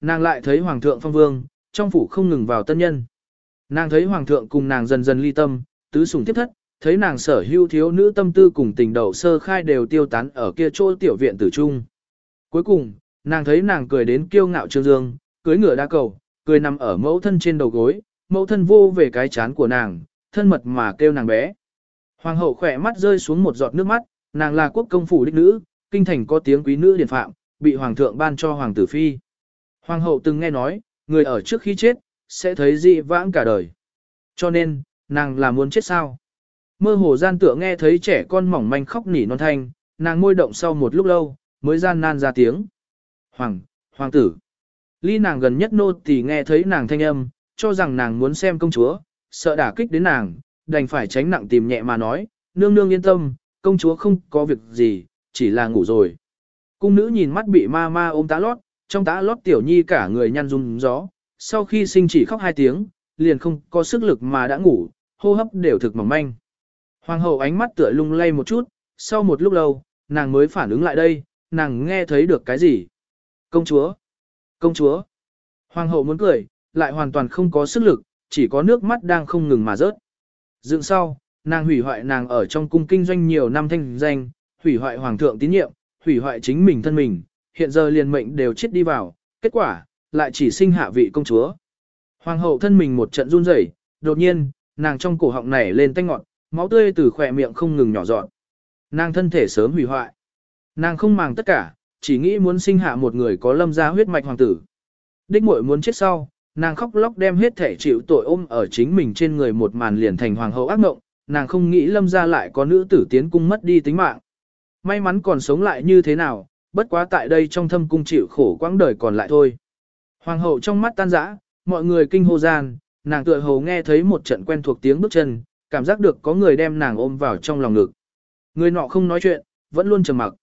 Nàng lại thấy hoàng thượng phong vương, trong phủ không ngừng vào tân nhân. Nàng thấy hoàng thượng cùng nàng dần dần ly tâm, tứ sủng tiếp thất, thấy nàng sở hữu thiếu nữ tâm tư cùng tình đầu sơ khai đều tiêu tán ở kia chỗ tiểu viện tử trung. Cuối cùng, nàng thấy nàng cười đến kiêu ngạo trương dương, cưới ngựa đa cầu, cười nằm ở mẫu thân trên đầu gối, mẫu thân vô về cái chán của nàng, thân mật mà kêu nàng bé. Hoàng hậu khỏe mắt rơi xuống một giọt nước mắt, nàng là quốc công phủ đích nữ, kinh thành có tiếng quý nữ điển phạm, bị hoàng thượng ban cho hoàng tử phi. Hoàng hậu từng nghe nói, người ở trước khi chết, sẽ thấy dị vãng cả đời. Cho nên, nàng là muốn chết sao? Mơ hồ gian tựa nghe thấy trẻ con mỏng manh khóc nỉ non thanh, nàng môi động sau một lúc lâu, mới gian nan ra tiếng. Hoàng, hoàng tử. Ly nàng gần nhất nô thì nghe thấy nàng thanh âm, cho rằng nàng muốn xem công chúa, sợ đả kích đến nàng, đành phải tránh nặng tìm nhẹ mà nói, nương nương yên tâm, công chúa không có việc gì, chỉ là ngủ rồi. Cung nữ nhìn mắt bị ma ma ôm tá lót, trong tã lót tiểu nhi cả người nhăn rung gió, sau khi sinh chỉ khóc hai tiếng, liền không có sức lực mà đã ngủ, hô hấp đều thực mỏng manh. Hoàng hậu ánh mắt tựa lung lay một chút, sau một lúc lâu, nàng mới phản ứng lại đây, nàng nghe thấy được cái gì? Công chúa! Công chúa! Hoàng hậu muốn cười, lại hoàn toàn không có sức lực, chỉ có nước mắt đang không ngừng mà rớt. Dựng sau, nàng hủy hoại nàng ở trong cung kinh doanh nhiều năm thanh danh, hủy hoại hoàng thượng tín nhiệm, hủy hoại chính mình thân mình, hiện giờ liền mệnh đều chết đi vào, kết quả, lại chỉ sinh hạ vị công chúa. Hoàng hậu thân mình một trận run rẩy, đột nhiên, nàng trong cổ họng nảy lên tanh ngọn, máu tươi từ khỏe miệng không ngừng nhỏ dọn. Nàng thân thể sớm hủy hoại. Nàng không màng tất cả, chỉ nghĩ muốn sinh hạ một người có lâm gia huyết mạch hoàng tử. Đích muội muốn chết sau, nàng khóc lóc đem hết thể chịu tội ôm ở chính mình trên người một màn liền thành hoàng hậu ác mộng, nàng không nghĩ lâm gia lại có nữ tử tiến cung mất đi tính mạng. May mắn còn sống lại như thế nào, bất quá tại đây trong thâm cung chịu khổ quãng đời còn lại thôi. Hoàng hậu trong mắt tan rã, mọi người kinh hô gian, nàng tựa hồ nghe thấy một trận quen thuộc tiếng bước chân, cảm giác được có người đem nàng ôm vào trong lòng ngực. Người nọ không nói chuyện, vẫn luôn trầm mặc.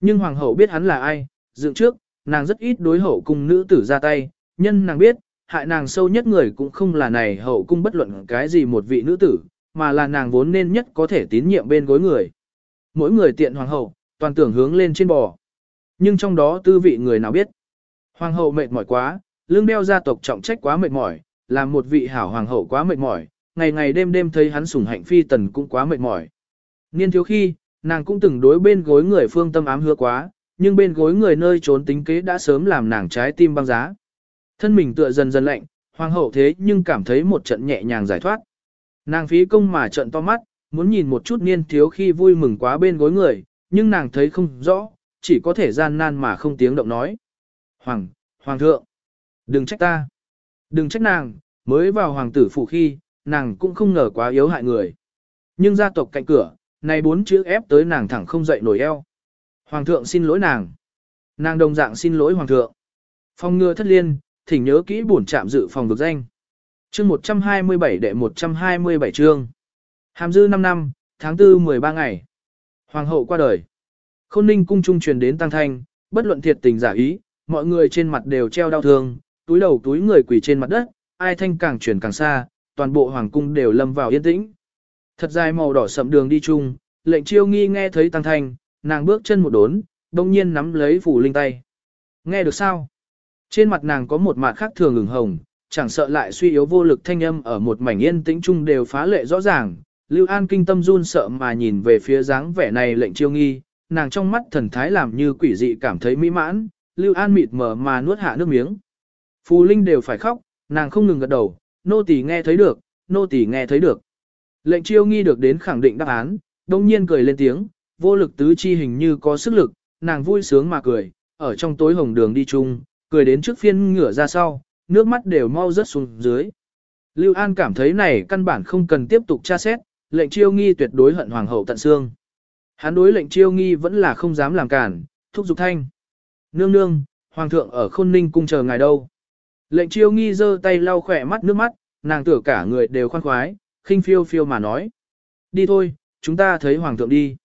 Nhưng hoàng hậu biết hắn là ai, dựng trước, nàng rất ít đối hậu cung nữ tử ra tay, nhân nàng biết, hại nàng sâu nhất người cũng không là này hậu cung bất luận cái gì một vị nữ tử, mà là nàng vốn nên nhất có thể tín nhiệm bên gối người. Mỗi người tiện hoàng hậu, toàn tưởng hướng lên trên bò. Nhưng trong đó tư vị người nào biết. Hoàng hậu mệt mỏi quá, lương đeo gia tộc trọng trách quá mệt mỏi, làm một vị hảo hoàng hậu quá mệt mỏi, ngày ngày đêm đêm thấy hắn sủng hạnh phi tần cũng quá mệt mỏi. Niên thiếu khi, nàng cũng từng đối bên gối người phương tâm ám hứa quá, nhưng bên gối người nơi trốn tính kế đã sớm làm nàng trái tim băng giá. Thân mình tựa dần dần lạnh, hoàng hậu thế nhưng cảm thấy một trận nhẹ nhàng giải thoát. Nàng phí công mà trận to mắt, muốn nhìn một chút niên thiếu khi vui mừng quá bên gối người, nhưng nàng thấy không rõ, chỉ có thể gian nan mà không tiếng động nói. Hoàng, Hoàng thượng, đừng trách ta. Đừng trách nàng, mới vào hoàng tử phủ khi, nàng cũng không ngờ quá yếu hại người. Nhưng gia tộc cạnh cửa, này bốn chữ ép tới nàng thẳng không dậy nổi eo. Hoàng thượng xin lỗi nàng. Nàng đồng dạng xin lỗi hoàng thượng. Phong ngừa thất liên, thỉnh nhớ kỹ bổn trạm dự phòng vực danh. Chương 127 đệ 127 chương. Hàm dư 5 năm, tháng 4 13 ngày. Hoàng hậu qua đời. Khôn ninh cung trung truyền đến tăng thanh, bất luận thiệt tình giả ý, mọi người trên mặt đều treo đau thương, túi đầu túi người quỳ trên mặt đất, ai thanh càng chuyển càng xa, toàn bộ hoàng cung đều lâm vào yên tĩnh. Thật dài màu đỏ sậm đường đi chung, lệnh chiêu nghi nghe thấy tăng thanh, nàng bước chân một đốn, đông nhiên nắm lấy phủ linh tay. Nghe được sao? Trên mặt nàng có một mặt khác thường ửng hồng, chẳng sợ lại suy yếu vô lực thanh âm ở một mảnh yên tĩnh chung đều phá lệ rõ ràng. Lưu An kinh tâm run sợ mà nhìn về phía dáng vẻ này lệnh chiêu nghi, nàng trong mắt thần thái làm như quỷ dị cảm thấy mỹ mãn, Lưu An mịt mờ mà nuốt hạ nước miếng. Phù Linh đều phải khóc, nàng không ngừng gật đầu, nô tỳ nghe thấy được, nô tỳ nghe thấy được. Lệnh chiêu nghi được đến khẳng định đáp án, đông nhiên cười lên tiếng, vô lực tứ chi hình như có sức lực, nàng vui sướng mà cười, ở trong tối hồng đường đi chung, cười đến trước phiên ngửa ra sau, nước mắt đều mau rớt xuống dưới. Lưu An cảm thấy này căn bản không cần tiếp tục tra xét, lệnh chiêu nghi tuyệt đối hận hoàng hậu tận xương. Hắn đối lệnh chiêu nghi vẫn là không dám làm cản, thúc giục thanh. Nương nương, hoàng thượng ở khôn ninh cung chờ ngài đâu. Lệnh chiêu nghi giơ tay lau khỏe mắt nước mắt, nàng tưởng cả người đều khoan khoái, khinh phiêu phiêu mà nói. Đi thôi, chúng ta thấy hoàng thượng đi.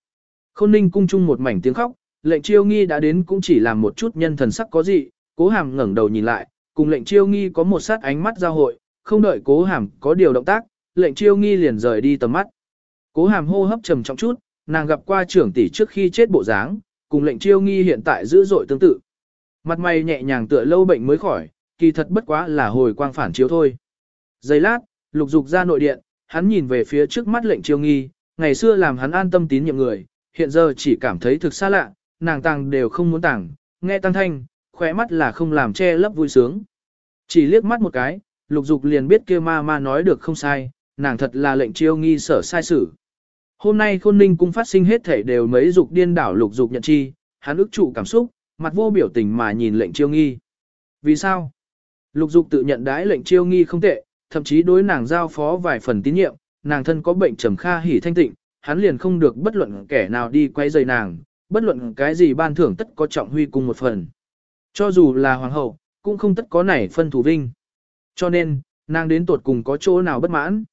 Khôn ninh cung chung một mảnh tiếng khóc, lệnh chiêu nghi đã đến cũng chỉ làm một chút nhân thần sắc có gì, cố hàm ngẩng đầu nhìn lại, cùng lệnh chiêu nghi có một sát ánh mắt giao hội, không đợi cố hàm có điều động tác, lệnh chiêu nghi liền rời đi tầm mắt. Cố hàm hô hấp trầm trọng chút, nàng gặp qua trưởng tỷ trước khi chết bộ dáng, cùng lệnh chiêu nghi hiện tại dữ dội tương tự. Mặt mày nhẹ nhàng tựa lâu bệnh mới khỏi, kỳ thật bất quá là hồi quang phản chiếu thôi. Giây lát, lục dục ra nội điện, hắn nhìn về phía trước mắt lệnh chiêu nghi, ngày xưa làm hắn an tâm tín nhiệm người, hiện giờ chỉ cảm thấy thực xa lạ, nàng tàng đều không muốn tàng, nghe tăng thanh, khỏe mắt là không làm che lấp vui sướng. Chỉ liếc mắt một cái, lục dục liền biết kia ma ma nói được không sai, nàng thật là lệnh chiêu nghi sở sai sử. Hôm nay khôn ninh cung phát sinh hết thể đều mấy dục điên đảo lục dục nhận chi, hắn ức trụ cảm xúc, mặt vô biểu tình mà nhìn lệnh chiêu nghi. Vì sao? Lục dục tự nhận đãi lệnh chiêu nghi không tệ, thậm chí đối nàng giao phó vài phần tín nhiệm, nàng thân có bệnh trầm kha hỉ thanh tịnh, hắn liền không được bất luận kẻ nào đi quay dày nàng, bất luận cái gì ban thưởng tất có trọng huy cùng một phần. Cho dù là hoàng hậu, cũng không tất có nảy phân thủ vinh. Cho nên, nàng đến tuột cùng có chỗ nào bất mãn.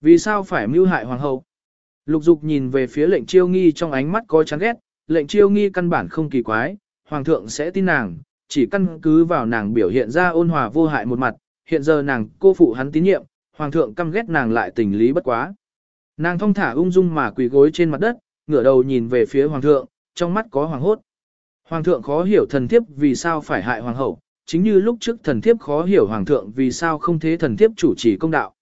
Vì sao phải mưu hại hoàng hậu? Lục dục nhìn về phía lệnh chiêu nghi trong ánh mắt có chán ghét, lệnh chiêu nghi căn bản không kỳ quái, hoàng thượng sẽ tin nàng, chỉ căn cứ vào nàng biểu hiện ra ôn hòa vô hại một mặt, hiện giờ nàng cô phụ hắn tín nhiệm, hoàng thượng căm ghét nàng lại tình lý bất quá. Nàng thong thả ung dung mà quỳ gối trên mặt đất, ngửa đầu nhìn về phía hoàng thượng, trong mắt có hoàng hốt. Hoàng thượng khó hiểu thần thiếp vì sao phải hại hoàng hậu, chính như lúc trước thần thiếp khó hiểu hoàng thượng vì sao không thế thần thiếp chủ trì công đạo.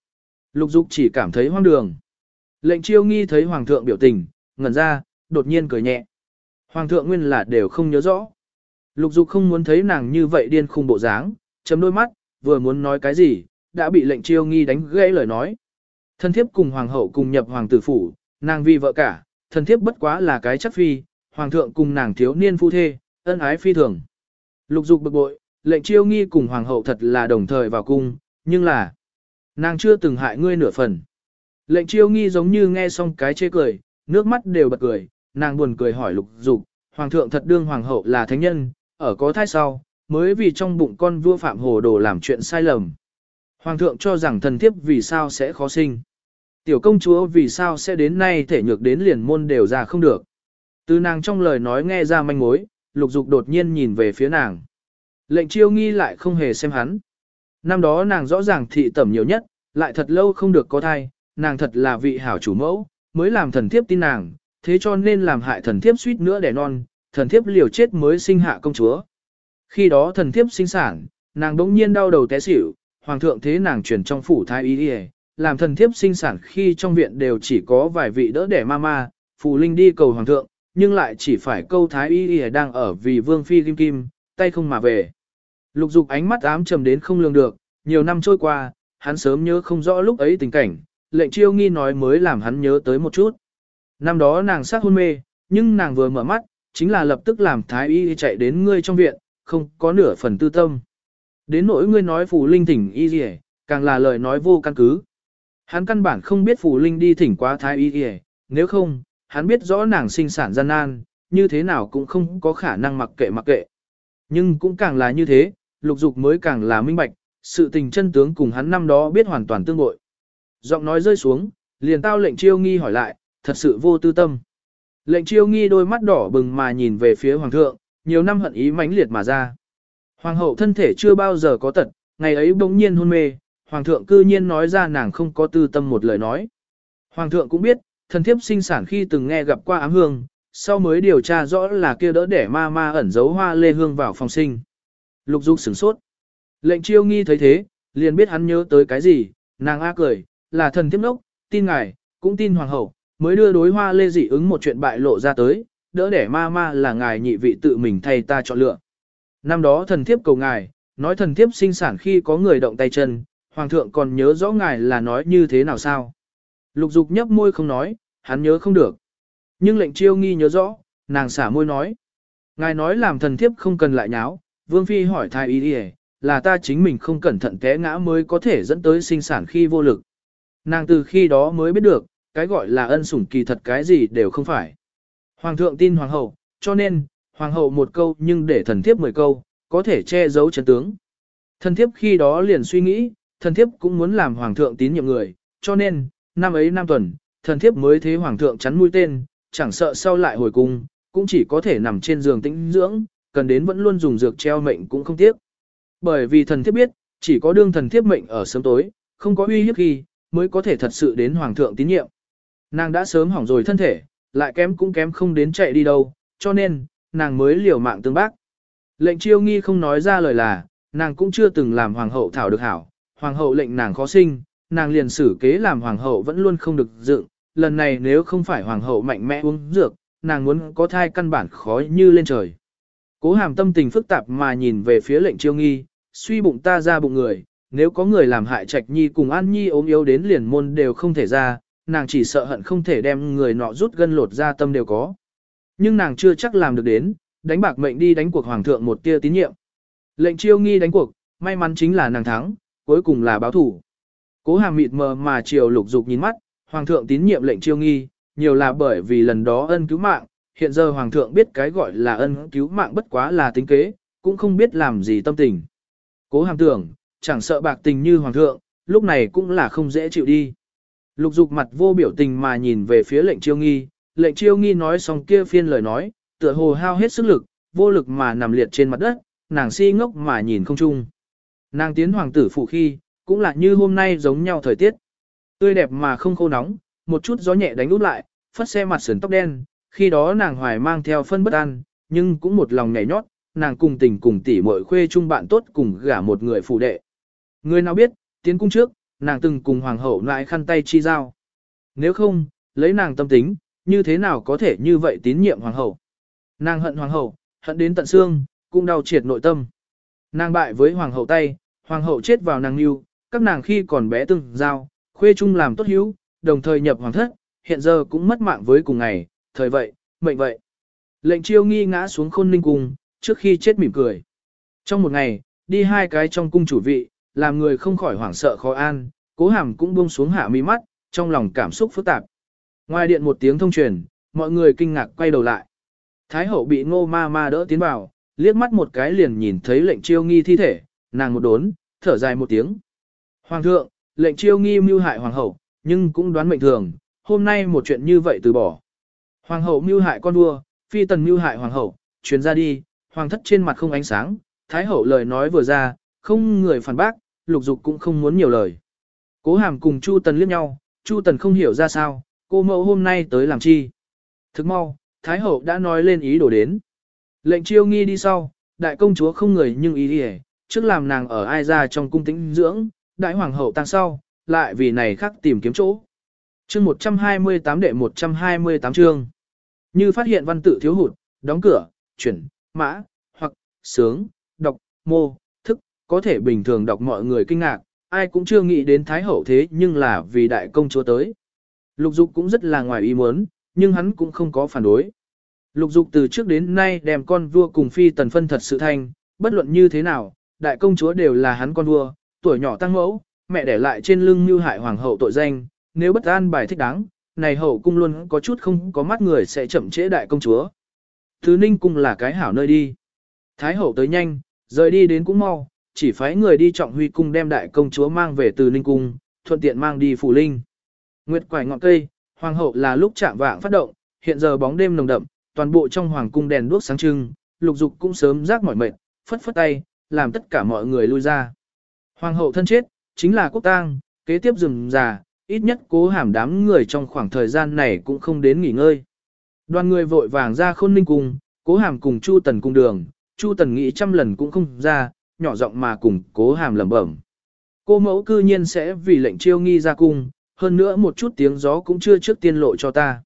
Lục dục chỉ cảm thấy hoang đường. Lệnh chiêu nghi thấy hoàng thượng biểu tình, ngẩn ra, đột nhiên cười nhẹ. Hoàng thượng nguyên là đều không nhớ rõ. Lục dục không muốn thấy nàng như vậy điên khung bộ dáng, chấm đôi mắt, vừa muốn nói cái gì, đã bị lệnh chiêu nghi đánh gãy lời nói. Thần thiếp cùng hoàng hậu cùng nhập hoàng tử phủ, nàng vì vợ cả, thần thiếp bất quá là cái chắc phi, hoàng thượng cùng nàng thiếu niên phu thê, ân ái phi thường. Lục dục bực bội, lệnh chiêu nghi cùng hoàng hậu thật là đồng thời vào cung, nhưng là, nàng chưa từng hại ngươi nửa phần. Lệnh chiêu nghi giống như nghe xong cái chê cười, nước mắt đều bật cười, nàng buồn cười hỏi lục dục, hoàng thượng thật đương hoàng hậu là thánh nhân, ở có thai sau, mới vì trong bụng con vua phạm hồ đồ làm chuyện sai lầm. Hoàng thượng cho rằng thần thiếp vì sao sẽ khó sinh. Tiểu công chúa vì sao sẽ đến nay thể nhược đến liền môn đều ra không được. Từ nàng trong lời nói nghe ra manh mối, lục dục đột nhiên nhìn về phía nàng. Lệnh chiêu nghi lại không hề xem hắn. Năm đó nàng rõ ràng thị tẩm nhiều nhất, lại thật lâu không được có thai, nàng thật là vị hảo chủ mẫu, mới làm thần thiếp tin nàng, thế cho nên làm hại thần thiếp suýt nữa đẻ non, thần thiếp liều chết mới sinh hạ công chúa. Khi đó thần thiếp sinh sản, nàng đống nhiên đau đầu té xỉu, hoàng thượng thế nàng chuyển trong phủ thái y đi làm thần thiếp sinh sản khi trong viện đều chỉ có vài vị đỡ đẻ mama phù linh đi cầu hoàng thượng, nhưng lại chỉ phải câu thái y y đang ở vì vương phi kim kim, tay không mà về. Lục dục ánh mắt ám trầm đến không lường được, nhiều năm trôi qua, hắn sớm nhớ không rõ lúc ấy tình cảnh, lệnh chiêu nghi nói mới làm hắn nhớ tới một chút. Năm đó nàng sát hôn mê, nhưng nàng vừa mở mắt, chính là lập tức làm thái y chạy đến ngươi trong viện, không có nửa phần tư tâm. Đến nỗi ngươi nói phù linh thỉnh y gì càng là lời nói vô căn cứ. Hắn căn bản không biết phù linh đi thỉnh quá thái y gì nếu không, hắn biết rõ nàng sinh sản gian nan, như thế nào cũng không có khả năng mặc kệ mặc kệ. Nhưng cũng càng là như thế, lục dục mới càng là minh bạch, sự tình chân tướng cùng hắn năm đó biết hoàn toàn tương bội. Giọng nói rơi xuống, liền tao lệnh chiêu nghi hỏi lại, thật sự vô tư tâm. Lệnh chiêu nghi đôi mắt đỏ bừng mà nhìn về phía hoàng thượng, nhiều năm hận ý mãnh liệt mà ra. Hoàng hậu thân thể chưa bao giờ có tật, ngày ấy bỗng nhiên hôn mê, hoàng thượng cư nhiên nói ra nàng không có tư tâm một lời nói. Hoàng thượng cũng biết, thần thiếp sinh sản khi từng nghe gặp qua ám hương, sau mới điều tra rõ là kia đỡ để ma ma ẩn giấu hoa lê hương vào phòng sinh. Lục dục sửng sốt. Lệnh chiêu nghi thấy thế, liền biết hắn nhớ tới cái gì, nàng a cười, là thần thiếp nốc, tin ngài, cũng tin hoàng hậu, mới đưa đối hoa lê dị ứng một chuyện bại lộ ra tới, đỡ để ma ma là ngài nhị vị tự mình thay ta chọn lựa. Năm đó thần thiếp cầu ngài, nói thần thiếp sinh sản khi có người động tay chân, hoàng thượng còn nhớ rõ ngài là nói như thế nào sao. Lục dục nhấp môi không nói, hắn nhớ không được. Nhưng lệnh chiêu nghi nhớ rõ, nàng xả môi nói. Ngài nói làm thần thiếp không cần lại nháo, vương phi hỏi thái y đi là ta chính mình không cẩn thận té ngã mới có thể dẫn tới sinh sản khi vô lực. Nàng từ khi đó mới biết được, cái gọi là ân sủng kỳ thật cái gì đều không phải. Hoàng thượng tin hoàng hậu, cho nên, hoàng hậu một câu nhưng để thần thiếp mười câu, có thể che giấu chân tướng. Thần thiếp khi đó liền suy nghĩ, thần thiếp cũng muốn làm hoàng thượng tín nhiệm người, cho nên, năm ấy năm tuần, thần thiếp mới thế hoàng thượng chắn mũi tên, chẳng sợ sau lại hồi cung, cũng chỉ có thể nằm trên giường tĩnh dưỡng, cần đến vẫn luôn dùng dược treo mệnh cũng không tiếc. Bởi vì thần thiếp biết, chỉ có đương thần thiếp mệnh ở sớm tối, không có uy hiếp khi, mới có thể thật sự đến hoàng thượng tín nhiệm. Nàng đã sớm hỏng rồi thân thể, lại kém cũng kém không đến chạy đi đâu, cho nên, nàng mới liều mạng tương bác. Lệnh chiêu nghi không nói ra lời là, nàng cũng chưa từng làm hoàng hậu thảo được hảo, hoàng hậu lệnh nàng khó sinh, nàng liền xử kế làm hoàng hậu vẫn luôn không được dựng, lần này nếu không phải hoàng hậu mạnh mẽ uống dược, nàng muốn có thai căn bản khó như lên trời. Cố hàm tâm tình phức tạp mà nhìn về phía lệnh chiêu nghi, suy bụng ta ra bụng người, nếu có người làm hại trạch nhi cùng an nhi ốm yếu đến liền môn đều không thể ra, nàng chỉ sợ hận không thể đem người nọ rút gân lột ra tâm đều có. Nhưng nàng chưa chắc làm được đến, đánh bạc mệnh đi đánh cuộc hoàng thượng một tia tín nhiệm. Lệnh chiêu nghi đánh cuộc, may mắn chính là nàng thắng, cuối cùng là báo thủ. Cố hàm mịt mờ mà chiều lục dục nhìn mắt, hoàng thượng tín nhiệm lệnh chiêu nghi, nhiều là bởi vì lần đó ân cứu mạng, hiện giờ hoàng thượng biết cái gọi là ân cứu mạng bất quá là tính kế, cũng không biết làm gì tâm tình. Cố hàm tưởng, chẳng sợ bạc tình như hoàng thượng, lúc này cũng là không dễ chịu đi. Lục dục mặt vô biểu tình mà nhìn về phía lệnh chiêu nghi, lệnh chiêu nghi nói xong kia phiên lời nói, tựa hồ hao hết sức lực, vô lực mà nằm liệt trên mặt đất, nàng si ngốc mà nhìn không chung. Nàng tiến hoàng tử phụ khi, cũng là như hôm nay giống nhau thời tiết. Tươi đẹp mà không khô nóng, một chút gió nhẹ đánh út lại, phất xe mặt sườn tóc đen, khi đó nàng hoài mang theo phân bất an, nhưng cũng một lòng nhảy nhót, nàng cùng tình cùng tỷ muội khuê chung bạn tốt cùng gả một người phụ đệ. Người nào biết, tiến cung trước, nàng từng cùng hoàng hậu lại khăn tay chi giao. Nếu không, lấy nàng tâm tính, như thế nào có thể như vậy tín nhiệm hoàng hậu. Nàng hận hoàng hậu, hận đến tận xương, cũng đau triệt nội tâm. Nàng bại với hoàng hậu tay, hoàng hậu chết vào nàng yêu, các nàng khi còn bé từng giao, khuê chung làm tốt hữu, đồng thời nhập hoàng thất, hiện giờ cũng mất mạng với cùng ngày, thời vậy, mệnh vậy. Lệnh chiêu nghi ngã xuống khôn ninh cung, trước khi chết mỉm cười. Trong một ngày, đi hai cái trong cung chủ vị, làm người không khỏi hoảng sợ khó an, cố hàm cũng buông xuống hạ mi mắt, trong lòng cảm xúc phức tạp. Ngoài điện một tiếng thông truyền, mọi người kinh ngạc quay đầu lại. Thái hậu bị ngô ma ma đỡ tiến vào, liếc mắt một cái liền nhìn thấy lệnh chiêu nghi thi thể, nàng một đốn, thở dài một tiếng. Hoàng thượng, lệnh chiêu nghi mưu hại hoàng hậu, nhưng cũng đoán mệnh thường, hôm nay một chuyện như vậy từ bỏ. Hoàng hậu mưu hại con vua, phi tần mưu hại hoàng hậu, truyền ra đi, hoàng thất trên mặt không ánh sáng, thái hậu lời nói vừa ra, không người phản bác, lục dục cũng không muốn nhiều lời. Cố hàm cùng Chu Tần liếc nhau, Chu Tần không hiểu ra sao, cô mẫu hôm nay tới làm chi. Thức mau, Thái hậu đã nói lên ý đồ đến. Lệnh chiêu nghi đi sau, đại công chúa không người nhưng ý đi trước làm nàng ở ai ra trong cung tĩnh dưỡng, đại hoàng hậu tăng sau, lại vì này khắc tìm kiếm chỗ. chương 128 đệ 128 chương. Như phát hiện văn tự thiếu hụt, đóng cửa, chuyển, mã, hoặc, sướng, đọc, mô, có thể bình thường đọc mọi người kinh ngạc, ai cũng chưa nghĩ đến Thái Hậu thế nhưng là vì đại công chúa tới. Lục dục cũng rất là ngoài ý muốn, nhưng hắn cũng không có phản đối. Lục dục từ trước đến nay đem con vua cùng phi tần phân thật sự thanh, bất luận như thế nào, đại công chúa đều là hắn con vua, tuổi nhỏ tăng mẫu, mẹ để lại trên lưng mưu hại hoàng hậu tội danh, nếu bất an bài thích đáng, này hậu cung luôn có chút không có mắt người sẽ chậm trễ đại công chúa. Thứ ninh cung là cái hảo nơi đi. Thái hậu tới nhanh, rời đi đến cũng mau, chỉ phái người đi trọng huy cung đem đại công chúa mang về từ ninh cung, thuận tiện mang đi phủ linh. Nguyệt quải ngọn cây, hoàng hậu là lúc chạm vạng phát động, hiện giờ bóng đêm nồng đậm, toàn bộ trong hoàng cung đèn đuốc sáng trưng, lục dục cũng sớm rác mỏi mệt, phất phất tay, làm tất cả mọi người lui ra. Hoàng hậu thân chết, chính là quốc tang, kế tiếp rừng già, ít nhất cố hàm đám người trong khoảng thời gian này cũng không đến nghỉ ngơi. Đoàn người vội vàng ra khôn ninh cung, cố hàm cùng Chu Tần cung đường, Chu Tần nghĩ trăm lần cũng không ra, nhỏ giọng mà cùng cố hàm lẩm bẩm. Cô mẫu cư nhiên sẽ vì lệnh chiêu nghi ra cung, hơn nữa một chút tiếng gió cũng chưa trước tiên lộ cho ta.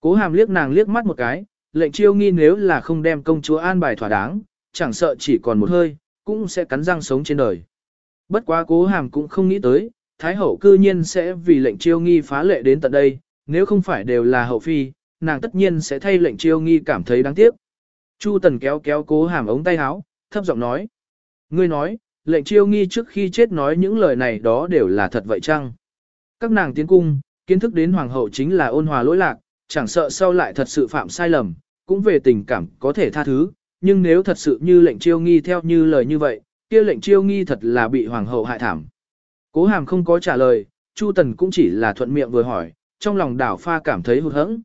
Cố hàm liếc nàng liếc mắt một cái, lệnh chiêu nghi nếu là không đem công chúa an bài thỏa đáng, chẳng sợ chỉ còn một hơi, cũng sẽ cắn răng sống trên đời. Bất quá cố hàm cũng không nghĩ tới, Thái hậu cư nhiên sẽ vì lệnh chiêu nghi phá lệ đến tận đây, nếu không phải đều là hậu phi, nàng tất nhiên sẽ thay lệnh chiêu nghi cảm thấy đáng tiếc. Chu tần kéo kéo cố hàm ống tay áo, thấp giọng nói. Ngươi nói, lệnh chiêu nghi trước khi chết nói những lời này đó đều là thật vậy chăng? Các nàng tiến cung, kiến thức đến hoàng hậu chính là ôn hòa lỗi lạc, chẳng sợ sau lại thật sự phạm sai lầm, cũng về tình cảm có thể tha thứ, nhưng nếu thật sự như lệnh chiêu nghi theo như lời như vậy, kia lệnh chiêu nghi thật là bị hoàng hậu hại thảm. Cố hàm không có trả lời, Chu Tần cũng chỉ là thuận miệng vừa hỏi, trong lòng đảo pha cảm thấy hụt hẫng.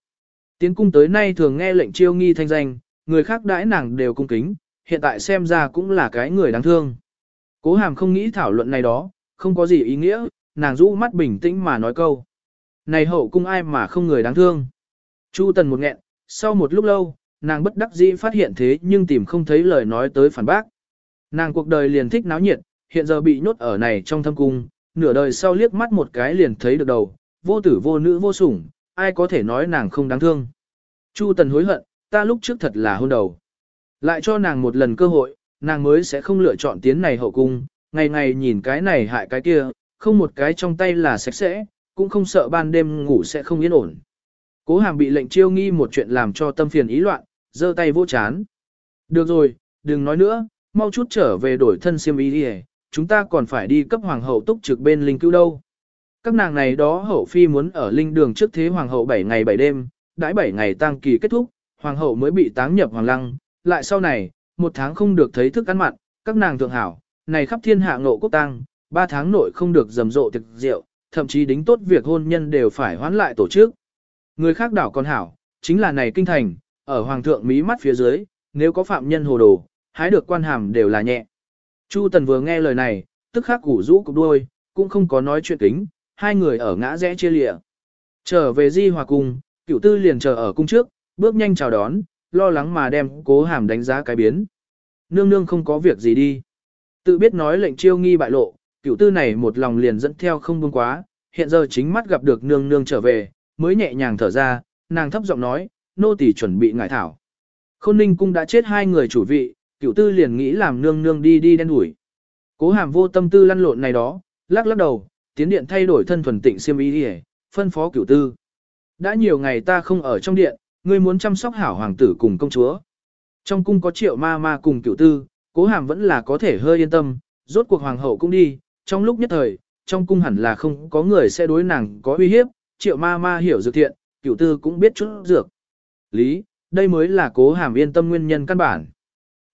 Tiến cung tới nay thường nghe lệnh chiêu nghi thanh danh, người khác đãi nàng đều cung kính, hiện tại xem ra cũng là cái người đáng thương. Cố hàm không nghĩ thảo luận này đó, không có gì ý nghĩa, nàng rũ mắt bình tĩnh mà nói câu. Này hậu cung ai mà không người đáng thương. Chu Tần một nghẹn, sau một lúc lâu, nàng bất đắc dĩ phát hiện thế nhưng tìm không thấy lời nói tới phản bác. Nàng cuộc đời liền thích náo nhiệt, hiện giờ bị nhốt ở này trong thâm cung, nửa đời sau liếc mắt một cái liền thấy được đầu, vô tử vô nữ vô sủng, ai có thể nói nàng không đáng thương. Chu Tần hối hận, ta lúc trước thật là hôn đầu. Lại cho nàng một lần cơ hội, nàng mới sẽ không lựa chọn tiến này hậu cung, ngày ngày nhìn cái này hại cái kia, không một cái trong tay là sạch sẽ, cũng không sợ ban đêm ngủ sẽ không yên ổn. Cố hàm bị lệnh chiêu nghi một chuyện làm cho tâm phiền ý loạn, giơ tay vô chán. Được rồi, đừng nói nữa, mau chút trở về đổi thân siêm ý đi chúng ta còn phải đi cấp hoàng hậu túc trực bên linh cứu đâu. Các nàng này đó hậu phi muốn ở linh đường trước thế hoàng hậu 7 ngày 7 đêm, đãi 7 ngày tang kỳ kết thúc, hoàng hậu mới bị táng nhập hoàng lăng, lại sau này, một tháng không được thấy thức ăn mặn, các nàng thượng hảo, này khắp thiên hạ ngộ quốc tang, ba tháng nội không được rầm rộ thực rượu, thậm chí đính tốt việc hôn nhân đều phải hoán lại tổ chức. Người khác đảo còn hảo, chính là này kinh thành, ở hoàng thượng mí mắt phía dưới, nếu có phạm nhân hồ đồ, hái được quan hàm đều là nhẹ. Chu Tần vừa nghe lời này, tức khắc củ rũ cục đuôi, cũng không có nói chuyện kính, hai người ở ngã rẽ chia lịa. Trở về di hòa cung, cựu tư liền chờ ở cung trước, bước nhanh chào đón, lo lắng mà đem cố hàm đánh giá cái biến. Nương nương không có việc gì đi. Tự biết nói lệnh chiêu nghi bại lộ, cựu tư này một lòng liền dẫn theo không buông quá, hiện giờ chính mắt gặp được nương nương trở về, mới nhẹ nhàng thở ra, nàng thấp giọng nói, nô tỳ chuẩn bị ngải thảo. Khôn ninh cung đã chết hai người chủ vị, cựu tư liền nghĩ làm nương nương đi đi đen đuổi. Cố hàm vô tâm tư lăn lộn này đó, lắc lắc đầu, tiến điện thay đổi thân thuần tịnh xiêm y đi phân phó cựu tư. Đã nhiều ngày ta không ở trong điện, ngươi muốn chăm sóc hảo hoàng tử cùng công chúa. Trong cung có triệu ma ma cùng cựu tư, cố hàm vẫn là có thể hơi yên tâm, rốt cuộc hoàng hậu cũng đi, trong lúc nhất thời, trong cung hẳn là không có người sẽ đối nàng có uy hiếp, triệu ma ma hiểu dược thiện, cựu tư cũng biết chút dược. Lý, đây mới là cố hàm yên tâm nguyên nhân căn bản.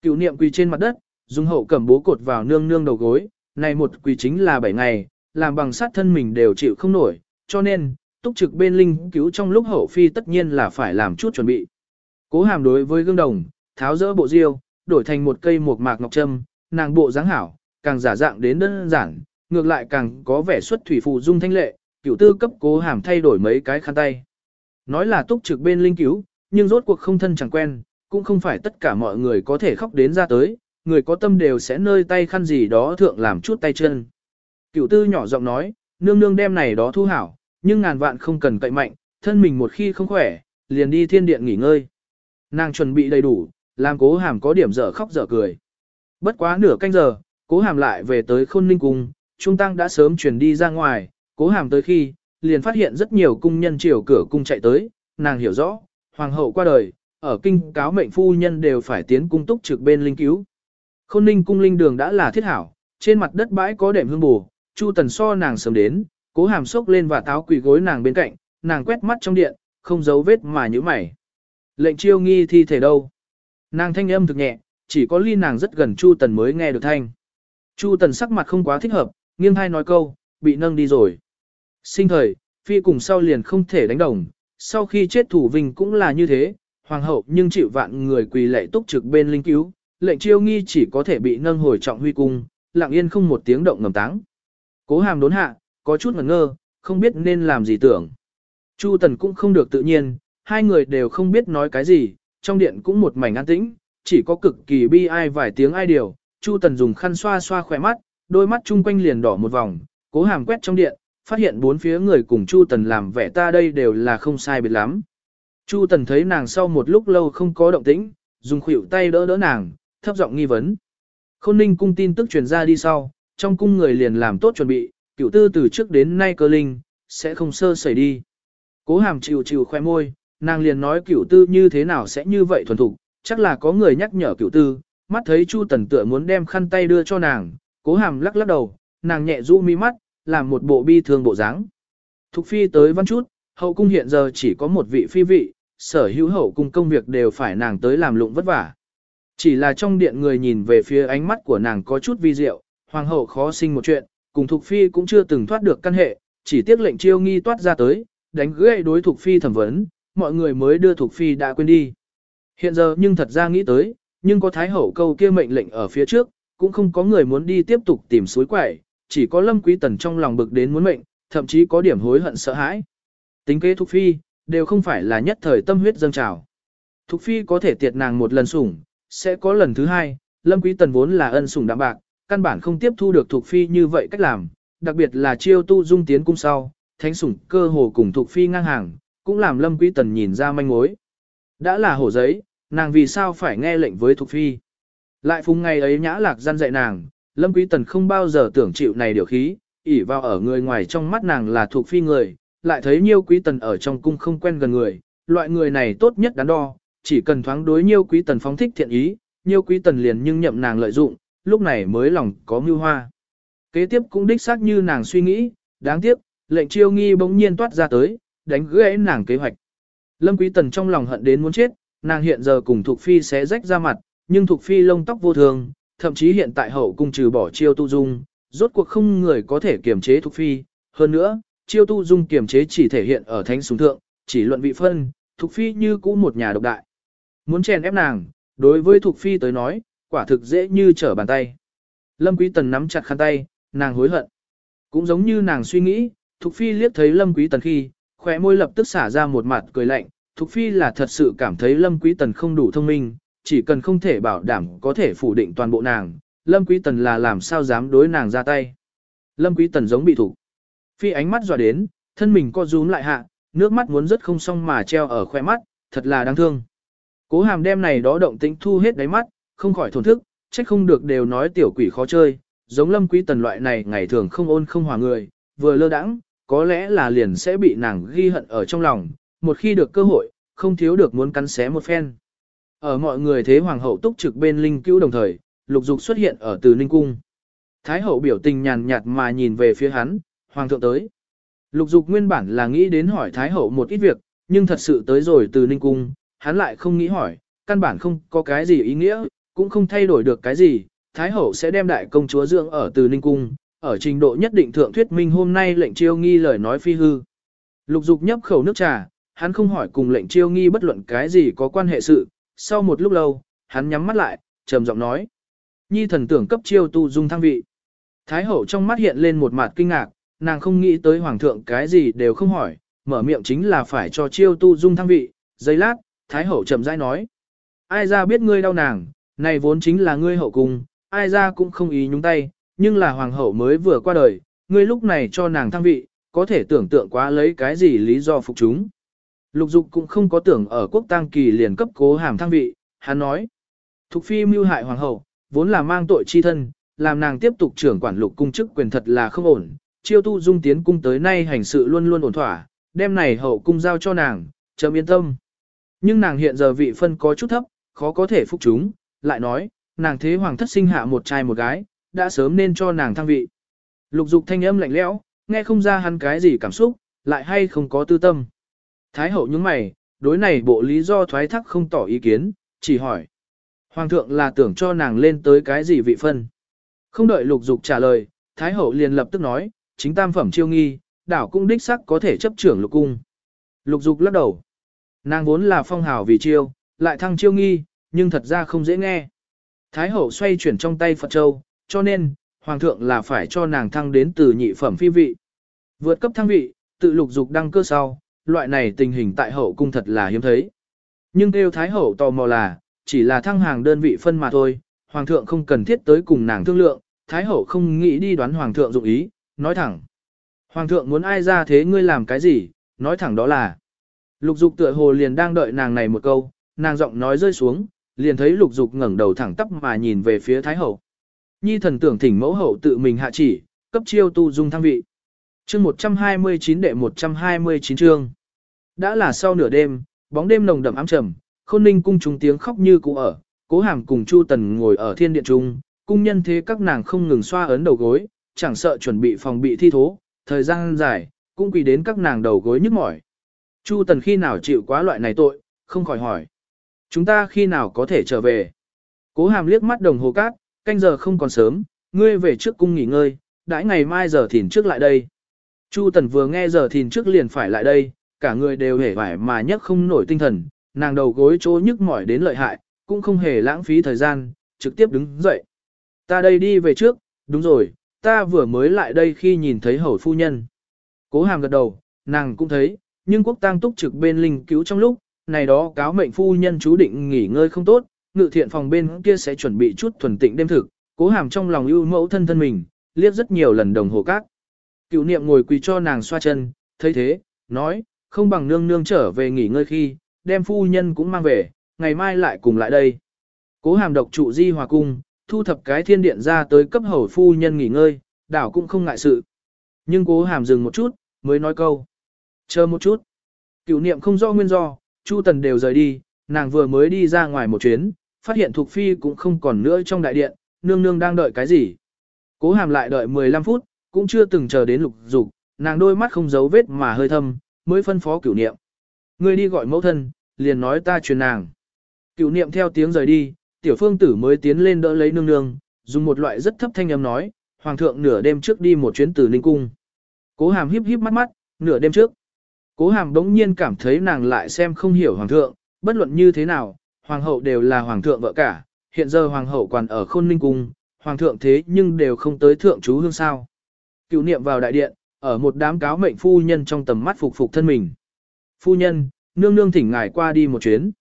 Cựu niệm quỳ trên mặt đất, dùng hậu cầm bố cột vào nương nương đầu gối, này một quỳ chính là 7 ngày, làm bằng sát thân mình đều chịu không nổi, cho nên, túc trực bên linh cứu trong lúc hậu phi tất nhiên là phải làm chút chuẩn bị. Cố hàm đối với gương đồng, tháo rỡ bộ diêu, đổi thành một cây một mạc ngọc trâm, nàng bộ dáng hảo, càng giả dạng đến đơn giản, ngược lại càng có vẻ xuất thủy phụ dung thanh lệ, cửu tư cấp cố hàm thay đổi mấy cái khăn tay. Nói là túc trực bên linh cứu, nhưng rốt cuộc không thân chẳng quen, cũng không phải tất cả mọi người có thể khóc đến ra tới, người có tâm đều sẽ nơi tay khăn gì đó thượng làm chút tay chân. Cửu tư nhỏ giọng nói, nương nương đem này đó thu hảo, nhưng ngàn vạn không cần cậy mạnh, thân mình một khi không khỏe, liền đi thiên điện nghỉ ngơi. Nàng chuẩn bị đầy đủ, làm cố hàm có điểm dở khóc dở cười. Bất quá nửa canh giờ, cố hàm lại về tới khôn ninh cung, trung tăng đã sớm chuyển đi ra ngoài, cố hàm tới khi, liền phát hiện rất nhiều cung nhân chiều cửa cung chạy tới, nàng hiểu rõ, hoàng hậu qua đời, ở kinh cáo mệnh phu nhân đều phải tiến cung túc trực bên linh cứu. Khôn ninh cung linh đường đã là thiết hảo, trên mặt đất bãi có đệm hương bù, chu tần so nàng sớm đến, cố hàm sốc lên và táo quỳ gối nàng bên cạnh, nàng quét mắt trong điện, không giấu vết mà như mày. Lệnh chiêu nghi thi thể đâu? Nàng thanh âm thực nhẹ, chỉ có ly nàng rất gần Chu Tần mới nghe được thanh. Chu Tần sắc mặt không quá thích hợp, nghiêng hai nói câu, bị nâng đi rồi. Sinh thời, phi cùng sau liền không thể đánh đồng, sau khi chết thủ vinh cũng là như thế, hoàng hậu nhưng chịu vạn người quỳ lệ túc trực bên linh cứu, lệnh chiêu nghi chỉ có thể bị nâng hồi trọng huy cung, lặng yên không một tiếng động ngầm táng. Cố hàm đốn hạ, có chút ngẩn ngơ, không biết nên làm gì tưởng. Chu Tần cũng không được tự nhiên, hai người đều không biết nói cái gì, trong điện cũng một mảnh an tĩnh, chỉ có cực kỳ bi ai vài tiếng ai điều, Chu Tần dùng khăn xoa xoa khỏe mắt, đôi mắt chung quanh liền đỏ một vòng, cố hàm quét trong điện, phát hiện bốn phía người cùng Chu Tần làm vẻ ta đây đều là không sai biệt lắm. Chu Tần thấy nàng sau một lúc lâu không có động tĩnh, dùng khuỷu tay đỡ đỡ nàng, thấp giọng nghi vấn. Khôn ninh cung tin tức truyền ra đi sau, trong cung người liền làm tốt chuẩn bị, cựu tư từ trước đến nay cơ linh, sẽ không sơ sẩy đi. Cố hàm chịu chịu khoe môi, nàng liền nói cựu tư như thế nào sẽ như vậy thuần thục, chắc là có người nhắc nhở cựu tư, mắt thấy Chu Tần tựa muốn đem khăn tay đưa cho nàng, cố hàm lắc lắc đầu, nàng nhẹ rũ mi mắt, làm một bộ bi thương bộ dáng. Thục phi tới văn chút, hậu cung hiện giờ chỉ có một vị phi vị, sở hữu hậu cung công việc đều phải nàng tới làm lụng vất vả. Chỉ là trong điện người nhìn về phía ánh mắt của nàng có chút vi diệu, hoàng hậu khó sinh một chuyện, cùng Thục Phi cũng chưa từng thoát được căn hệ, chỉ tiếc lệnh chiêu nghi toát ra tới, đánh gãy đối Thục Phi thẩm vấn, mọi người mới đưa Thục Phi đã quên đi. Hiện giờ nhưng thật ra nghĩ tới, nhưng có Thái Hậu câu kia mệnh lệnh ở phía trước, cũng không có người muốn đi tiếp tục tìm suối quẩy, chỉ có Lâm Quý Tần trong lòng bực đến muốn mệnh, thậm chí có điểm hối hận sợ hãi. Tính kế Thục Phi, đều không phải là nhất thời tâm huyết dâng trào. Thục phi có thể tiệt nàng một lần sủng, sẽ có lần thứ hai, Lâm Quý Tần vốn là ân sủng đạm bạc, căn bản không tiếp thu được thuộc phi như vậy cách làm, đặc biệt là chiêu tu dung tiến cung sau, thánh sủng cơ hồ cùng thuộc phi ngang hàng, cũng làm Lâm Quý Tần nhìn ra manh mối. Đã là hổ giấy, nàng vì sao phải nghe lệnh với thuộc phi? Lại phùng ngày ấy nhã lạc gian dạy nàng, Lâm Quý Tần không bao giờ tưởng chịu này điều khí, ỉ vào ở người ngoài trong mắt nàng là thuộc phi người, lại thấy nhiêu quý tần ở trong cung không quen gần người, loại người này tốt nhất đắn đo, chỉ cần thoáng đối nhiêu quý tần phóng thích thiện ý, nhiêu quý tần liền nhưng nhậm nàng lợi dụng, lúc này mới lòng có mưu hoa. Kế tiếp cũng đích xác như nàng suy nghĩ, đáng tiếc, lệnh chiêu nghi bỗng nhiên toát ra tới, đánh gãy nàng kế hoạch. Lâm quý tần trong lòng hận đến muốn chết, nàng hiện giờ cùng Thục Phi sẽ rách ra mặt, nhưng Thục Phi lông tóc vô thường, thậm chí hiện tại hậu cung trừ bỏ chiêu tu dung, rốt cuộc không người có thể kiềm chế Thục Phi. Hơn nữa, chiêu tu dung kiềm chế chỉ thể hiện ở thánh súng thượng, chỉ luận vị phân, Thục Phi như cũ một nhà độc đại. Muốn chèn ép nàng, đối với Thục Phi tới nói, quả thực dễ như trở bàn tay. Lâm Quý Tần nắm chặt khăn tay, nàng hối hận. Cũng giống như nàng suy nghĩ, Thục Phi liếc thấy Lâm Quý Tần khi, khỏe môi lập tức xả ra một mặt cười lạnh. Thục Phi là thật sự cảm thấy Lâm Quý Tần không đủ thông minh, chỉ cần không thể bảo đảm có thể phủ định toàn bộ nàng, Lâm Quý Tần là làm sao dám đối nàng ra tay. Lâm Quý Tần giống bị thủ. Phi ánh mắt dọa đến, thân mình co rúm lại hạ, nước mắt muốn rớt không xong mà treo ở khoe mắt, thật là đáng thương. Cố hàm đem này đó động tĩnh thu hết đáy mắt, không khỏi thổn thức, trách không được đều nói tiểu quỷ khó chơi, giống lâm quý tần loại này ngày thường không ôn không hòa người, vừa lơ đãng, có lẽ là liền sẽ bị nàng ghi hận ở trong lòng, một khi được cơ hội, không thiếu được muốn cắn xé một phen. Ở mọi người thế hoàng hậu túc trực bên linh cứu đồng thời, lục dục xuất hiện ở từ ninh cung. Thái hậu biểu tình nhàn nhạt mà nhìn về phía hắn, hoàng thượng tới. Lục dục nguyên bản là nghĩ đến hỏi thái hậu một ít việc, nhưng thật sự tới rồi từ ninh cung, hắn lại không nghĩ hỏi, căn bản không có cái gì ý nghĩa, cũng không thay đổi được cái gì, Thái Hậu sẽ đem đại công chúa dưỡng ở từ Ninh Cung, ở trình độ nhất định thượng thuyết minh hôm nay lệnh chiêu nghi lời nói phi hư. Lục dục nhấp khẩu nước trà, hắn không hỏi cùng lệnh chiêu nghi bất luận cái gì có quan hệ sự, sau một lúc lâu, hắn nhắm mắt lại, trầm giọng nói. Nhi thần tưởng cấp chiêu tu dung thăng vị. Thái hậu trong mắt hiện lên một mặt kinh ngạc, nàng không nghĩ tới hoàng thượng cái gì đều không hỏi, mở miệng chính là phải cho chiêu tu dung thăng vị. Giây lát, Thái hậu chậm rãi nói. Ai ra biết ngươi đau nàng, này vốn chính là ngươi hậu cung, ai ra cũng không ý nhúng tay, nhưng là hoàng hậu mới vừa qua đời, ngươi lúc này cho nàng thăng vị, có thể tưởng tượng quá lấy cái gì lý do phục chúng. Lục dục cũng không có tưởng ở quốc tang kỳ liền cấp cố hàm thăng vị, hắn nói. Thục phi mưu hại hoàng hậu, vốn là mang tội chi thân, làm nàng tiếp tục trưởng quản lục cung chức quyền thật là không ổn. Chiêu tu dung tiến cung tới nay hành sự luôn luôn ổn thỏa, đêm này hậu cung giao cho nàng, chấm yên tâm. Nhưng nàng hiện giờ vị phân có chút thấp, khó có thể phục chúng, lại nói, nàng thế hoàng thất sinh hạ một trai một gái, đã sớm nên cho nàng thăng vị. Lục dục thanh âm lạnh lẽo, nghe không ra hắn cái gì cảm xúc, lại hay không có tư tâm. Thái hậu nhướng mày, đối này bộ lý do thoái thác không tỏ ý kiến, chỉ hỏi. Hoàng thượng là tưởng cho nàng lên tới cái gì vị phân. Không đợi lục dục trả lời, Thái hậu liền lập tức nói, chính tam phẩm chiêu nghi, đảo cung đích sắc có thể chấp trưởng lục cung. Lục dục lắc đầu. Nàng vốn là phong hào vì chiêu, lại thăng chiêu nghi, nhưng thật ra không dễ nghe. Thái hậu xoay chuyển trong tay Phật Châu, cho nên, Hoàng thượng là phải cho nàng thăng đến từ nhị phẩm phi vị. Vượt cấp thăng vị, tự lục dục đăng cơ sau, loại này tình hình tại hậu cung thật là hiếm thấy. Nhưng kêu Thái hậu tò mò là, chỉ là thăng hàng đơn vị phân mà thôi, Hoàng thượng không cần thiết tới cùng nàng thương lượng, Thái hậu không nghĩ đi đoán Hoàng thượng dụng ý, nói thẳng. Hoàng thượng muốn ai ra thế ngươi làm cái gì, nói thẳng đó là. Lục dục tựa hồ liền đang đợi nàng này một câu, nàng giọng nói rơi xuống, liền thấy lục dục ngẩng đầu thẳng tắp mà nhìn về phía Thái Hậu. Nhi thần tưởng thỉnh mẫu hậu tự mình hạ chỉ, cấp chiêu tu dung thăng vị. Chương 129 đệ 129 chương. Đã là sau nửa đêm, bóng đêm nồng đậm ám trầm, khôn ninh cung chúng tiếng khóc như cũ ở, cố hàm cùng Chu Tần ngồi ở thiên điện trung, cung nhân thế các nàng không ngừng xoa ấn đầu gối, chẳng sợ chuẩn bị phòng bị thi thố, thời gian dài, cũng quỳ đến các nàng đầu gối nhức mỏi. Chu Tần khi nào chịu quá loại này tội, không khỏi hỏi. Chúng ta khi nào có thể trở về? Cố hàm liếc mắt đồng hồ cát, canh giờ không còn sớm, ngươi về trước cung nghỉ ngơi, đãi ngày mai giờ thìn trước lại đây. Chu Tần vừa nghe giờ thìn trước liền phải lại đây, cả người đều hề vải mà nhấc không nổi tinh thần, nàng đầu gối chỗ nhức mỏi đến lợi hại, cũng không hề lãng phí thời gian, trực tiếp đứng dậy. Ta đây đi về trước, đúng rồi, ta vừa mới lại đây khi nhìn thấy hầu phu nhân. Cố hàm gật đầu, nàng cũng thấy, nhưng quốc tang túc trực bên linh cứu trong lúc, này đó cáo mệnh phu nhân chú định nghỉ ngơi không tốt, ngự thiện phòng bên kia sẽ chuẩn bị chút thuần tịnh đêm thực, cố hàm trong lòng ưu mẫu thân thân mình, liếc rất nhiều lần đồng hồ các. Cựu niệm ngồi quỳ cho nàng xoa chân, thấy thế, nói, không bằng nương nương trở về nghỉ ngơi khi, đem phu nhân cũng mang về, ngày mai lại cùng lại đây. Cố hàm độc trụ di hòa cung, thu thập cái thiên điện ra tới cấp hầu phu nhân nghỉ ngơi, đảo cũng không ngại sự. Nhưng cố hàm dừng một chút, mới nói câu. Chờ một chút. Cựu niệm không do nguyên do, Chu Tần đều rời đi, nàng vừa mới đi ra ngoài một chuyến, phát hiện Thục Phi cũng không còn nữa trong đại điện, nương nương đang đợi cái gì. Cố hàm lại đợi 15 phút, cũng chưa từng chờ đến lục dục, nàng đôi mắt không giấu vết mà hơi thâm, mới phân phó cửu niệm. Người đi gọi mẫu thân, liền nói ta truyền nàng. Cửu niệm theo tiếng rời đi, tiểu phương tử mới tiến lên đỡ lấy nương nương, dùng một loại rất thấp thanh âm nói, hoàng thượng nửa đêm trước đi một chuyến từ Ninh Cung. Cố hàm híp híp mắt mắt, nửa đêm trước. Cố hàm đống nhiên cảm thấy nàng lại xem không hiểu hoàng thượng, bất luận như thế nào, hoàng hậu đều là hoàng thượng vợ cả, hiện giờ hoàng hậu còn ở khôn ninh cung, hoàng thượng thế nhưng đều không tới thượng chú hương sao. Cựu niệm vào đại điện, ở một đám cáo mệnh phu nhân trong tầm mắt phục phục thân mình. Phu nhân, nương nương thỉnh ngài qua đi một chuyến.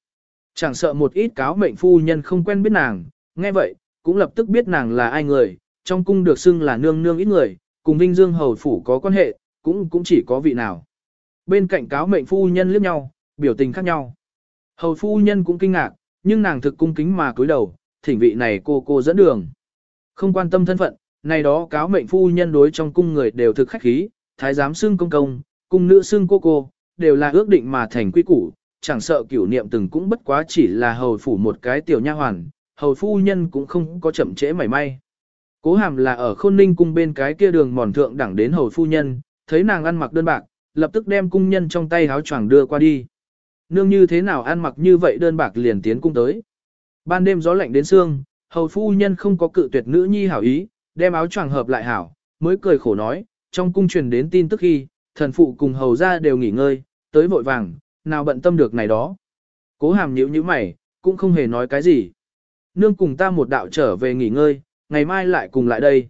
Chẳng sợ một ít cáo mệnh phu nhân không quen biết nàng, nghe vậy, cũng lập tức biết nàng là ai người, trong cung được xưng là nương nương ít người, cùng Vinh Dương Hầu Phủ có quan hệ, cũng cũng chỉ có vị nào. Bên cạnh cáo mệnh phu nhân liếc nhau, biểu tình khác nhau. Hầu phu nhân cũng kinh ngạc, nhưng nàng thực cung kính mà cúi đầu, thỉnh vị này cô cô dẫn đường. Không quan tâm thân phận, này đó cáo mệnh phu nhân đối trong cung người đều thực khách khí, thái giám xưng công công, cung nữ xưng cô cô, đều là ước định mà thành quy củ, chẳng sợ cửu niệm từng cũng bất quá chỉ là hầu phủ một cái tiểu nha hoàn, hầu phu nhân cũng không có chậm trễ mảy may. Cố hàm là ở khôn ninh cung bên cái kia đường mòn thượng đẳng đến hầu phu nhân, thấy nàng ăn mặc đơn bạc, lập tức đem cung nhân trong tay áo choàng đưa qua đi. Nương như thế nào ăn mặc như vậy đơn bạc liền tiến cung tới. Ban đêm gió lạnh đến xương, hầu phu nhân không có cự tuyệt nữ nhi hảo ý, đem áo choàng hợp lại hảo, mới cười khổ nói, trong cung truyền đến tin tức khi, thần phụ cùng hầu ra đều nghỉ ngơi, tới vội vàng, nào bận tâm được này đó. Cố hàm nhíu như mày, cũng không hề nói cái gì. Nương cùng ta một đạo trở về nghỉ ngơi, ngày mai lại cùng lại đây.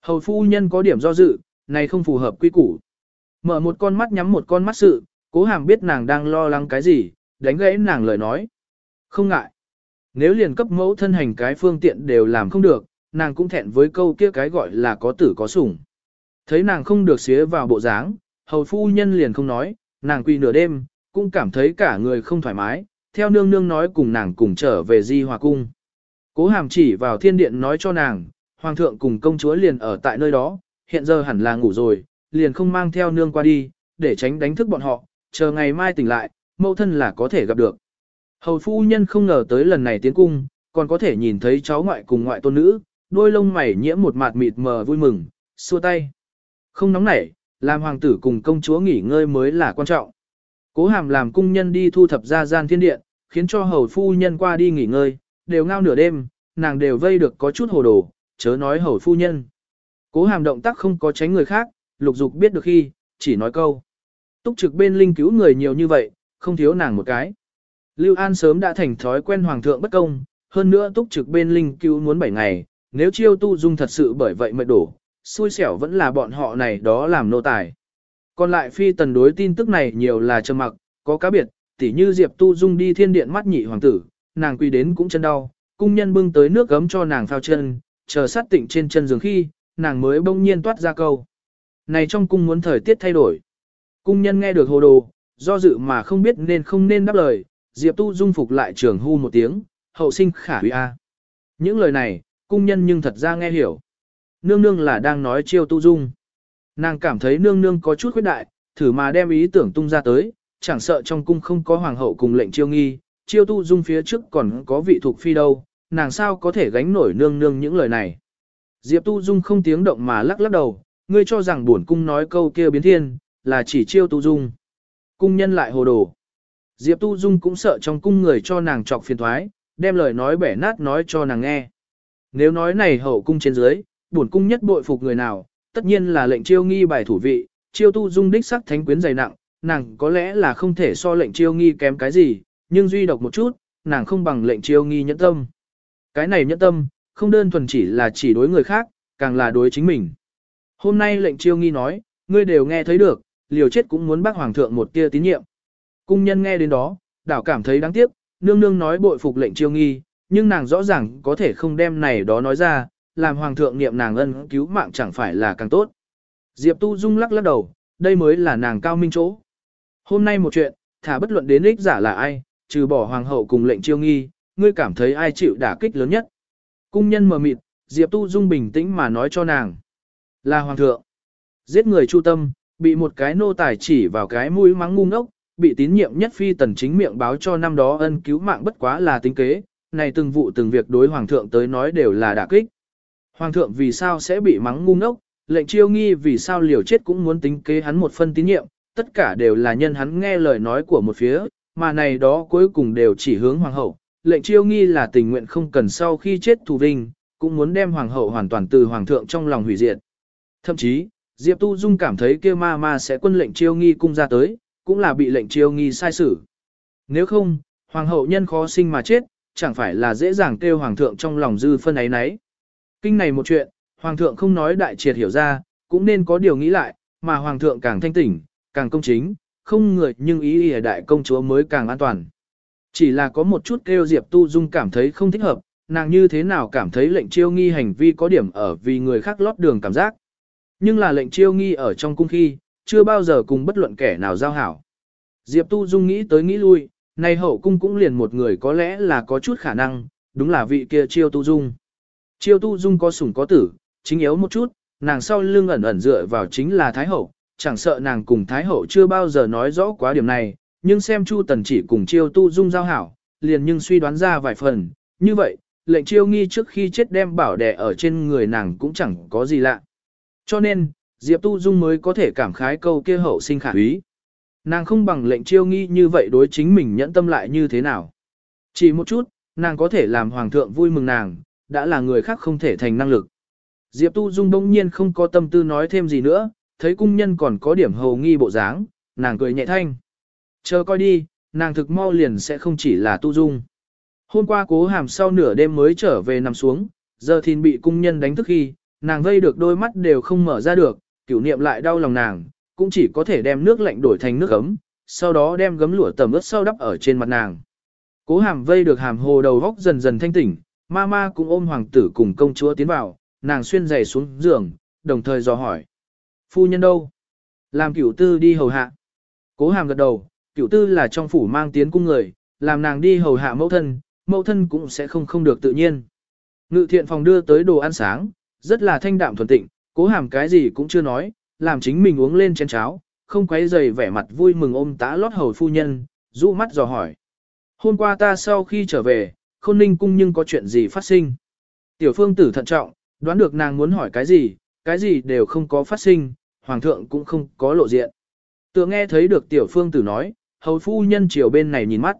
Hầu phu nhân có điểm do dự, này không phù hợp quy củ. Mở một con mắt nhắm một con mắt sự, cố hàm biết nàng đang lo lắng cái gì, đánh gãy nàng lời nói. Không ngại. Nếu liền cấp mẫu thân hành cái phương tiện đều làm không được, nàng cũng thẹn với câu kia cái gọi là có tử có sủng. Thấy nàng không được xía vào bộ dáng, hầu phu nhân liền không nói, nàng quỳ nửa đêm, cũng cảm thấy cả người không thoải mái, theo nương nương nói cùng nàng cùng trở về di hòa cung. Cố hàm chỉ vào thiên điện nói cho nàng, hoàng thượng cùng công chúa liền ở tại nơi đó, hiện giờ hẳn là ngủ rồi, liền không mang theo nương qua đi, để tránh đánh thức bọn họ, chờ ngày mai tỉnh lại, mẫu thân là có thể gặp được. Hầu phu nhân không ngờ tới lần này tiến cung, còn có thể nhìn thấy cháu ngoại cùng ngoại tôn nữ, đôi lông mày nhiễm một mạt mịt mờ vui mừng, xua tay. Không nóng nảy, làm hoàng tử cùng công chúa nghỉ ngơi mới là quan trọng. Cố hàm làm cung nhân đi thu thập ra gian thiên điện, khiến cho hầu phu nhân qua đi nghỉ ngơi, đều ngao nửa đêm, nàng đều vây được có chút hồ đồ, chớ nói hầu phu nhân. Cố hàm động tác không có tránh người khác, lục dục biết được khi, chỉ nói câu. Túc trực bên linh cứu người nhiều như vậy, không thiếu nàng một cái. Lưu An sớm đã thành thói quen hoàng thượng bất công, hơn nữa túc trực bên linh cứu muốn 7 ngày, nếu chiêu tu dung thật sự bởi vậy mệt đổ, xui xẻo vẫn là bọn họ này đó làm nô tài. Còn lại phi tần đối tin tức này nhiều là trầm mặc, có cá biệt, tỉ như Diệp tu dung đi thiên điện mắt nhị hoàng tử, nàng quy đến cũng chân đau, cung nhân bưng tới nước gấm cho nàng phao chân, chờ sát tịnh trên chân giường khi, nàng mới bỗng nhiên toát ra câu. Này trong cung muốn thời tiết thay đổi. Cung nhân nghe được hồ đồ, do dự mà không biết nên không nên đáp lời, Diệp Tu dung phục lại trường hu một tiếng, hậu sinh khả huy a. Những lời này, cung nhân nhưng thật ra nghe hiểu. Nương nương là đang nói chiêu Tu dung. Nàng cảm thấy nương nương có chút khuyết đại, thử mà đem ý tưởng tung ra tới, chẳng sợ trong cung không có hoàng hậu cùng lệnh chiêu nghi, chiêu Tu dung phía trước còn có vị thuộc phi đâu, nàng sao có thể gánh nổi nương nương những lời này. Diệp Tu dung không tiếng động mà lắc lắc đầu, ngươi cho rằng bổn cung nói câu kia biến thiên, là chỉ chiêu tu dung. Cung nhân lại hồ đồ. Diệp tu dung cũng sợ trong cung người cho nàng trọc phiền thoái, đem lời nói bẻ nát nói cho nàng nghe. Nếu nói này hậu cung trên dưới, bổn cung nhất bội phục người nào, tất nhiên là lệnh chiêu nghi bài thủ vị, chiêu tu dung đích sắc thánh quyến dày nặng, nàng có lẽ là không thể so lệnh chiêu nghi kém cái gì, nhưng duy độc một chút, nàng không bằng lệnh chiêu nghi nhẫn tâm. Cái này nhẫn tâm, không đơn thuần chỉ là chỉ đối người khác, càng là đối chính mình. Hôm nay lệnh chiêu nghi nói, ngươi đều nghe thấy được, liều chết cũng muốn bác hoàng thượng một tia tín nhiệm. Cung nhân nghe đến đó, đảo cảm thấy đáng tiếc, nương nương nói bội phục lệnh chiêu nghi, nhưng nàng rõ ràng có thể không đem này đó nói ra, làm hoàng thượng niệm nàng ân cứu mạng chẳng phải là càng tốt. Diệp Tu Dung lắc lắc đầu, đây mới là nàng cao minh chỗ. Hôm nay một chuyện, thả bất luận đến ích giả là ai, trừ bỏ hoàng hậu cùng lệnh chiêu nghi, ngươi cảm thấy ai chịu đả kích lớn nhất. Cung nhân mờ mịt, Diệp Tu Dung bình tĩnh mà nói cho nàng. Là hoàng thượng. Giết người chu tâm, bị một cái nô tài chỉ vào cái mũi mắng ngu ngốc, bị tín nhiệm nhất phi tần chính miệng báo cho năm đó ân cứu mạng bất quá là tính kế, này từng vụ từng việc đối hoàng thượng tới nói đều là đả kích. Hoàng thượng vì sao sẽ bị mắng ngu ngốc, lệnh chiêu nghi vì sao liều chết cũng muốn tính kế hắn một phân tín nhiệm, tất cả đều là nhân hắn nghe lời nói của một phía, mà này đó cuối cùng đều chỉ hướng hoàng hậu. Lệnh chiêu nghi là tình nguyện không cần sau khi chết thù vinh, cũng muốn đem hoàng hậu hoàn toàn từ hoàng thượng trong lòng hủy diệt. Thậm chí, Diệp Tu Dung cảm thấy kia ma ma sẽ quân lệnh chiêu nghi cung ra tới, cũng là bị lệnh chiêu nghi sai xử. Nếu không, hoàng hậu nhân khó sinh mà chết, chẳng phải là dễ dàng kêu hoàng thượng trong lòng dư phân ấy nấy. Kinh này một chuyện, hoàng thượng không nói đại triệt hiểu ra, cũng nên có điều nghĩ lại, mà hoàng thượng càng thanh tỉnh, càng công chính, không người nhưng ý ý đại công chúa mới càng an toàn. Chỉ là có một chút kêu Diệp Tu Dung cảm thấy không thích hợp, nàng như thế nào cảm thấy lệnh chiêu nghi hành vi có điểm ở vì người khác lót đường cảm giác. Nhưng là lệnh chiêu nghi ở trong cung khi, chưa bao giờ cùng bất luận kẻ nào giao hảo. Diệp Tu Dung nghĩ tới nghĩ lui, này hậu cung cũng liền một người có lẽ là có chút khả năng, đúng là vị kia chiêu Tu Dung. Chiêu Tu Dung có sủng có tử, chính yếu một chút, nàng sau lưng ẩn ẩn dựa vào chính là Thái Hậu, chẳng sợ nàng cùng Thái Hậu chưa bao giờ nói rõ quá điểm này, nhưng xem Chu Tần chỉ cùng Chiêu Tu Dung giao hảo, liền nhưng suy đoán ra vài phần, như vậy, lệnh Chiêu nghi trước khi chết đem bảo đẻ ở trên người nàng cũng chẳng có gì lạ. Cho nên, Diệp Tu Dung mới có thể cảm khái câu kia hậu sinh khả úy. Nàng không bằng lệnh chiêu nghi như vậy đối chính mình nhẫn tâm lại như thế nào. Chỉ một chút, nàng có thể làm hoàng thượng vui mừng nàng, đã là người khác không thể thành năng lực. Diệp Tu Dung đông nhiên không có tâm tư nói thêm gì nữa, thấy cung nhân còn có điểm hầu nghi bộ dáng, nàng cười nhẹ thanh. Chờ coi đi, nàng thực mau liền sẽ không chỉ là Tu Dung. Hôm qua cố hàm sau nửa đêm mới trở về nằm xuống, giờ thìn bị cung nhân đánh thức khi, nàng vây được đôi mắt đều không mở ra được, cửu niệm lại đau lòng nàng, cũng chỉ có thể đem nước lạnh đổi thành nước ấm, sau đó đem gấm lụa tầm ướt sâu đắp ở trên mặt nàng. Cố hàm vây được hàm hồ đầu góc dần dần thanh tỉnh, ma ma cũng ôm hoàng tử cùng công chúa tiến vào, nàng xuyên giày xuống giường, đồng thời dò hỏi. Phu nhân đâu? Làm cửu tư đi hầu hạ. Cố hàm gật đầu, cửu tư là trong phủ mang tiến cung người, làm nàng đi hầu hạ mẫu thân, mẫu thân cũng sẽ không không được tự nhiên. Ngự thiện phòng đưa tới đồ ăn sáng, rất là thanh đạm thuần tịnh, cố hàm cái gì cũng chưa nói, làm chính mình uống lên chén cháo, không quấy dày vẻ mặt vui mừng ôm tá lót hầu phu nhân, rũ mắt dò hỏi. Hôm qua ta sau khi trở về, khôn ninh cung nhưng có chuyện gì phát sinh? Tiểu phương tử thận trọng, đoán được nàng muốn hỏi cái gì, cái gì đều không có phát sinh, hoàng thượng cũng không có lộ diện. Tựa nghe thấy được tiểu phương tử nói, hầu phu nhân chiều bên này nhìn mắt.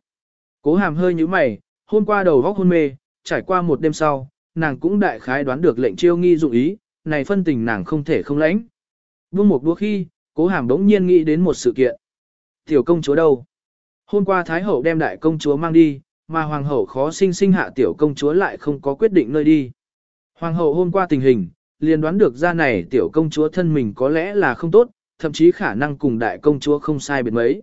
Cố hàm hơi như mày, hôm qua đầu góc hôn mê, trải qua một đêm sau, nàng cũng đại khái đoán được lệnh chiêu nghi dụng ý, này phân tình nàng không thể không lãnh. Vương một đua khi, cố hàm đống nhiên nghĩ đến một sự kiện. Tiểu công chúa đâu? Hôm qua Thái hậu đem đại công chúa mang đi, mà hoàng hậu khó sinh sinh hạ tiểu công chúa lại không có quyết định nơi đi. Hoàng hậu hôm qua tình hình, liền đoán được ra này tiểu công chúa thân mình có lẽ là không tốt, thậm chí khả năng cùng đại công chúa không sai biệt mấy.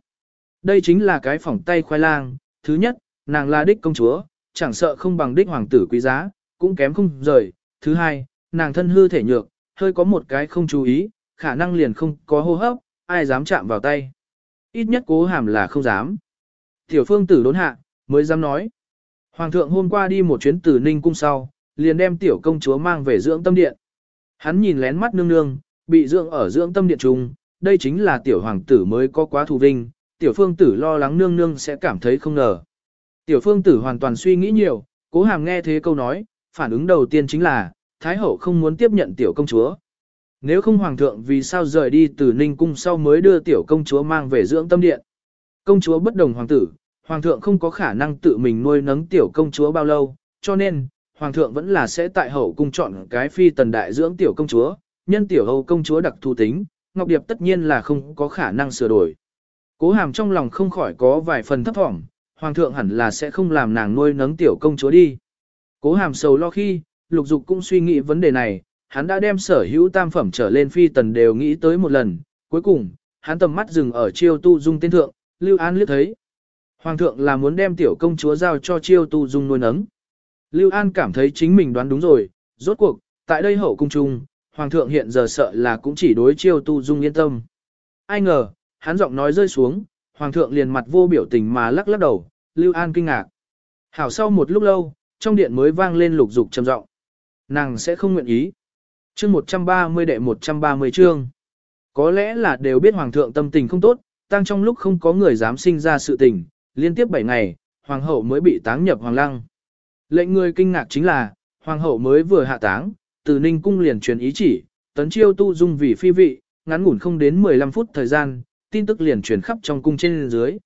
Đây chính là cái phỏng tay khoai lang, thứ nhất, nàng là đích công chúa, chẳng sợ không bằng đích hoàng tử quý giá, cũng kém không rời. Thứ hai, nàng thân hư thể nhược, hơi có một cái không chú ý, khả năng liền không có hô hấp, ai dám chạm vào tay. Ít nhất cố hàm là không dám. Tiểu phương tử đốn hạ, mới dám nói. Hoàng thượng hôm qua đi một chuyến từ Ninh cung sau, liền đem tiểu công chúa mang về dưỡng tâm điện. Hắn nhìn lén mắt nương nương, bị dưỡng ở dưỡng tâm điện chung đây chính là tiểu hoàng tử mới có quá thù vinh, tiểu phương tử lo lắng nương nương sẽ cảm thấy không ngờ. Tiểu phương tử hoàn toàn suy nghĩ nhiều, cố hàm nghe thế câu nói, phản ứng đầu tiên chính là, Thái hậu không muốn tiếp nhận tiểu công chúa. Nếu không hoàng thượng vì sao rời đi từ Ninh cung sau mới đưa tiểu công chúa mang về dưỡng tâm điện. Công chúa bất đồng hoàng tử, hoàng thượng không có khả năng tự mình nuôi nấng tiểu công chúa bao lâu, cho nên, hoàng thượng vẫn là sẽ tại hậu cung chọn cái phi tần đại dưỡng tiểu công chúa, nhân tiểu hậu công chúa đặc thù tính, Ngọc Điệp tất nhiên là không có khả năng sửa đổi. Cố hàm trong lòng không khỏi có vài phần thấp thỏm, hoàng thượng hẳn là sẽ không làm nàng nuôi nấng tiểu công chúa đi. Cố hàm sầu lo khi, lục dục cũng suy nghĩ vấn đề này, hắn đã đem sở hữu tam phẩm trở lên phi tần đều nghĩ tới một lần, cuối cùng, hắn tầm mắt dừng ở chiêu tu dung tên thượng, Lưu An liếc thấy. Hoàng thượng là muốn đem tiểu công chúa giao cho chiêu tu dung nuôi nấng. Lưu An cảm thấy chính mình đoán đúng rồi, rốt cuộc, tại đây hậu cung trung, Hoàng thượng hiện giờ sợ là cũng chỉ đối chiêu tu dung yên tâm. Ai ngờ, hắn giọng nói rơi xuống, Hoàng thượng liền mặt vô biểu tình mà lắc lắc đầu, Lưu An kinh ngạc. Hảo sau một lúc lâu, trong điện mới vang lên lục dục trầm giọng. Nàng sẽ không nguyện ý. Chương 130 đệ 130 chương. Có lẽ là đều biết hoàng thượng tâm tình không tốt, tăng trong lúc không có người dám sinh ra sự tình, liên tiếp 7 ngày, hoàng hậu mới bị táng nhập hoàng lăng. Lệnh người kinh ngạc chính là, hoàng hậu mới vừa hạ táng, từ ninh cung liền truyền ý chỉ, tấn chiêu tu dung vì phi vị, ngắn ngủn không đến 15 phút thời gian, tin tức liền truyền khắp trong cung trên dưới.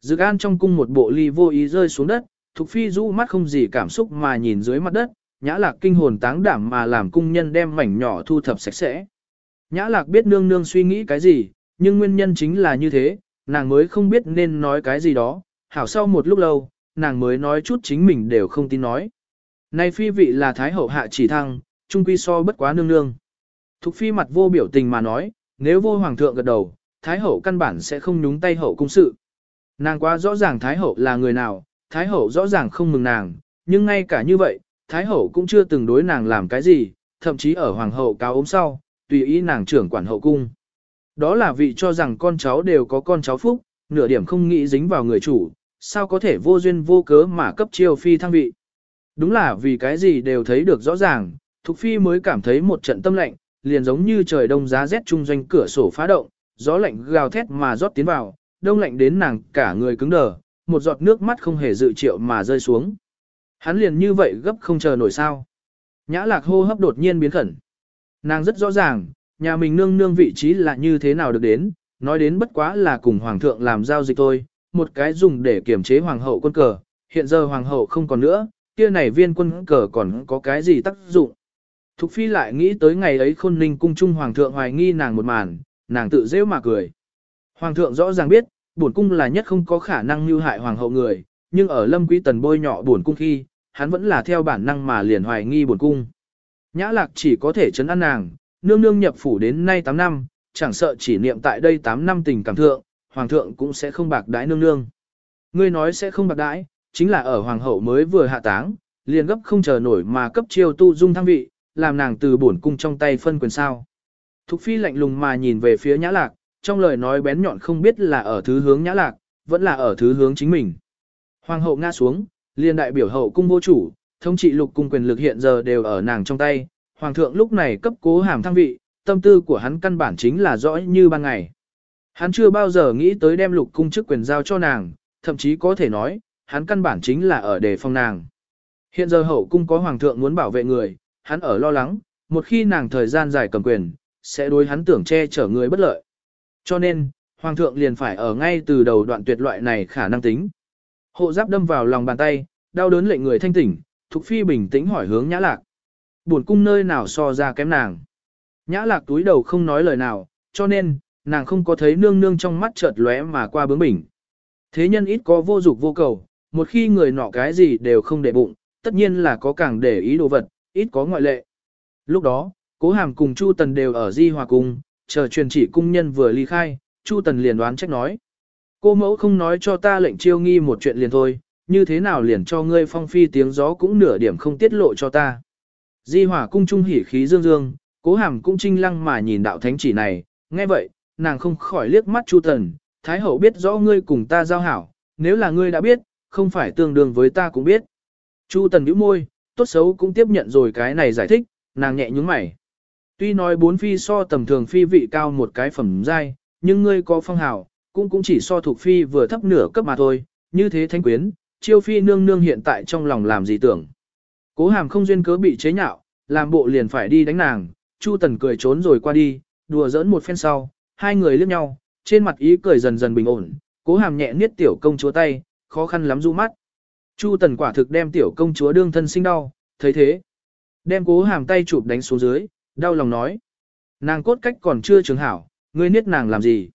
Dược an trong cung một bộ ly vô ý rơi xuống đất, Thục Phi rũ mắt không gì cảm xúc mà nhìn dưới mặt đất, Nhã Lạc kinh hồn táng đảm mà làm cung nhân đem mảnh nhỏ thu thập sạch sẽ. Nhã Lạc biết nương nương suy nghĩ cái gì, nhưng nguyên nhân chính là như thế, nàng mới không biết nên nói cái gì đó, hảo sau một lúc lâu, nàng mới nói chút chính mình đều không tin nói. Này phi vị là Thái Hậu hạ chỉ thăng, trung quy so bất quá nương nương. Thục Phi mặt vô biểu tình mà nói, nếu vô hoàng thượng gật đầu, Thái Hậu căn bản sẽ không nhúng tay hậu cung sự. Nàng quá rõ ràng Thái Hậu là người nào, Thái Hậu rõ ràng không mừng nàng, nhưng ngay cả như vậy, Thái Hậu cũng chưa từng đối nàng làm cái gì, thậm chí ở Hoàng hậu cáo ốm sau, tùy ý nàng trưởng quản hậu cung. Đó là vị cho rằng con cháu đều có con cháu phúc, nửa điểm không nghĩ dính vào người chủ, sao có thể vô duyên vô cớ mà cấp chiêu phi thăng vị. Đúng là vì cái gì đều thấy được rõ ràng, Thục Phi mới cảm thấy một trận tâm lạnh, liền giống như trời đông giá rét trung doanh cửa sổ phá động, gió lạnh gào thét mà rót tiến vào, đông lạnh đến nàng cả người cứng đờ, một giọt nước mắt không hề dự triệu mà rơi xuống. Hắn liền như vậy gấp không chờ nổi sao. Nhã lạc hô hấp đột nhiên biến khẩn. Nàng rất rõ ràng, nhà mình nương nương vị trí là như thế nào được đến, nói đến bất quá là cùng hoàng thượng làm giao dịch thôi, một cái dùng để kiểm chế hoàng hậu quân cờ, hiện giờ hoàng hậu không còn nữa, kia này viên quân cờ còn có cái gì tác dụng. Thục phi lại nghĩ tới ngày ấy khôn ninh cung trung hoàng thượng hoài nghi nàng một màn, nàng tự rêu mà cười. Hoàng thượng rõ ràng biết, bổn cung là nhất không có khả năng mưu hại hoàng hậu người, nhưng ở lâm quý tần bôi nhọ bổn cung khi, hắn vẫn là theo bản năng mà liền hoài nghi bổn cung. Nhã lạc chỉ có thể chấn an nàng, nương nương nhập phủ đến nay 8 năm, chẳng sợ chỉ niệm tại đây 8 năm tình cảm thượng, hoàng thượng cũng sẽ không bạc đãi nương nương. Ngươi nói sẽ không bạc đãi, chính là ở hoàng hậu mới vừa hạ táng, liền gấp không chờ nổi mà cấp chiêu tu dung thăng vị, làm nàng từ bổn cung trong tay phân quyền sao. Thục phi lạnh lùng mà nhìn về phía nhã lạc, trong lời nói bén nhọn không biết là ở thứ hướng nhã lạc, vẫn là ở thứ hướng chính mình. Hoàng hậu ngã xuống, liên đại biểu hậu cung vô chủ, thống trị lục cung quyền lực hiện giờ đều ở nàng trong tay. Hoàng thượng lúc này cấp cố hàm thăng vị, tâm tư của hắn căn bản chính là rõ như ban ngày. Hắn chưa bao giờ nghĩ tới đem lục cung chức quyền giao cho nàng, thậm chí có thể nói, hắn căn bản chính là ở đề phòng nàng. Hiện giờ hậu cung có hoàng thượng muốn bảo vệ người, hắn ở lo lắng, một khi nàng thời gian dài cầm quyền, sẽ đối hắn tưởng che chở người bất lợi. Cho nên, Hoàng thượng liền phải ở ngay từ đầu đoạn tuyệt loại này khả năng tính. Hộ giáp đâm vào lòng bàn tay, đau đớn lệnh người thanh tỉnh, Thục Phi bình tĩnh hỏi hướng Nhã Lạc. Buồn cung nơi nào so ra kém nàng. Nhã Lạc túi đầu không nói lời nào, cho nên, nàng không có thấy nương nương trong mắt chợt lóe mà qua bướng bỉnh. Thế nhân ít có vô dục vô cầu, một khi người nọ cái gì đều không để bụng, tất nhiên là có càng để ý đồ vật, ít có ngoại lệ. Lúc đó, Cố Hàm cùng Chu Tần đều ở Di Hòa Cung, chờ truyền chỉ cung nhân vừa ly khai, Chu Tần liền đoán trách nói. Cô mẫu không nói cho ta lệnh chiêu nghi một chuyện liền thôi, như thế nào liền cho ngươi phong phi tiếng gió cũng nửa điểm không tiết lộ cho ta. Di hỏa cung trung hỉ khí dương dương, cố hàm cũng trinh lăng mà nhìn đạo thánh chỉ này, nghe vậy, nàng không khỏi liếc mắt Chu Tần, Thái hậu biết rõ ngươi cùng ta giao hảo, nếu là ngươi đã biết, không phải tương đương với ta cũng biết. Chu Tần nhíu môi, tốt xấu cũng tiếp nhận rồi cái này giải thích, nàng nhẹ nhúng mày. Tuy nói bốn phi so tầm thường phi vị cao một cái phẩm giai, nhưng ngươi có phong hào, cũng cũng chỉ so thuộc phi vừa thấp nửa cấp mà thôi, như thế thanh quyến, chiêu phi nương nương hiện tại trong lòng làm gì tưởng. Cố hàm không duyên cớ bị chế nhạo, làm bộ liền phải đi đánh nàng, Chu Tần cười trốn rồi qua đi, đùa giỡn một phen sau, hai người liếc nhau, trên mặt ý cười dần dần bình ổn, cố hàm nhẹ niết tiểu công chúa tay, khó khăn lắm du mắt. Chu Tần quả thực đem tiểu công chúa đương thân sinh đau, thấy thế. Đem cố hàm tay chụp đánh xuống dưới, đau lòng nói. Nàng cốt cách còn chưa trường hảo, ngươi niết nàng làm gì?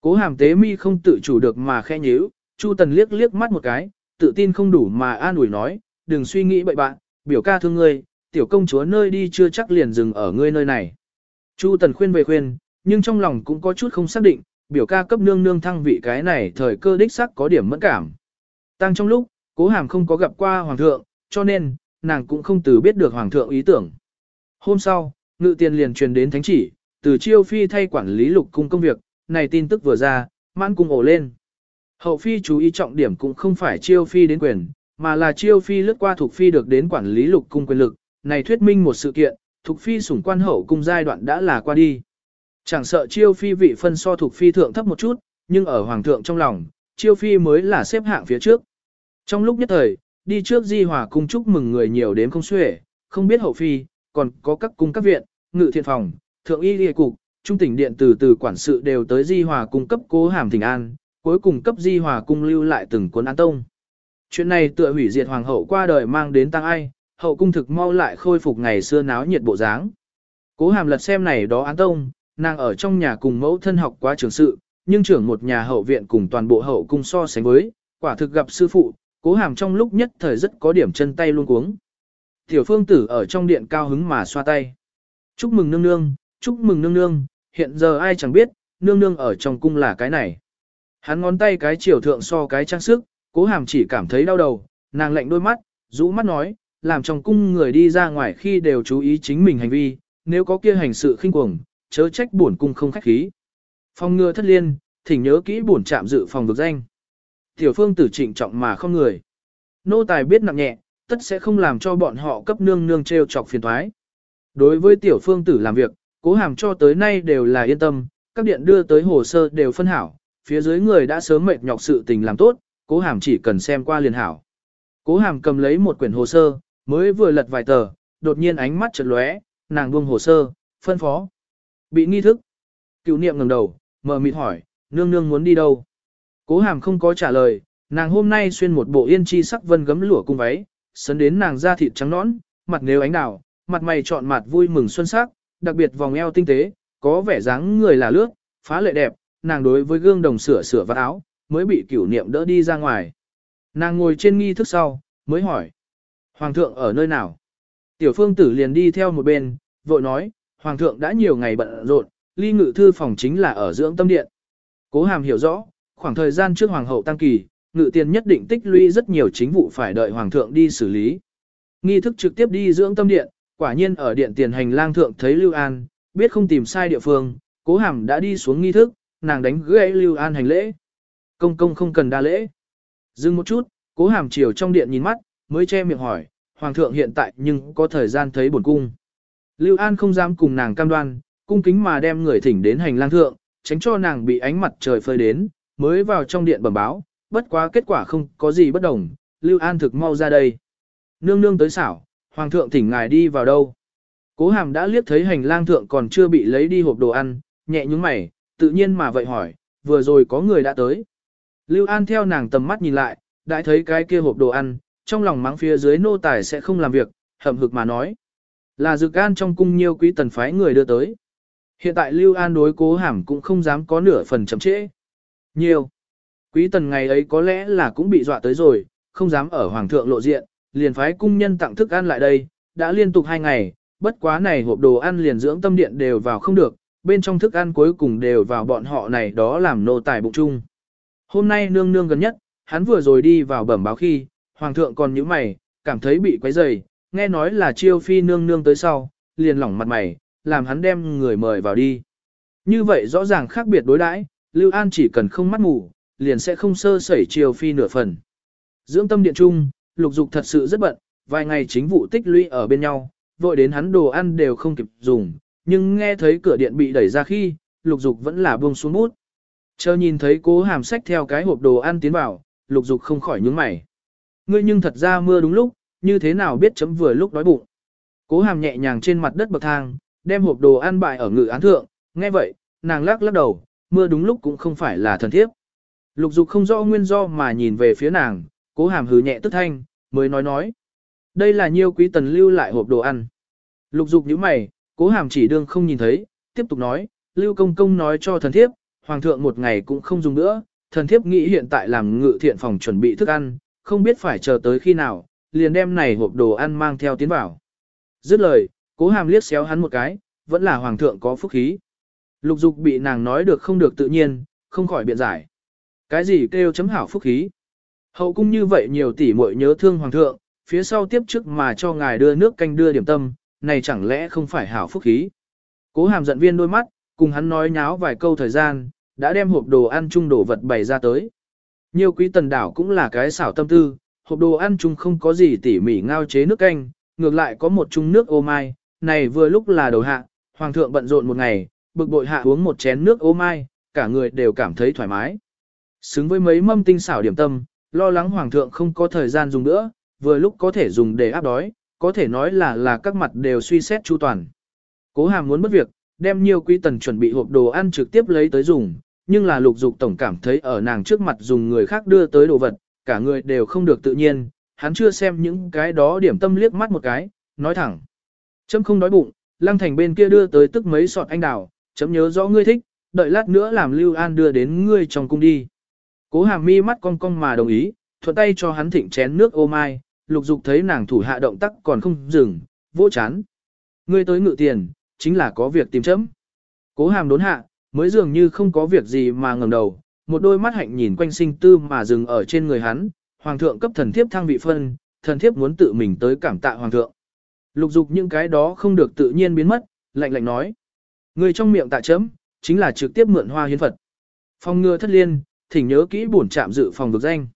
Cố hàm tế mi không tự chủ được mà khe nhíu, Chu Tần liếc liếc mắt một cái, tự tin không đủ mà an ủi nói, đừng suy nghĩ bậy bạn, biểu ca thương ngươi, tiểu công chúa nơi đi chưa chắc liền dừng ở ngươi nơi này. Chu Tần khuyên về khuyên, nhưng trong lòng cũng có chút không xác định, biểu ca cấp nương nương thăng vị cái này thời cơ đích sắc có điểm mẫn cảm. Tăng trong lúc, cố hàm không có gặp qua hoàng thượng, cho nên, nàng cũng không từ biết được hoàng thượng ý tưởng. Hôm sau, ngự tiền liền truyền đến thánh chỉ, từ chiêu phi thay quản lý lục cung công việc, này tin tức vừa ra, mãn cung ổ lên. Hậu phi chú ý trọng điểm cũng không phải chiêu phi đến quyền, mà là chiêu phi lướt qua thuộc phi được đến quản lý lục cung quyền lực, này thuyết minh một sự kiện, thuộc phi sủng quan hậu cung giai đoạn đã là qua đi. Chẳng sợ chiêu phi vị phân so thuộc phi thượng thấp một chút, nhưng ở hoàng thượng trong lòng, chiêu phi mới là xếp hạng phía trước. Trong lúc nhất thời, đi trước di hòa cung chúc mừng người nhiều đến không xuể, không biết hậu phi, còn có các cung các viện, ngự thiện phòng, thượng y liệt cục, trung tỉnh điện từ từ quản sự đều tới di hòa cung cấp cố hàm thỉnh an, cuối cùng cấp di hòa cung lưu lại từng cuốn án tông. Chuyện này tựa hủy diệt hoàng hậu qua đời mang đến tăng ai, hậu cung thực mau lại khôi phục ngày xưa náo nhiệt bộ dáng. Cố hàm lật xem này đó án tông, nàng ở trong nhà cùng mẫu thân học quá trường sự, nhưng trưởng một nhà hậu viện cùng toàn bộ hậu cung so sánh với, quả thực gặp sư phụ, cố hàm trong lúc nhất thời rất có điểm chân tay luôn cuống. Tiểu phương tử ở trong điện cao hứng mà xoa tay. Chúc mừng nương nương, chúc mừng nương nương, hiện giờ ai chẳng biết, nương nương ở trong cung là cái này. Hắn ngón tay cái chiều thượng so cái trang sức, cố hàm chỉ cảm thấy đau đầu, nàng lạnh đôi mắt, rũ mắt nói, làm trong cung người đi ra ngoài khi đều chú ý chính mình hành vi, nếu có kia hành sự khinh cuồng, chớ trách bổn cung không khách khí. Phong ngừa thất liên, thỉnh nhớ kỹ bổn trạm dự phòng vực danh. Tiểu phương tử trịnh trọng mà không người. Nô tài biết nặng nhẹ, tất sẽ không làm cho bọn họ cấp nương nương treo chọc phiền thoái. Đối với tiểu phương tử làm việc, cố hàm cho tới nay đều là yên tâm, các điện đưa tới hồ sơ đều phân hảo, phía dưới người đã sớm mệt nhọc sự tình làm tốt, cố hàm chỉ cần xem qua liền hảo. Cố hàm cầm lấy một quyển hồ sơ, mới vừa lật vài tờ, đột nhiên ánh mắt chợt lóe, nàng buông hồ sơ, phân phó. Bị nghi thức. Cựu niệm ngẩng đầu, mờ mịt hỏi, nương nương muốn đi đâu? Cố hàm không có trả lời, nàng hôm nay xuyên một bộ yên chi sắc vân gấm lụa cung váy, sấn đến nàng da thịt trắng nõn, mặt nếu ánh đào, mặt mày trọn mặt vui mừng xuân sắc, đặc biệt vòng eo tinh tế, có vẻ dáng người là lướt, phá lệ đẹp, nàng đối với gương đồng sửa sửa vạt áo, mới bị cửu niệm đỡ đi ra ngoài. Nàng ngồi trên nghi thức sau, mới hỏi. Hoàng thượng ở nơi nào? Tiểu phương tử liền đi theo một bên, vội nói, Hoàng thượng đã nhiều ngày bận rộn, ly ngự thư phòng chính là ở dưỡng tâm điện. Cố hàm hiểu rõ, khoảng thời gian trước Hoàng hậu tăng kỳ, ngự tiền nhất định tích lũy rất nhiều chính vụ phải đợi Hoàng thượng đi xử lý. Nghi thức trực tiếp đi dưỡng tâm điện, quả nhiên ở điện tiền hành lang thượng thấy Lưu An, biết không tìm sai địa phương, cố hàm đã đi xuống nghi thức, nàng đánh gãy Lưu An hành lễ. Công công không cần đa lễ. Dừng một chút, cố hàm chiều trong điện nhìn mắt, mới che miệng hỏi, Hoàng thượng hiện tại nhưng có thời gian thấy bổn cung. Lưu An không dám cùng nàng cam đoan, cung kính mà đem người thỉnh đến hành lang thượng, tránh cho nàng bị ánh mặt trời phơi đến, mới vào trong điện bẩm báo, bất quá kết quả không có gì bất đồng, Lưu An thực mau ra đây. Nương nương tới xảo, Hoàng thượng thỉnh ngài đi vào đâu. Cố hàm đã liếc thấy hành lang thượng còn chưa bị lấy đi hộp đồ ăn, nhẹ nhúng mày, tự nhiên mà vậy hỏi, vừa rồi có người đã tới. Lưu An theo nàng tầm mắt nhìn lại, đã thấy cái kia hộp đồ ăn, trong lòng mắng phía dưới nô tài sẽ không làm việc, hậm hực mà nói. Là dược an trong cung nhiêu quý tần phái người đưa tới. Hiện tại Lưu An đối cố hàm cũng không dám có nửa phần chậm trễ. Nhiều. Quý tần ngày ấy có lẽ là cũng bị dọa tới rồi, không dám ở hoàng thượng lộ diện, liền phái cung nhân tặng thức ăn lại đây, đã liên tục hai ngày, bất quá này hộp đồ ăn liền dưỡng tâm điện đều vào không được, bên trong thức ăn cuối cùng đều vào bọn họ này đó làm nô tài bụng chung. Hôm nay nương nương gần nhất, hắn vừa rồi đi vào bẩm báo khi, hoàng thượng còn nhíu mày, cảm thấy bị quấy rầy, nghe nói là chiêu phi nương nương tới sau, liền lỏng mặt mày, làm hắn đem người mời vào đi. Như vậy rõ ràng khác biệt đối đãi, Lưu An chỉ cần không mắt ngủ, liền sẽ không sơ sẩy chiều phi nửa phần. Dưỡng tâm điện trung, lục dục thật sự rất bận, vài ngày chính vụ tích lũy ở bên nhau, vội đến hắn đồ ăn đều không kịp dùng, nhưng nghe thấy cửa điện bị đẩy ra khi, lục dục vẫn là buông xuống bút. Chờ nhìn thấy cố hàm sách theo cái hộp đồ ăn tiến vào, lục dục không khỏi nhướng mày. Ngươi nhưng thật ra mưa đúng lúc, như thế nào biết chấm vừa lúc đói bụng. Cố hàm nhẹ nhàng trên mặt đất bậc thang, đem hộp đồ ăn bại ở ngự án thượng, nghe vậy, nàng lắc lắc đầu, mưa đúng lúc cũng không phải là thần thiếp. Lục dục không rõ nguyên do mà nhìn về phía nàng, cố hàm hừ nhẹ tức thanh, mới nói nói. Đây là nhiêu quý tần lưu lại hộp đồ ăn. Lục dục nhíu mày, cố hàm chỉ đương không nhìn thấy, tiếp tục nói, lưu công công nói cho thần thiếp, hoàng thượng một ngày cũng không dùng nữa, thần thiếp nghĩ hiện tại làm ngự thiện phòng chuẩn bị thức ăn, không biết phải chờ tới khi nào, liền đem này hộp đồ ăn mang theo tiến vào. Dứt lời, cố hàm liếc xéo hắn một cái, vẫn là hoàng thượng có phúc khí. Lục dục bị nàng nói được không được tự nhiên, không khỏi biện giải. Cái gì kêu chấm hảo phúc khí? Hậu cung như vậy nhiều tỷ muội nhớ thương hoàng thượng, phía sau tiếp trước mà cho ngài đưa nước canh đưa điểm tâm, này chẳng lẽ không phải hảo phúc khí? Cố hàm giận viên đôi mắt, cùng hắn nói nháo vài câu thời gian, đã đem hộp đồ ăn chung đồ vật bày ra tới. Nhiều quý tần đảo cũng là cái xảo tâm tư, hộp đồ ăn chung không có gì tỉ mỉ ngao chế nước canh, ngược lại có một chung nước ô mai, này vừa lúc là đầu hạ, hoàng thượng bận rộn một ngày, bực bội hạ uống một chén nước ô mai, cả người đều cảm thấy thoải mái. Xứng với mấy mâm tinh xảo điểm tâm, lo lắng hoàng thượng không có thời gian dùng nữa, vừa lúc có thể dùng để áp đói, có thể nói là là các mặt đều suy xét chu toàn. Cố hàm muốn mất việc, đem nhiều quý tần chuẩn bị hộp đồ ăn trực tiếp lấy tới dùng, nhưng là lục dục tổng cảm thấy ở nàng trước mặt dùng người khác đưa tới đồ vật, cả người đều không được tự nhiên, hắn chưa xem những cái đó điểm tâm liếc mắt một cái, nói thẳng. Chấm không đói bụng, lăng thành bên kia đưa tới tức mấy sọt anh đào, chấm nhớ rõ ngươi thích, đợi lát nữa làm Lưu An đưa đến ngươi trong cung đi. Cố hàm mi mắt cong cong mà đồng ý, thuận tay cho hắn thịnh chén nước ô mai, lục dục thấy nàng thủ hạ động tác còn không dừng, vỗ chán. Ngươi tới ngự tiền, chính là có việc tìm chấm. Cố hàm đốn hạ, mới dường như không có việc gì mà ngẩng đầu, một đôi mắt hạnh nhìn quanh sinh tư mà dừng ở trên người hắn, hoàng thượng cấp thần thiếp thăng vị phân, thần thiếp muốn tự mình tới cảm tạ hoàng thượng. Lục dục những cái đó không được tự nhiên biến mất, lạnh lạnh nói. Người trong miệng tạ chấm, chính là trực tiếp mượn hoa hiến Phật. Phong ngừa thất liên, thỉnh nhớ kỹ bổn trạm dự phòng được danh.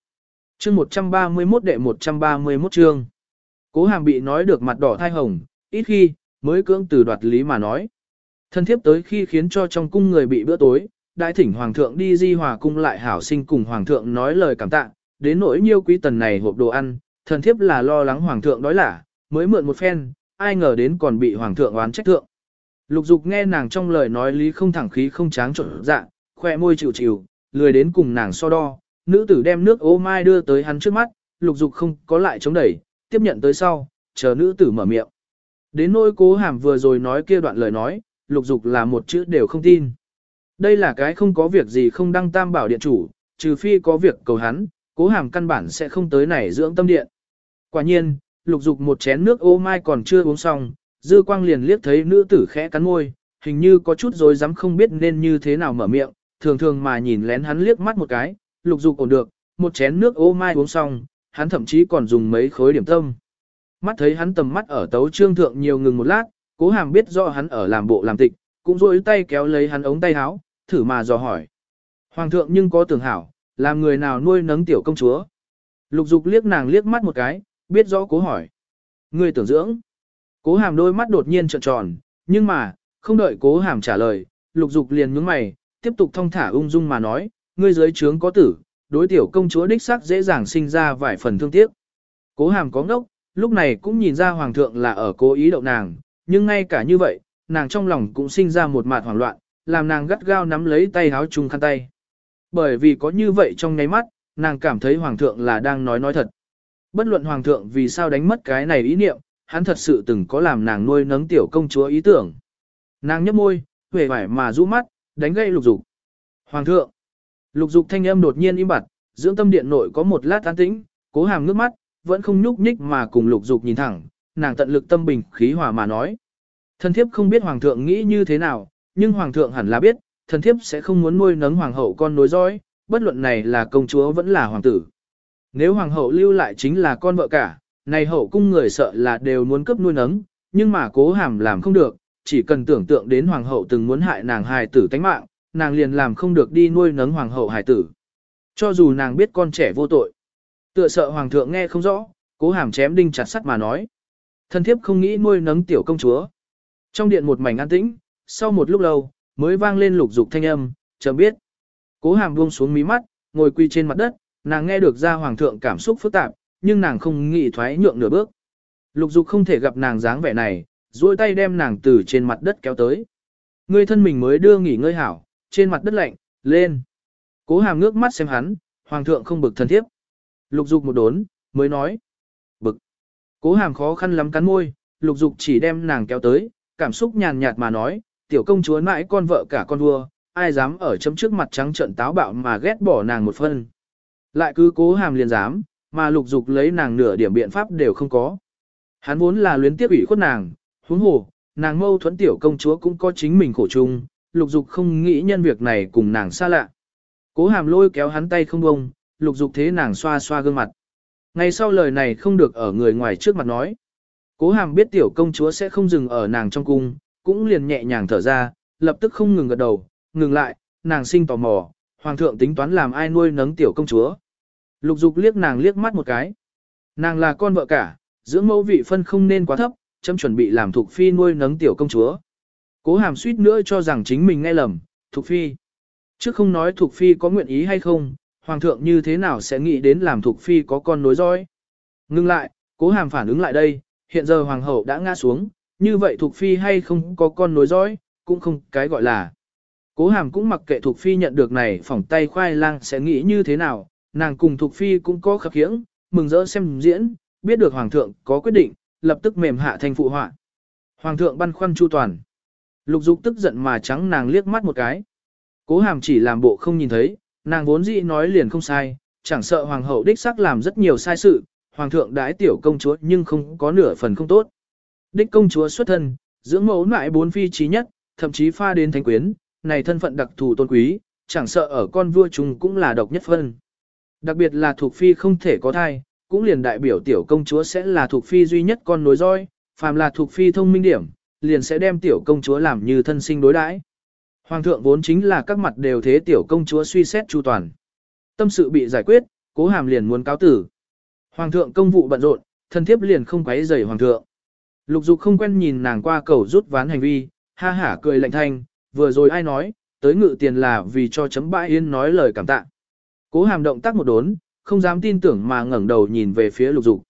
Chương 131 đệ 131 chương. Cố hàm bị nói được mặt đỏ thai hồng, ít khi, mới cưỡng từ đoạt lý mà nói. Thân thiếp tới khi khiến cho trong cung người bị bữa tối, đại thỉnh hoàng thượng đi di hòa cung lại hảo sinh cùng hoàng thượng nói lời cảm tạ, đến nỗi nhiêu quý tần này hộp đồ ăn, thần thiếp là lo lắng hoàng thượng đói lả, mới mượn một phen, ai ngờ đến còn bị hoàng thượng oán trách thượng. Lục dục nghe nàng trong lời nói lý không thẳng khí không tráng trộn dạ, khoe môi chịu chịu, lười đến cùng nàng so đo, nữ tử đem nước ô mai đưa tới hắn trước mắt, lục dục không có lại chống đẩy, tiếp nhận tới sau, chờ nữ tử mở miệng. Đến nỗi cố hàm vừa rồi nói kia đoạn lời nói, lục dục là một chữ đều không tin. Đây là cái không có việc gì không đăng tam bảo điện chủ, trừ phi có việc cầu hắn, cố hàm căn bản sẽ không tới này dưỡng tâm điện. Quả nhiên, lục dục một chén nước ô mai còn chưa uống xong, dư quang liền liếc thấy nữ tử khẽ cắn môi, hình như có chút rồi dám không biết nên như thế nào mở miệng, thường thường mà nhìn lén hắn liếc mắt một cái, lục dục ổn được, một chén nước ô mai uống xong, hắn thậm chí còn dùng mấy khối điểm tâm. Mắt thấy hắn tầm mắt ở tấu trương thượng nhiều ngừng một lát, cố hàm biết rõ hắn ở làm bộ làm tịch, cũng rôi tay kéo lấy hắn ống tay áo, thử mà dò hỏi. Hoàng thượng nhưng có tưởng hảo, làm người nào nuôi nấng tiểu công chúa. Lục dục liếc nàng liếc mắt một cái, biết rõ cố hỏi. Người tưởng dưỡng. Cố hàm đôi mắt đột nhiên trợn tròn, nhưng mà, không đợi cố hàm trả lời, lục dục liền nhướng mày, tiếp tục thong thả ung dung mà nói, ngươi dưới trướng có tử, đối tiểu công chúa đích xác dễ dàng sinh ra vài phần thương tiếc. Cố hàm có ngốc, lúc này cũng nhìn ra hoàng thượng là ở cố ý đậu nàng, nhưng ngay cả như vậy, nàng trong lòng cũng sinh ra một mạt hoảng loạn, làm nàng gắt gao nắm lấy tay háo chung khăn tay. Bởi vì có như vậy trong nháy mắt, nàng cảm thấy hoàng thượng là đang nói nói thật. Bất luận hoàng thượng vì sao đánh mất cái này ý niệm, hắn thật sự từng có làm nàng nuôi nấng tiểu công chúa ý tưởng. Nàng nhấp môi, huệ vải mà rũ mắt, đánh gây lục dục. Hoàng thượng, lục dục thanh âm đột nhiên im bặt, dưỡng tâm điện nội có một lát an tĩnh, cố hàm nước mắt, vẫn không nhúc nhích mà cùng lục dục nhìn thẳng, nàng tận lực tâm bình khí hòa mà nói. Thần thiếp không biết hoàng thượng nghĩ như thế nào, nhưng hoàng thượng hẳn là biết, thần thiếp sẽ không muốn nuôi nấng hoàng hậu con nối dõi, bất luận này là công chúa vẫn là hoàng tử. Nếu hoàng hậu lưu lại chính là con vợ cả, này hậu cung người sợ là đều muốn cấp nuôi nấng, nhưng mà cố hàm làm không được, chỉ cần tưởng tượng đến hoàng hậu từng muốn hại nàng hài tử tánh mạng, nàng liền làm không được đi nuôi nấng hoàng hậu hài tử. Cho dù nàng biết con trẻ vô tội. Tựa sợ hoàng thượng nghe không rõ, cố hàm chém đinh chặt sắt mà nói. Thân thiếp không nghĩ nuôi nấng tiểu công chúa. Trong điện một mảnh an tĩnh, sau một lúc lâu, mới vang lên lục dục thanh âm, chậm biết. Cố hàm buông xuống mí mắt, ngồi quy trên mặt đất, nàng nghe được ra hoàng thượng cảm xúc phức tạp, nhưng nàng không nghĩ thoái nhượng nửa bước. Lục dục không thể gặp nàng dáng vẻ này, duỗi tay đem nàng từ trên mặt đất kéo tới. Người thân mình mới đưa nghỉ ngơi hảo, trên mặt đất lạnh, lên. Cố hàm ngước mắt xem hắn, hoàng thượng không bực thân thiếp. Lục dục một đốn, mới nói. Bực. Cố hàm khó khăn lắm cắn môi, lục dục chỉ đem nàng kéo tới, cảm xúc nhàn nhạt mà nói, tiểu công chúa mãi con vợ cả con vua, ai dám ở chấm trước mặt trắng trận táo bạo mà ghét bỏ nàng một phân. Lại cứ cố hàm liền dám, mà lục dục lấy nàng nửa điểm biện pháp đều không có. Hắn vốn là luyến tiếp ủy khuất nàng, huống hồ, nàng mâu thuẫn tiểu công chúa cũng có chính mình khổ chung, lục dục không nghĩ nhân việc này cùng nàng xa lạ. Cố hàm lôi kéo hắn tay không bông, lục dục thế nàng xoa xoa gương mặt. Ngay sau lời này không được ở người ngoài trước mặt nói. Cố hàm biết tiểu công chúa sẽ không dừng ở nàng trong cung, cũng liền nhẹ nhàng thở ra, lập tức không ngừng gật đầu, ngừng lại, nàng sinh tò mò, hoàng thượng tính toán làm ai nuôi nấng tiểu công chúa. Lục dục liếc nàng liếc mắt một cái. Nàng là con vợ cả, dưỡng mẫu vị phân không nên quá thấp, châm chuẩn bị làm thuộc phi nuôi nấng tiểu công chúa. Cố hàm suýt nữa cho rằng chính mình nghe lầm, thuộc phi. Trước không nói thuộc phi có nguyện ý hay không, hoàng thượng như thế nào sẽ nghĩ đến làm thuộc phi có con nối dõi. Ngưng lại, cố hàm phản ứng lại đây, hiện giờ hoàng hậu đã ngã xuống, như vậy thuộc phi hay không có con nối dõi, cũng không cái gọi là. Cố hàm cũng mặc kệ thuộc phi nhận được này phỏng tay khoai lang sẽ nghĩ như thế nào, nàng cùng thuộc phi cũng có khập khiễng, mừng rỡ xem diễn, biết được hoàng thượng có quyết định, lập tức mềm hạ thành phụ họa. Hoàng thượng băn khoăn chu toàn. Lục dục tức giận mà trắng nàng liếc mắt một cái. Cố hàm chỉ làm bộ không nhìn thấy, nàng vốn dĩ nói liền không sai, chẳng sợ hoàng hậu đích xác làm rất nhiều sai sự, hoàng thượng đãi tiểu công chúa nhưng không có nửa phần không tốt. Đích công chúa xuất thân, dưỡng mẫu lại bốn phi trí nhất, thậm chí pha đến thánh quyến, này thân phận đặc thù tôn quý, chẳng sợ ở con vua chúng cũng là độc nhất phân. Đặc biệt là thuộc phi không thể có thai, cũng liền đại biểu tiểu công chúa sẽ là thuộc phi duy nhất con nối roi, phàm là thuộc phi thông minh điểm, liền sẽ đem tiểu công chúa làm như thân sinh đối đãi. Hoàng thượng vốn chính là các mặt đều thế tiểu công chúa suy xét chu toàn. Tâm sự bị giải quyết, cố hàm liền muốn cáo tử. Hoàng thượng công vụ bận rộn, thân thiếp liền không quấy rầy hoàng thượng. Lục dục không quen nhìn nàng qua cầu rút ván hành vi, ha hả cười lạnh thanh, vừa rồi ai nói, tới ngự tiền là vì cho chấm bãi yên nói lời cảm tạ. Cố hàm động tác một đốn, không dám tin tưởng mà ngẩng đầu nhìn về phía lục dục.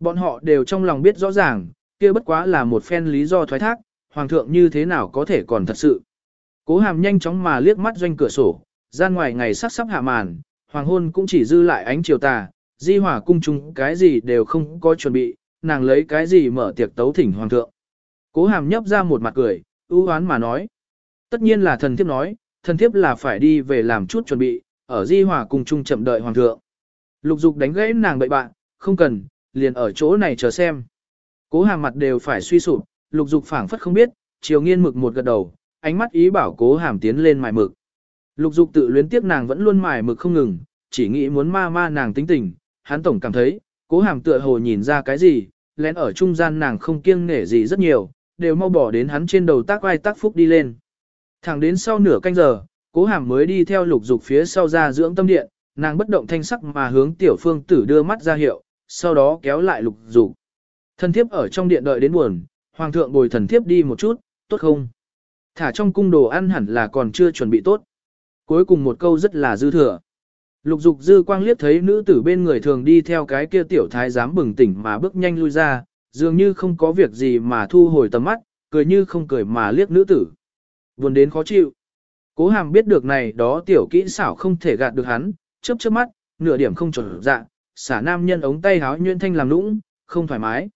Bọn họ đều trong lòng biết rõ ràng, kia bất quá là một phen lý do thoái thác, hoàng thượng như thế nào có thể còn thật sự. Cố hàm nhanh chóng mà liếc mắt doanh cửa sổ, gian ngoài ngày sắc sắp hạ màn, hoàng hôn cũng chỉ dư lại ánh chiều tà, di hỏa cung chúng cái gì đều không có chuẩn bị, nàng lấy cái gì mở tiệc tấu thỉnh hoàng thượng. Cố hàm nhấp ra một mặt cười, ưu oán mà nói. Tất nhiên là thần thiếp nói, thần thiếp là phải đi về làm chút chuẩn bị, ở di hỏa cung chung chậm đợi hoàng thượng. Lục dục đánh gãy nàng bậy bạn, không cần, liền ở chỗ này chờ xem. Cố hàm mặt đều phải suy sụp, lục dục phảng phất không biết, chiều nghiên mực một gật đầu, ánh mắt ý bảo cố hàm tiến lên mài mực. Lục dục tự luyến tiếc nàng vẫn luôn mài mực không ngừng, chỉ nghĩ muốn ma ma nàng tính tình, hắn tổng cảm thấy, cố hàm tựa hồ nhìn ra cái gì, lén ở trung gian nàng không kiêng nể gì rất nhiều, đều mau bỏ đến hắn trên đầu tác vai tác phúc đi lên. Thẳng đến sau nửa canh giờ, cố hàm mới đi theo lục dục phía sau ra dưỡng tâm điện, nàng bất động thanh sắc mà hướng tiểu phương tử đưa mắt ra hiệu, sau đó kéo lại lục dục. Thần thiếp ở trong điện đợi đến buồn, hoàng thượng bồi thần thiếp đi một chút, tốt không? Thả trong cung đồ ăn hẳn là còn chưa chuẩn bị tốt. Cuối cùng một câu rất là dư thừa. Lục dục dư quang liếc thấy nữ tử bên người thường đi theo cái kia tiểu thái giám bừng tỉnh mà bước nhanh lui ra, dường như không có việc gì mà thu hồi tầm mắt, cười như không cười mà liếc nữ tử. Buồn đến khó chịu. Cố hàm biết được này đó tiểu kỹ xảo không thể gạt được hắn, chớp chớp mắt, nửa điểm không chuẩn dạ, xả nam nhân ống tay háo nhuyễn thanh làm lũng không thoải mái.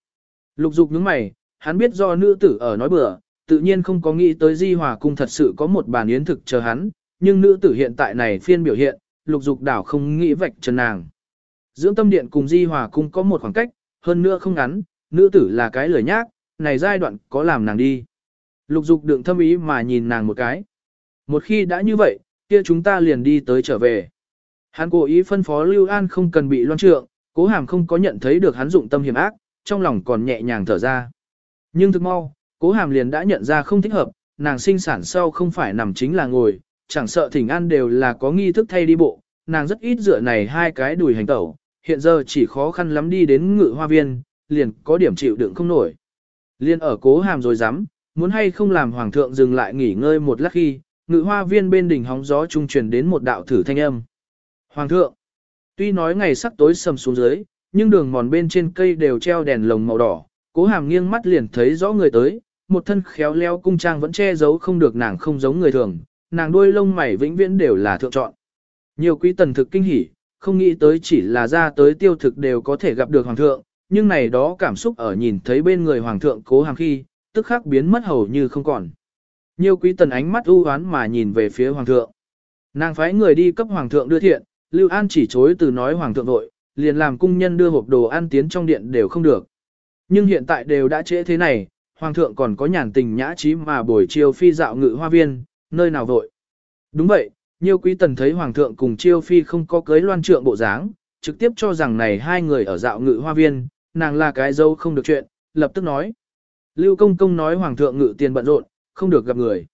Lục dục nhướng mày, hắn biết do nữ tử ở nói bừa, tự nhiên không có nghĩ tới di hòa cung thật sự có một bàn yến thực chờ hắn, nhưng nữ tử hiện tại này phiên biểu hiện, lục dục đảo không nghĩ vạch trần nàng. Dưỡng tâm điện cùng di hòa cung có một khoảng cách, hơn nữa không ngắn, nữ tử là cái lời nhác, này giai đoạn có làm nàng đi. Lục dục đựng thâm ý mà nhìn nàng một cái. Một khi đã như vậy, kia chúng ta liền đi tới trở về. Hắn cố ý phân phó Lưu An không cần bị loan trượng, cố hàm không có nhận thấy được hắn dụng tâm hiểm ác, trong lòng còn nhẹ nhàng thở ra. Nhưng thực mau, cố hàm liền đã nhận ra không thích hợp, nàng sinh sản sau không phải nằm chính là ngồi, chẳng sợ thỉnh an đều là có nghi thức thay đi bộ, nàng rất ít dựa này hai cái đùi hành tẩu, hiện giờ chỉ khó khăn lắm đi đến ngự hoa viên, liền có điểm chịu đựng không nổi. Liên ở cố hàm rồi dám, muốn hay không làm hoàng thượng dừng lại nghỉ ngơi một lát khi, ngự hoa viên bên đỉnh hóng gió trung truyền đến một đạo thử thanh âm. Hoàng thượng, tuy nói ngày sắc tối sầm xuống dưới, nhưng đường mòn bên trên cây đều treo đèn lồng màu đỏ, cố hàm nghiêng mắt liền thấy rõ người tới, một thân khéo leo cung trang vẫn che giấu không được nàng không giống người thường, nàng đuôi lông mày vĩnh viễn đều là thượng chọn. Nhiều quý tần thực kinh hỉ, không nghĩ tới chỉ là ra tới tiêu thực đều có thể gặp được hoàng thượng, nhưng này đó cảm xúc ở nhìn thấy bên người hoàng thượng cố hàm khi, tức khắc biến mất hầu như không còn. Nhiều quý tần ánh mắt u hoán mà nhìn về phía hoàng thượng. Nàng phái người đi cấp hoàng thượng đưa thiện, Lưu An chỉ chối từ nói hoàng thượng vội, liền làm cung nhân đưa hộp đồ ăn tiến trong điện đều không được. Nhưng hiện tại đều đã trễ thế này, hoàng thượng còn có nhàn tình nhã trí mà buổi chiều phi dạo ngự hoa viên, nơi nào vội. Đúng vậy, Nhiêu quý tần thấy hoàng thượng cùng chiêu phi không có cưới loan trượng bộ dáng, trực tiếp cho rằng này hai người ở dạo ngự hoa viên, nàng là cái dâu không được chuyện, lập tức nói. Lưu công công nói hoàng thượng ngự tiền bận rộn, không được gặp người.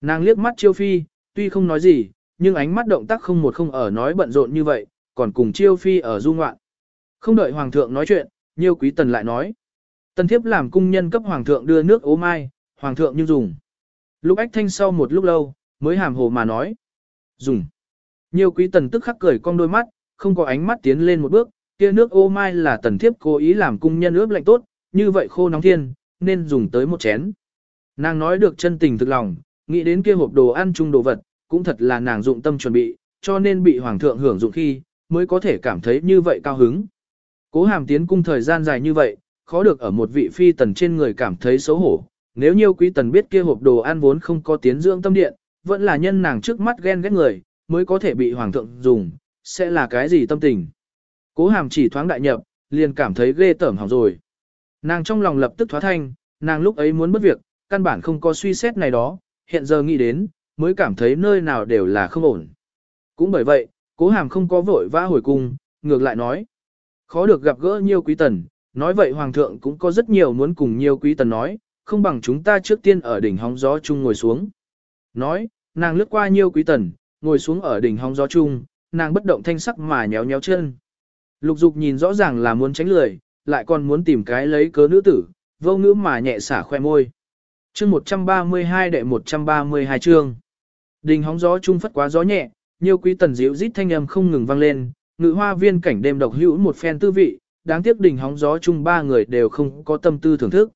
Nàng liếc mắt chiêu phi, tuy không nói gì, nhưng ánh mắt động tác không một không ở nói bận rộn như vậy, còn cùng chiêu phi ở du ngoạn. Không đợi hoàng thượng nói chuyện, nhiêu quý tần lại nói. Tần thiếp làm cung nhân cấp hoàng thượng đưa nước ố mai, hoàng thượng như dùng. Lúc ách thanh sau một lúc lâu, mới hàm hồ mà nói. Dùng. nhiêu quý tần tức khắc cười cong đôi mắt, không có ánh mắt tiến lên một bước, kia nước ô mai là tần thiếp cố ý làm cung nhân ướp lạnh tốt, như vậy khô nóng thiên, nên dùng tới một chén. Nàng nói được chân tình thực lòng, nghĩ đến kia hộp đồ ăn chung đồ vật, cũng thật là nàng dụng tâm chuẩn bị, cho nên bị hoàng thượng hưởng dụng khi, mới có thể cảm thấy như vậy cao hứng. Cố hàm tiến cung thời gian dài như vậy, khó được ở một vị phi tần trên người cảm thấy xấu hổ. Nếu nhiêu quý tần biết kia hộp đồ ăn vốn không có tiến dưỡng tâm điện, vẫn là nhân nàng trước mắt ghen ghét người, mới có thể bị hoàng thượng dùng, sẽ là cái gì tâm tình. Cố hàm chỉ thoáng đại nhập, liền cảm thấy ghê tởm hỏng rồi. Nàng trong lòng lập tức thoá thanh, nàng lúc ấy muốn mất việc, căn bản không có suy xét này đó, hiện giờ nghĩ đến, mới cảm thấy nơi nào đều là không ổn. Cũng bởi vậy, cố hàm không có vội vã hồi cung, ngược lại nói. Khó được gặp gỡ nhiều quý tần, nói vậy hoàng thượng cũng có rất nhiều muốn cùng nhiều quý tần nói, không bằng chúng ta trước tiên ở đỉnh hóng gió chung ngồi xuống. Nói, nàng lướt qua nhiều quý tần, ngồi xuống ở đỉnh hóng gió chung, nàng bất động thanh sắc mà nhéo nhéo chân. Lục dục nhìn rõ ràng là muốn tránh lười, lại còn muốn tìm cái lấy cớ nữ tử, vô ngữ mà nhẹ xả khoe môi. chương 132 đệ 132 chương. Đình hóng gió chung phất quá gió nhẹ, nhiều quý tần dịu rít thanh âm không ngừng vang lên, ngự hoa viên cảnh đêm độc hữu một phen tư vị, đáng tiếc đình hóng gió chung ba người đều không có tâm tư thưởng thức.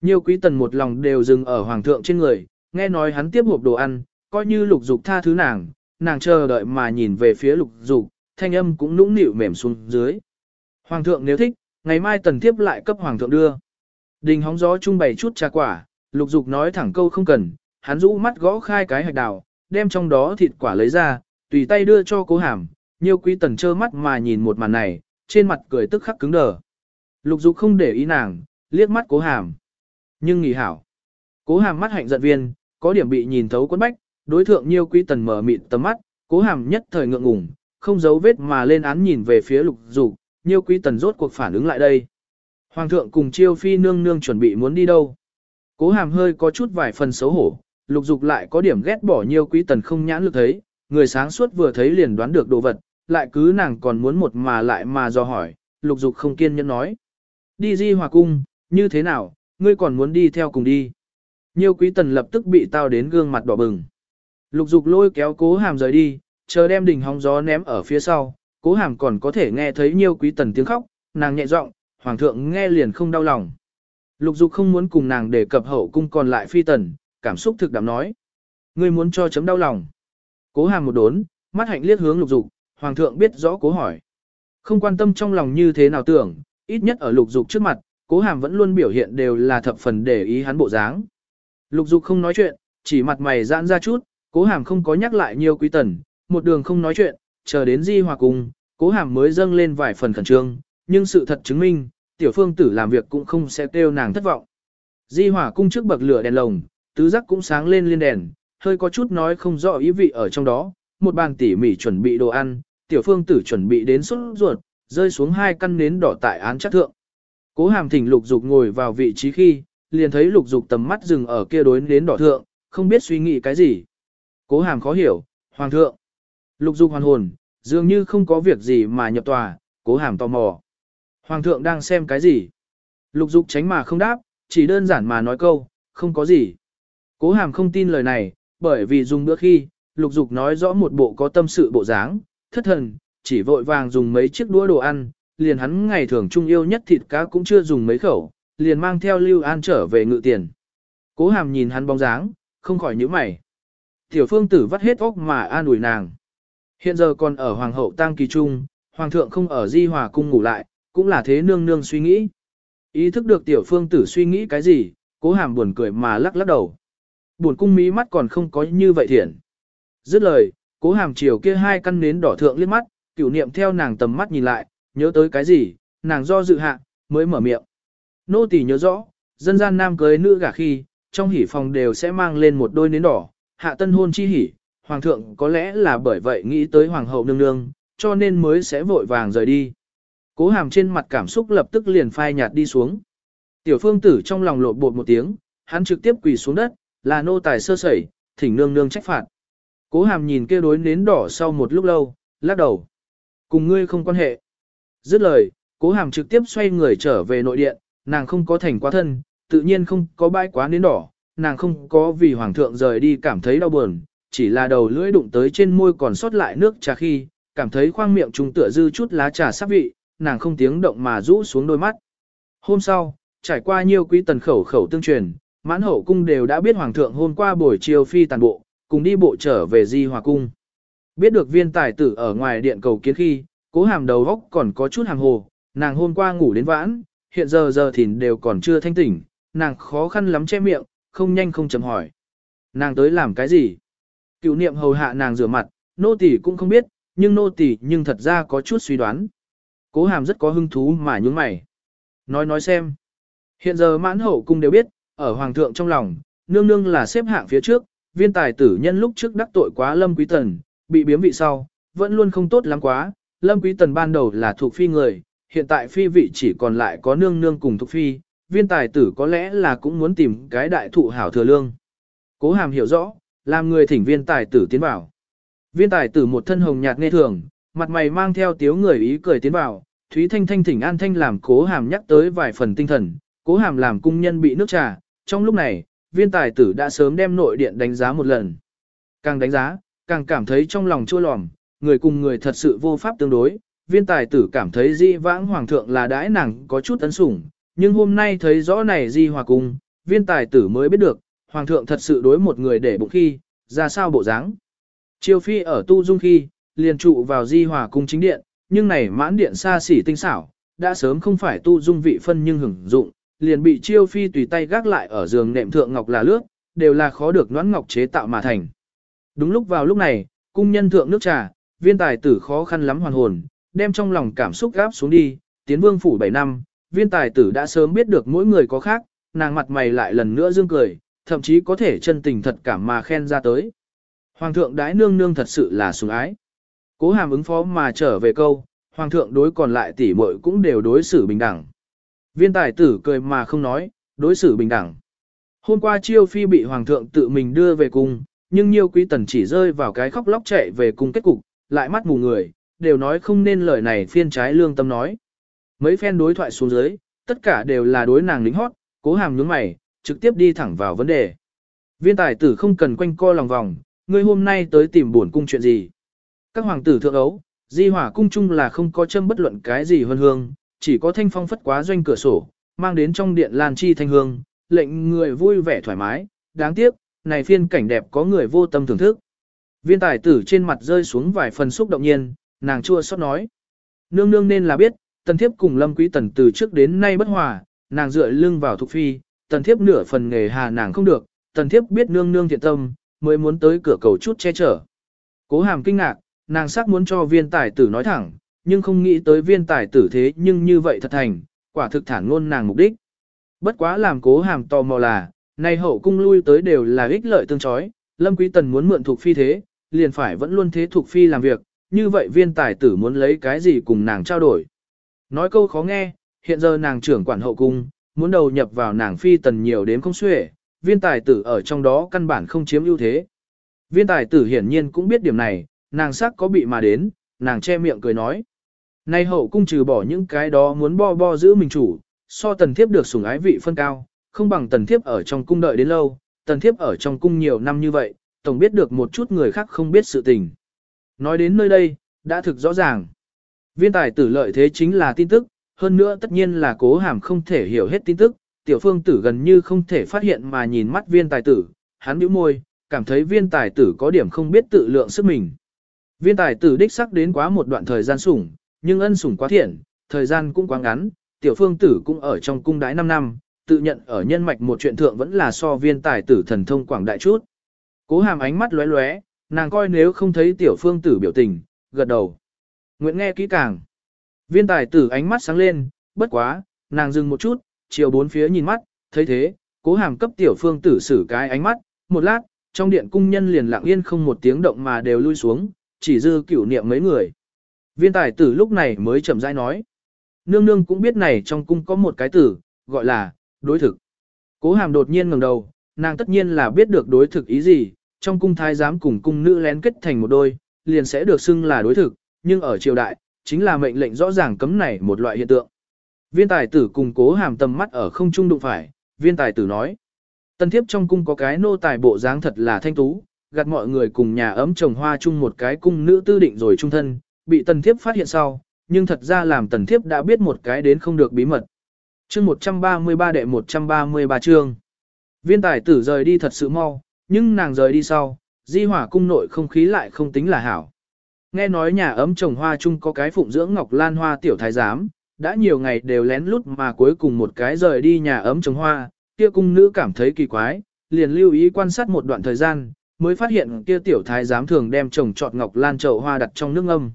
Nhiều quý tần một lòng đều dừng ở hoàng thượng trên người, nghe nói hắn tiếp hộp đồ ăn, coi như lục dục tha thứ nàng, nàng chờ đợi mà nhìn về phía lục dục, thanh âm cũng nũng nịu mềm xuống dưới. Hoàng thượng nếu thích, ngày mai tần tiếp lại cấp hoàng thượng đưa. Đình hóng gió chung bày chút trà quả, lục dục nói thẳng câu không cần, hắn rũ mắt gõ khai cái hạch đào, đem trong đó thịt quả lấy ra, tùy tay đưa cho cố hàm, nhiều quý tần trơ mắt mà nhìn một màn này, trên mặt cười tức khắc cứng đờ. Lục dục không để ý nàng, liếc mắt cố hàm. Nhưng nghỉ hảo. Cố hàm mắt hạnh giận viên, có điểm bị nhìn thấu quấn bách, đối thượng nhiều quý tần mở mịt tầm mắt, cố hàm nhất thời ngượng ngùng, không giấu vết mà lên án nhìn về phía lục dục, nhiều quý tần rốt cuộc phản ứng lại đây. Hoàng thượng cùng chiêu phi nương nương chuẩn bị muốn đi đâu. Cố hàm hơi có chút vài phần xấu hổ, lục dục lại có điểm ghét bỏ nhiều quý tần không nhãn lực thấy, người sáng suốt vừa thấy liền đoán được đồ vật, lại cứ nàng còn muốn một mà lại mà do hỏi, lục dục không kiên nhẫn nói. Đi di hòa cung, như thế nào, ngươi còn muốn đi theo cùng đi. Nhiều quý tần lập tức bị tao đến gương mặt đỏ bừng. Lục dục lôi kéo cố hàm rời đi, chờ đem đỉnh hóng gió ném ở phía sau, cố hàm còn có thể nghe thấy nhiều quý tần tiếng khóc, nàng nhẹ giọng, hoàng thượng nghe liền không đau lòng. Lục dục không muốn cùng nàng đề cập hậu cung còn lại phi tần, cảm xúc thực đạm nói. Ngươi muốn cho chấm đau lòng. Cố hàm một đốn, mắt hạnh liếc hướng lục dục, hoàng thượng biết rõ cố hỏi. Không quan tâm trong lòng như thế nào tưởng, ít nhất ở lục dục trước mặt, cố hàm vẫn luôn biểu hiện đều là thập phần để ý hắn bộ dáng. Lục dục không nói chuyện, chỉ mặt mày giãn ra chút, cố hàm không có nhắc lại nhiều quý tần, một đường không nói chuyện, chờ đến di hòa cùng, cố hàm mới dâng lên vài phần khẩn trương, nhưng sự thật chứng minh, tiểu phương tử làm việc cũng không sẽ kêu nàng thất vọng. Di hỏa cung trước bậc lửa đèn lồng, tứ giác cũng sáng lên liên đèn, hơi có chút nói không rõ ý vị ở trong đó, một bàn tỉ mỉ chuẩn bị đồ ăn, tiểu phương tử chuẩn bị đến xuất ruột, rơi xuống hai căn nến đỏ tại án chắc thượng. Cố hàm thỉnh lục dục ngồi vào vị trí khi, liền thấy lục dục tầm mắt dừng ở kia đối nến đỏ thượng, không biết suy nghĩ cái gì. Cố hàm khó hiểu, hoàng thượng. Lục dục hoàn hồn, dường như không có việc gì mà nhập tòa, cố hàm tò mò. Hoàng thượng đang xem cái gì? Lục dục tránh mà không đáp, chỉ đơn giản mà nói câu, không có gì. Cố hàm không tin lời này, bởi vì dùng bữa khi, lục dục nói rõ một bộ có tâm sự bộ dáng, thất thần, chỉ vội vàng dùng mấy chiếc đũa đồ ăn, liền hắn ngày thường trung yêu nhất thịt cá cũng chưa dùng mấy khẩu, liền mang theo Lưu An trở về ngự tiền. Cố hàm nhìn hắn bóng dáng, không khỏi nhíu mày. Tiểu phương tử vắt hết óc mà an ủi nàng. Hiện giờ còn ở Hoàng hậu tang kỳ trung, Hoàng thượng không ở di hòa cung ngủ lại, cũng là thế nương nương suy nghĩ. Ý thức được tiểu phương tử suy nghĩ cái gì, cố hàm buồn cười mà lắc lắc đầu. Buồn cung mí mắt còn không có như vậy thiện. Dứt lời, cố hàm chiều kia hai căn nến đỏ thượng liếc mắt, cửu niệm theo nàng tầm mắt nhìn lại, nhớ tới cái gì, nàng do dự hạ, mới mở miệng. Nô tỳ nhớ rõ, dân gian nam cưới nữ gả khi, trong hỉ phòng đều sẽ mang lên một đôi nến đỏ, hạ tân hôn chi hỉ, hoàng thượng có lẽ là bởi vậy nghĩ tới hoàng hậu nương nương, cho nên mới sẽ vội vàng rời đi. Cố hàm trên mặt cảm xúc lập tức liền phai nhạt đi xuống. Tiểu phương tử trong lòng lộn bột một tiếng, hắn trực tiếp quỳ xuống đất, là nô tài sơ sẩy, thỉnh nương nương trách phạt. Cố hàm nhìn kia đối nến đỏ sau một lúc lâu, lắc đầu. Cùng ngươi không quan hệ. Dứt lời, cố hàm trực tiếp xoay người trở về nội điện, nàng không có thành quá thân, tự nhiên không có bãi quá nến đỏ, nàng không có vì hoàng thượng rời đi cảm thấy đau buồn, chỉ là đầu lưỡi đụng tới trên môi còn sót lại nước trà khi, cảm thấy khoang miệng trùng tựa dư chút lá trà sắp vị, nàng không tiếng động mà rũ xuống đôi mắt. Hôm sau, trải qua nhiều quý tần khẩu khẩu tương truyền, mãn hậu cung đều đã biết hoàng thượng hôm qua buổi chiều phi tàn bộ, cùng đi bộ trở về di hòa cung. Biết được viên tài tử ở ngoài điện cầu kiến khi, cố hàm đầu góc còn có chút hàng hồ, nàng hôm qua ngủ đến vãn, hiện giờ giờ thìn đều còn chưa thanh tỉnh, nàng khó khăn lắm che miệng, không nhanh không chậm hỏi. Nàng tới làm cái gì? Cựu niệm hầu hạ nàng rửa mặt, nô tỳ cũng không biết, nhưng nô tỳ nhưng thật ra có chút suy đoán. Cố hàm rất có hứng thú mà nhún mày. Nói nói xem. Hiện giờ mãn hậu cung đều biết, ở hoàng thượng trong lòng, nương nương là xếp hạng phía trước, viên tài tử nhân lúc trước đắc tội quá lâm quý tần, bị biếm vị sau, vẫn luôn không tốt lắm quá. Lâm quý tần ban đầu là thuộc phi người, hiện tại phi vị chỉ còn lại có nương nương cùng thuộc phi, viên tài tử có lẽ là cũng muốn tìm cái đại thụ hảo thừa lương. Cố hàm hiểu rõ, làm người thỉnh viên tài tử tiến vào. Viên tài tử một thân hồng nhạt nghe thường, mặt mày mang theo tiếu người ý cười tiến vào, Thúy Thanh Thanh thỉnh An Thanh làm cố hàm nhắc tới vài phần tinh thần, cố hàm làm cung nhân bị nước trà, trong lúc này, viên tài tử đã sớm đem nội điện đánh giá một lần. Càng đánh giá, càng cảm thấy trong lòng chua lòm, người cùng người thật sự vô pháp tương đối, viên tài tử cảm thấy di vãng hoàng thượng là đãi nàng có chút tấn sủng, nhưng hôm nay thấy rõ này di hòa cung, viên tài tử mới biết được, hoàng thượng thật sự đối một người để bụng khi, ra sao bộ dáng. Triều phi ở tu dung khi, liền trụ vào di hòa cung chính điện, nhưng này mãn điện xa xỉ tinh xảo, đã sớm không phải tu dung vị phân nhưng hưởng dụng, liền bị chiêu phi tùy tay gác lại ở giường nệm thượng ngọc là lướt, đều là khó được noãn ngọc chế tạo mà thành. Đúng lúc vào lúc này, cung nhân thượng nước trà, viên tài tử khó khăn lắm hoàn hồn, đem trong lòng cảm xúc gáp xuống đi, tiến vương phủ 7 năm, viên tài tử đã sớm biết được mỗi người có khác, nàng mặt mày lại lần nữa dương cười, thậm chí có thể chân tình thật cảm mà khen ra tới. Hoàng thượng đái nương nương thật sự là sủng ái. Cố hàm ứng phó mà trở về câu, hoàng thượng đối còn lại tỷ muội cũng đều đối xử bình đẳng. Viên tài tử cười mà không nói, đối xử bình đẳng. Hôm qua chiêu phi bị hoàng thượng tự mình đưa về cung, nhưng nhiều quý tần chỉ rơi vào cái khóc lóc chạy về cung kết cục, lại mắt mù người, đều nói không nên lời này phiên trái lương tâm nói. Mấy phen đối thoại xuống dưới, tất cả đều là đối nàng lính hót, cố hàm nhướng mày, trực tiếp đi thẳng vào vấn đề. Viên tài tử không cần quanh co lòng vòng, ngươi hôm nay tới tìm buồn cung chuyện gì. Các hoàng tử thượng ấu, di hỏa cung chung là không có châm bất luận cái gì hơn hương, chỉ có thanh phong phất quá doanh cửa sổ, mang đến trong điện lan chi thanh hương, lệnh người vui vẻ thoải mái, đáng tiếc, này phiên cảnh đẹp có người vô tâm thưởng thức. Viên tài tử trên mặt rơi xuống vài phần xúc động nhiên, nàng chua xót nói. Nương nương nên là biết, tần thiếp cùng lâm quý tần từ trước đến nay bất hòa, nàng dựa lưng vào thục phi, tần thiếp nửa phần nghề hà nàng không được, tần thiếp biết nương nương thiện tâm, mới muốn tới cửa cầu chút che chở. Cố hàm kinh ngạc, nàng sắc muốn cho viên tài tử nói thẳng, nhưng không nghĩ tới viên tài tử thế nhưng như vậy thật thành, quả thực thản ngôn nàng mục đích. Bất quá làm cố hàm tò mò là, nay hậu cung lui tới đều là ích lợi tương chói, lâm quý tần muốn mượn thuộc phi thế, liền phải vẫn luôn thế thuộc phi làm việc, như vậy viên tài tử muốn lấy cái gì cùng nàng trao đổi. Nói câu khó nghe, hiện giờ nàng trưởng quản hậu cung, muốn đầu nhập vào nàng phi tần nhiều đến không xuể, viên tài tử ở trong đó căn bản không chiếm ưu thế. Viên tài tử hiển nhiên cũng biết điểm này, nàng sắc có bị mà đến, nàng che miệng cười nói. Nay hậu cung trừ bỏ những cái đó muốn bo bo giữ mình chủ, so tần thiếp được sủng ái vị phân cao, không bằng tần thiếp ở trong cung đợi đến lâu, tần thiếp ở trong cung nhiều năm như vậy, tổng biết được một chút người khác không biết sự tình. Nói đến nơi đây, đã thực rõ ràng. Viên tài tử lợi thế chính là tin tức, hơn nữa tất nhiên là cố hàm không thể hiểu hết tin tức, tiểu phương tử gần như không thể phát hiện mà nhìn mắt viên tài tử, hắn bĩu môi, cảm thấy viên tài tử có điểm không biết tự lượng sức mình. Viên tài tử đích sắc đến quá một đoạn thời gian sủng, nhưng ân sủng quá thiện, thời gian cũng quá ngắn, tiểu phương tử cũng ở trong cung đái 5 năm, tự nhận ở nhân mạch một chuyện thượng vẫn là so viên tài tử thần thông quảng đại chút. Cố hàm ánh mắt lóe lóe, nàng coi nếu không thấy tiểu phương tử biểu tình, gật đầu. nguyễn nghe kỹ càng. Viên tài tử ánh mắt sáng lên, bất quá, nàng dừng một chút, chiều bốn phía nhìn mắt, thấy thế, cố hàm cấp tiểu phương tử xử cái ánh mắt, một lát, trong điện cung nhân liền lặng yên không một tiếng động mà đều lui xuống, chỉ dư cửu niệm mấy người. Viên tài tử lúc này mới chậm rãi nói. Nương nương cũng biết này trong cung có một cái tử, gọi là, đối thực. Cố hàm đột nhiên ngẩng đầu, nàng tất nhiên là biết được đối thực ý gì, trong cung thái giám cùng cung nữ lén kết thành một đôi, liền sẽ được xưng là đối thực, nhưng ở triều đại, chính là mệnh lệnh rõ ràng cấm này một loại hiện tượng. Viên tài tử cùng cố hàm tầm mắt ở không trung đụng phải, viên tài tử nói. Tân thiếp trong cung có cái nô tài bộ dáng thật là thanh tú, gạt mọi người cùng nhà ấm trồng hoa chung một cái cung nữ tư định rồi trung thân, bị tần thiếp phát hiện sau, nhưng thật ra làm tần thiếp đã biết một cái đến không được bí mật. chương 133 đệ 133 chương. Viên tài tử rời đi thật sự mau, nhưng nàng rời đi sau, di hỏa cung nội không khí lại không tính là hảo. Nghe nói nhà ấm trồng hoa chung có cái phụng dưỡng ngọc lan hoa tiểu thái giám, đã nhiều ngày đều lén lút mà cuối cùng một cái rời đi nhà ấm trồng hoa, kia cung nữ cảm thấy kỳ quái, liền lưu ý quan sát một đoạn thời gian, mới phát hiện kia tiểu thái giám thường đem trồng trọt ngọc lan chậu hoa đặt trong nước âm.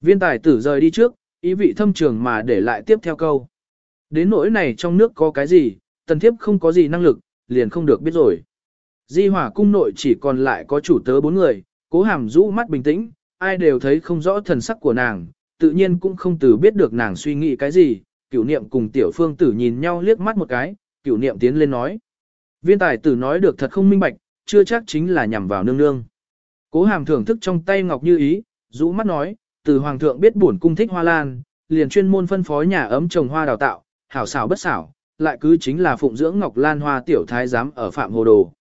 Viên tài tử rời đi trước, ý vị thâm trường mà để lại tiếp theo câu. Đến nỗi này trong nước có cái gì, tần thiếp không có gì năng lực, liền không được biết rồi. Di hỏa cung nội chỉ còn lại có chủ tớ bốn người, cố hàm rũ mắt bình tĩnh, ai đều thấy không rõ thần sắc của nàng, tự nhiên cũng không từ biết được nàng suy nghĩ cái gì, cửu niệm cùng tiểu phương tử nhìn nhau liếc mắt một cái, cửu niệm tiến lên nói. Viên tài tử nói được thật không minh bạch, chưa chắc chính là nhằm vào nương nương. Cố hàm thưởng thức trong tay ngọc như ý, rũ mắt nói, từ hoàng thượng biết bổn cung thích hoa lan, liền chuyên môn phân phối nhà ấm trồng hoa đào tạo, hảo xảo bất xảo, lại cứ chính là phụng dưỡng ngọc lan hoa tiểu thái giám ở phạm hồ đồ.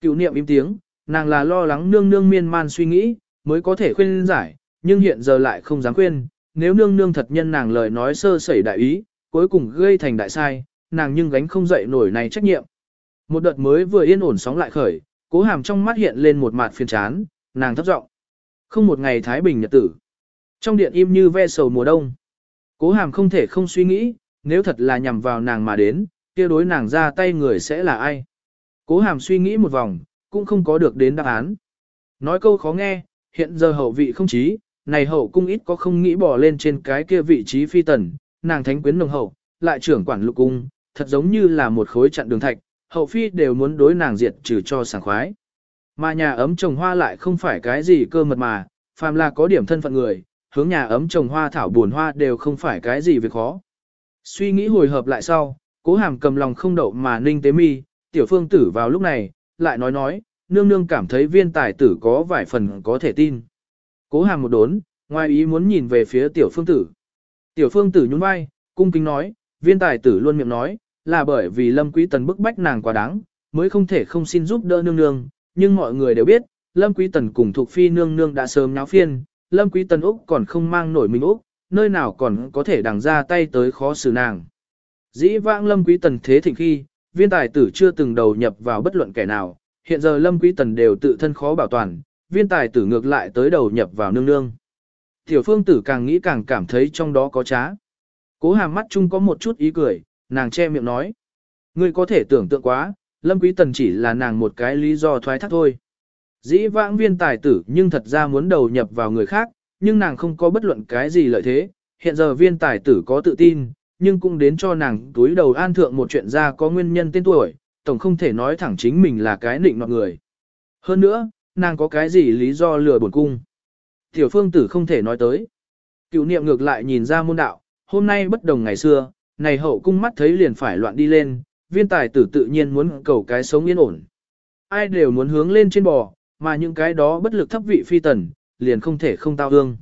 Cựu niệm im tiếng, nàng là lo lắng nương nương miên man suy nghĩ, mới có thể khuyên giải, nhưng hiện giờ lại không dám khuyên, nếu nương nương thật nhân nàng lời nói sơ sẩy đại ý, cuối cùng gây thành đại sai, nàng nhưng gánh không dậy nổi này trách nhiệm. Một đợt mới vừa yên ổn sóng lại khởi, cố hàm trong mắt hiện lên một mặt phiền chán, nàng thấp giọng Không một ngày thái bình nhật tử. Trong điện im như ve sầu mùa đông. Cố hàm không thể không suy nghĩ, nếu thật là nhằm vào nàng mà đến, kia đối nàng ra tay người sẽ là ai. Cố hàm suy nghĩ một vòng, cũng không có được đến đáp án. Nói câu khó nghe, hiện giờ hậu vị không trí, này hậu cung ít có không nghĩ bỏ lên trên cái kia vị trí phi tần, nàng thánh quyến nồng hậu, lại trưởng quản lục cung, thật giống như là một khối chặn đường thạch, hậu phi đều muốn đối nàng diệt trừ cho sảng khoái. Mà nhà ấm trồng hoa lại không phải cái gì cơ mật mà, phàm là có điểm thân phận người, hướng nhà ấm trồng hoa thảo buồn hoa đều không phải cái gì việc khó. Suy nghĩ hồi hợp lại sau, cố hàm cầm lòng không đậu mà ninh tế mi, tiểu phương tử vào lúc này, lại nói nói, nương nương cảm thấy viên tài tử có vài phần có thể tin. Cố hàm một đốn, ngoài ý muốn nhìn về phía tiểu phương tử. Tiểu phương tử nhún vai, cung kính nói, viên tài tử luôn miệng nói, là bởi vì lâm quý tần bức bách nàng quá đáng, mới không thể không xin giúp đỡ nương nương, nhưng mọi người đều biết, lâm quý tần cùng thuộc phi nương nương đã sớm nháo phiên, lâm quý tần Úc còn không mang nổi mình Úc, nơi nào còn có thể đằng ra tay tới khó xử nàng. Dĩ vãng lâm quý tần thế thịnh khi, viên tài tử chưa từng đầu nhập vào bất luận kẻ nào, hiện giờ lâm quý tần đều tự thân khó bảo toàn, viên tài tử ngược lại tới đầu nhập vào nương nương. Tiểu phương tử càng nghĩ càng cảm thấy trong đó có trá. Cố hàm mắt chung có một chút ý cười, nàng che miệng nói. Ngươi có thể tưởng tượng quá, lâm quý tần chỉ là nàng một cái lý do thoái thác thôi. Dĩ vãng viên tài tử nhưng thật ra muốn đầu nhập vào người khác, nhưng nàng không có bất luận cái gì lợi thế, hiện giờ viên tài tử có tự tin, nhưng cũng đến cho nàng túi đầu an thượng một chuyện ra có nguyên nhân tên tuổi, tổng không thể nói thẳng chính mình là cái nịnh nọt người. Hơn nữa, nàng có cái gì lý do lừa bổn cung. Tiểu phương tử không thể nói tới. Cựu niệm ngược lại nhìn ra môn đạo, hôm nay bất đồng ngày xưa, này hậu cung mắt thấy liền phải loạn đi lên, viên tài tử tự nhiên muốn cầu cái sống yên ổn. Ai đều muốn hướng lên trên bò, mà những cái đó bất lực thấp vị phi tần, liền không thể không tao hương.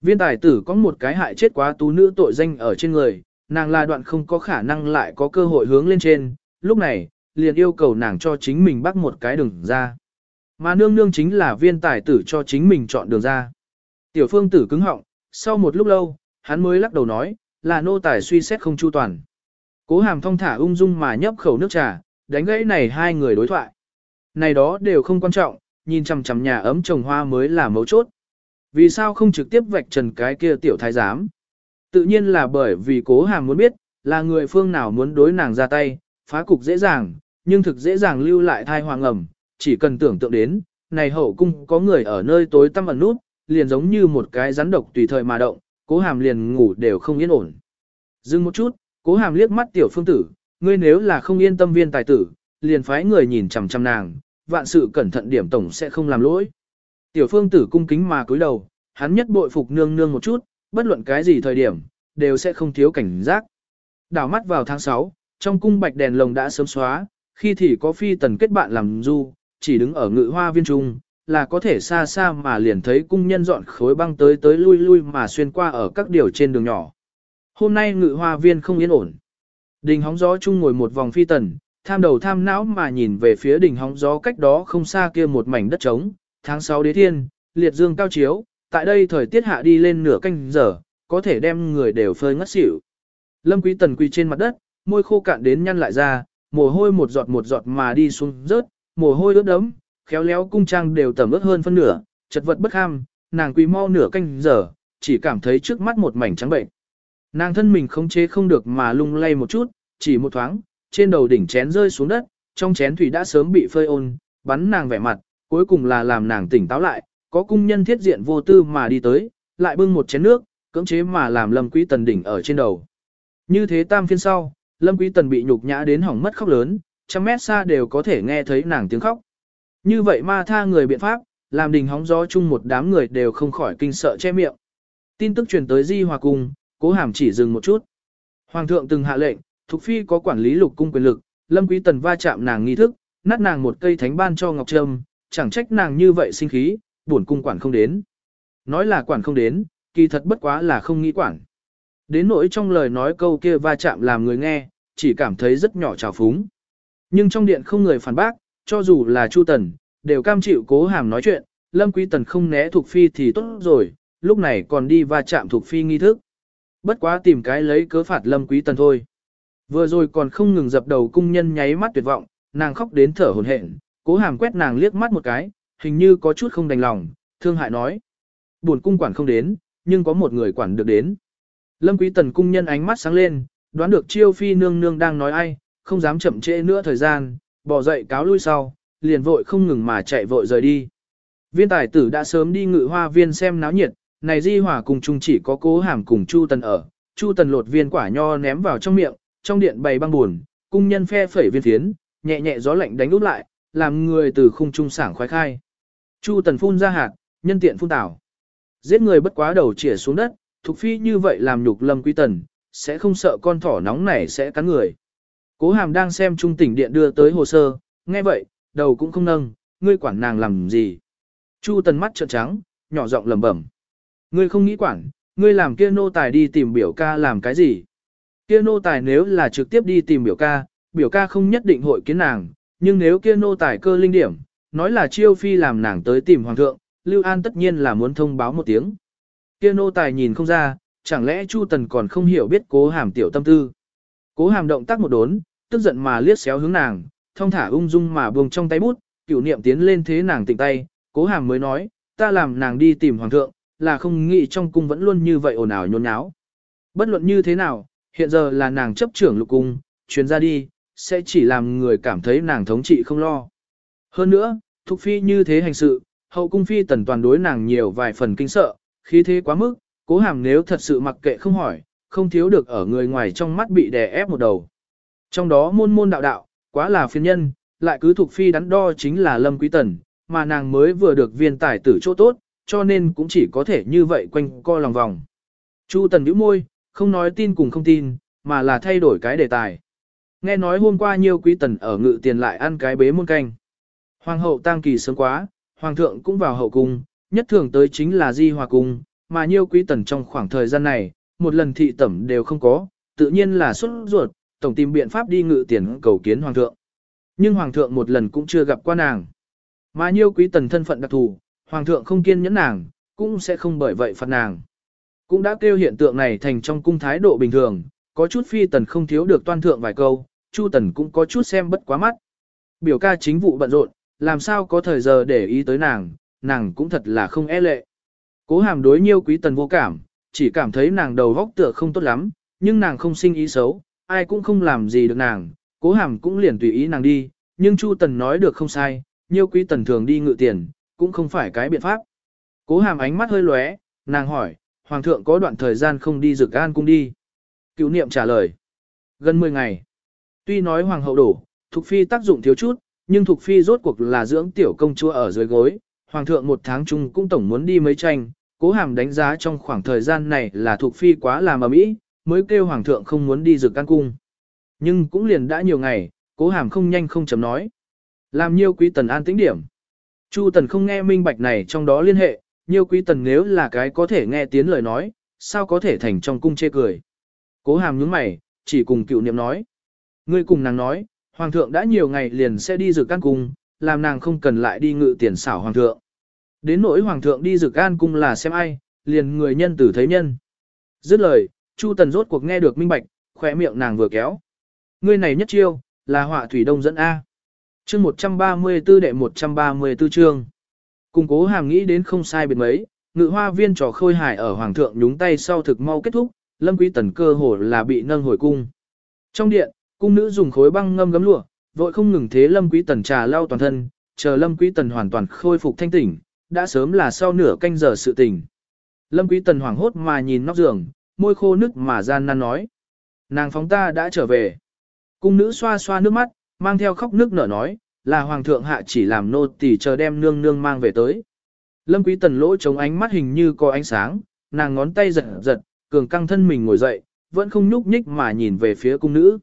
Viên tài tử có một cái hại chết quá tú nữ tội danh ở trên người, nàng là đoạn không có khả năng lại có cơ hội hướng lên trên, lúc này, liền yêu cầu nàng cho chính mình bắt một cái đường ra. Mà nương nương chính là viên tài tử cho chính mình chọn đường ra. Tiểu phương tử cứng họng, sau một lúc lâu, hắn mới lắc đầu nói, là nô tài suy xét không chu toàn. Cố hàm thong thả ung dung mà nhấp khẩu nước trà, đánh gãy này hai người đối thoại. Này đó đều không quan trọng, nhìn chằm chằm nhà ấm trồng hoa mới là mấu chốt. Vì sao không trực tiếp vạch trần cái kia tiểu thái giám? Tự nhiên là bởi vì cố hàm muốn biết, là người phương nào muốn đối nàng ra tay, phá cục dễ dàng, nhưng thực dễ dàng lưu lại thai hoàng ẩm, chỉ cần tưởng tượng đến, này hậu cung có người ở nơi tối tăm ẩn nút, liền giống như một cái rắn độc tùy thời mà động, cố hàm liền ngủ đều không yên ổn. Dừng một chút, cố hàm liếc mắt tiểu phương tử, ngươi nếu là không yên tâm viên tài tử, liền phái người nhìn chằm chằm nàng, vạn sự cẩn thận điểm tổng sẽ không làm lỗi. Tiểu phương tử cung kính mà cúi đầu, hắn nhất bội phục nương nương một chút, bất luận cái gì thời điểm, đều sẽ không thiếu cảnh giác. Đảo mắt vào tháng 6, trong cung bạch đèn lồng đã sớm xóa, khi thì có phi tần kết bạn làm du, chỉ đứng ở ngự hoa viên trung, là có thể xa xa mà liền thấy cung nhân dọn khối băng tới tới lui lui mà xuyên qua ở các điều trên đường nhỏ. Hôm nay ngự hoa viên không yên ổn. Đình hóng gió chung ngồi một vòng phi tần, tham đầu tham não mà nhìn về phía đỉnh hóng gió cách đó không xa kia một mảnh đất trống, tháng 6 đế thiên, liệt dương cao chiếu, tại đây thời tiết hạ đi lên nửa canh giờ, có thể đem người đều phơi ngất xỉu. Lâm Quý Tần quỳ trên mặt đất, môi khô cạn đến nhăn lại ra, mồ hôi một giọt một giọt mà đi xuống rớt, mồ hôi ướt đẫm, khéo léo cung trang đều tẩm ướt hơn phân nửa, chật vật bất ham, nàng quỳ mau nửa canh giờ, chỉ cảm thấy trước mắt một mảnh trắng bệnh. Nàng thân mình không chế không được mà lung lay một chút, chỉ một thoáng, trên đầu đỉnh chén rơi xuống đất, trong chén thủy đã sớm bị phơi ôn, bắn nàng vẻ mặt, cuối cùng là làm nàng tỉnh táo lại, có cung nhân thiết diện vô tư mà đi tới, lại bưng một chén nước, cưỡng chế mà làm Lâm Quý Tần đỉnh ở trên đầu. Như thế tam phiên sau, Lâm Quý Tần bị nhục nhã đến hỏng mất khóc lớn, trăm mét xa đều có thể nghe thấy nàng tiếng khóc. Như vậy ma tha người biện pháp, làm đình hóng gió chung một đám người đều không khỏi kinh sợ che miệng. Tin tức truyền tới Di Hòa Cung, cố hàm chỉ dừng một chút. Hoàng thượng từng hạ lệnh, Thục Phi có quản lý lục cung quyền lực, Lâm Quý Tần va chạm nàng nghi thức, nát nàng một cây thánh ban cho Ngọc Trâm, chẳng trách nàng như vậy sinh khí, buồn cung quản không đến. Nói là quản không đến, kỳ thật bất quá là không nghĩ quản. Đến nỗi trong lời nói câu kia va chạm làm người nghe, chỉ cảm thấy rất nhỏ trào phúng. Nhưng trong điện không người phản bác, cho dù là Chu Tần, đều cam chịu cố hàm nói chuyện, Lâm Quý Tần không né thuộc phi thì tốt rồi, lúc này còn đi va chạm thuộc phi nghi thức. Bất quá tìm cái lấy cớ phạt Lâm Quý Tần thôi. Vừa rồi còn không ngừng dập đầu cung nhân nháy mắt tuyệt vọng, nàng khóc đến thở hổn hển, cố hàm quét nàng liếc mắt một cái, hình như có chút không đành lòng, thương hại nói. Buồn cung quản không đến, nhưng có một người quản được đến. Lâm Quý Tần cung nhân ánh mắt sáng lên, đoán được chiêu phi nương nương đang nói ai, không dám chậm trễ nữa thời gian, bỏ dậy cáo lui sau, liền vội không ngừng mà chạy vội rời đi. Viên tài tử đã sớm đi ngự hoa viên xem náo nhiệt, này di hỏa cùng chung chỉ có cố hàm cùng Chu Tần ở, Chu Tần lột viên quả nho ném vào trong miệng, trong điện bày băng buồn, cung nhân phe phẩy viên thiến nhẹ nhẹ gió lạnh đánh úp lại, làm người từ khung trung sảng khoái khai. Chu Tần phun ra hạt, nhân tiện phun tảo. Giết người bất quá đầu chĩa xuống đất, thuộc Phi như vậy làm nhục Lâm Quý Tần, sẽ không sợ con thỏ nóng này sẽ cắn người. Cố Hàm đang xem trung tỉnh điện đưa tới hồ sơ, nghe vậy, đầu cũng không nâng, ngươi quản nàng làm gì. Chu Tần mắt trợn trắng, nhỏ giọng lẩm bẩm. Ngươi không nghĩ quản, ngươi làm kia nô tài đi tìm biểu ca làm cái gì. Kia nô tài nếu là trực tiếp đi tìm biểu ca, biểu ca không nhất định hội kiến nàng, nhưng nếu kia nô tài cơ linh điểm, nói là chiêu phi làm nàng tới tìm hoàng thượng, Lưu An tất nhiên là muốn thông báo một tiếng. Kia nô tài nhìn không ra, chẳng lẽ Chu Tần còn không hiểu biết cố hàm tiểu tâm tư. Cố hàm động tác một đốn, tức giận mà liếc xéo hướng nàng, thông thả ung dung mà buông trong tay bút, cửu niệm tiến lên thế nàng tỉnh tay, cố hàm mới nói, ta làm nàng đi tìm hoàng thượng, là không nghĩ trong cung vẫn luôn như vậy ồn ào nhốn nháo. Bất luận như thế nào, hiện giờ là nàng chấp trưởng lục cung, chuyến ra đi, sẽ chỉ làm người cảm thấy nàng thống trị không lo. Hơn nữa, Thục Phi như thế hành sự, hậu cung Phi tần toàn đối nàng nhiều vài phần kinh sợ, khi thế quá mức, cố hàm nếu thật sự mặc kệ không hỏi, không thiếu được ở người ngoài trong mắt bị đè ép một đầu. Trong đó môn môn đạo đạo, quá là phiên nhân, lại cứ Thục Phi đắn đo chính là Lâm Quý Tần, mà nàng mới vừa được viên tài tử chỗ tốt, cho nên cũng chỉ có thể như vậy quanh co lòng vòng. Chu Tần nhíu môi, không nói tin cùng không tin, mà là thay đổi cái đề tài. Nghe nói hôm qua nhiều quý tần ở ngự tiền lại ăn cái bế muôn canh. Hoàng hậu tang kỳ sớm quá, hoàng thượng cũng vào hậu cung, nhất thường tới chính là di hòa cung, mà nhiều quý tần trong khoảng thời gian này, một lần thị tẩm đều không có, tự nhiên là xuất ruột, tổng tìm biện pháp đi ngự tiền cầu kiến hoàng thượng. Nhưng hoàng thượng một lần cũng chưa gặp qua nàng. Mà nhiều quý tần thân phận đặc thù, hoàng thượng không kiên nhẫn nàng, cũng sẽ không bởi vậy phạt nàng. Cũng đã kêu hiện tượng này thành trong cung thái độ bình thường, có chút phi tần không thiếu được toan thượng vài câu, chu tần cũng có chút xem bất quá mắt. Biểu ca chính vụ bận rộn, làm sao có thời giờ để ý tới nàng, nàng cũng thật là không e lệ. Cố hàm đối nhiêu quý tần vô cảm, chỉ cảm thấy nàng đầu góc tựa không tốt lắm, nhưng nàng không sinh ý xấu, ai cũng không làm gì được nàng, cố hàm cũng liền tùy ý nàng đi, nhưng Chu Tần nói được không sai, nhiêu quý tần thường đi ngự tiền, cũng không phải cái biện pháp. Cố hàm ánh mắt hơi lóe, nàng hỏi, Hoàng thượng có đoạn thời gian không đi rực an cung đi. Cựu niệm trả lời. Gần 10 ngày. Tuy nói Hoàng hậu đổ, Thục Phi tác dụng thiếu chút, Nhưng Thục Phi rốt cuộc là dưỡng tiểu công chúa ở dưới gối, Hoàng thượng một tháng chung cũng tổng muốn đi mấy tranh, cố hàm đánh giá trong khoảng thời gian này là Thục Phi quá làm ở mỹ, mới kêu Hoàng thượng không muốn đi rực căn cung. Nhưng cũng liền đã nhiều ngày, cố hàm không nhanh không chấm nói. Làm nhiêu quý tần an tĩnh điểm. Chu tần không nghe minh bạch này trong đó liên hệ, nhiêu quý tần nếu là cái có thể nghe tiếng lời nói, sao có thể thành trong cung chê cười. Cố hàm nhướng mày, chỉ cùng cựu niệm nói. Ngươi cùng nàng nói, hoàng thượng đã nhiều ngày liền sẽ đi rực an cung, làm nàng không cần lại đi ngự tiền xảo hoàng thượng. Đến nỗi hoàng thượng đi rực an cung là xem ai, liền người nhân tử thấy nhân. Dứt lời, Chu Tần rốt cuộc nghe được minh bạch, khỏe miệng nàng vừa kéo. Ngươi này nhất chiêu, là họa thủy đông dẫn A. chương 134 đệ 134 chương. Cùng cố hàm nghĩ đến không sai biệt mấy, ngự hoa viên trò khôi hài ở hoàng thượng nhúng tay sau thực mau kết thúc, lâm quý tần cơ hồ là bị nâng hồi cung. Trong điện, cung nữ dùng khối băng ngâm gấm lụa, vội không ngừng thế lâm quý tần trà lau toàn thân, chờ lâm quý tần hoàn toàn khôi phục thanh tỉnh, đã sớm là sau nửa canh giờ sự tỉnh. Lâm quý tần hoảng hốt mà nhìn nóc giường, môi khô nức mà gian nan nói. Nàng phóng ta đã trở về. Cung nữ xoa xoa nước mắt, mang theo khóc nước nở nói, là hoàng thượng hạ chỉ làm nô tỳ chờ đem nương nương mang về tới. Lâm quý tần lỗ chống ánh mắt hình như có ánh sáng, nàng ngón tay giật giật, cường căng thân mình ngồi dậy, vẫn không nhúc nhích mà nhìn về phía cung nữ.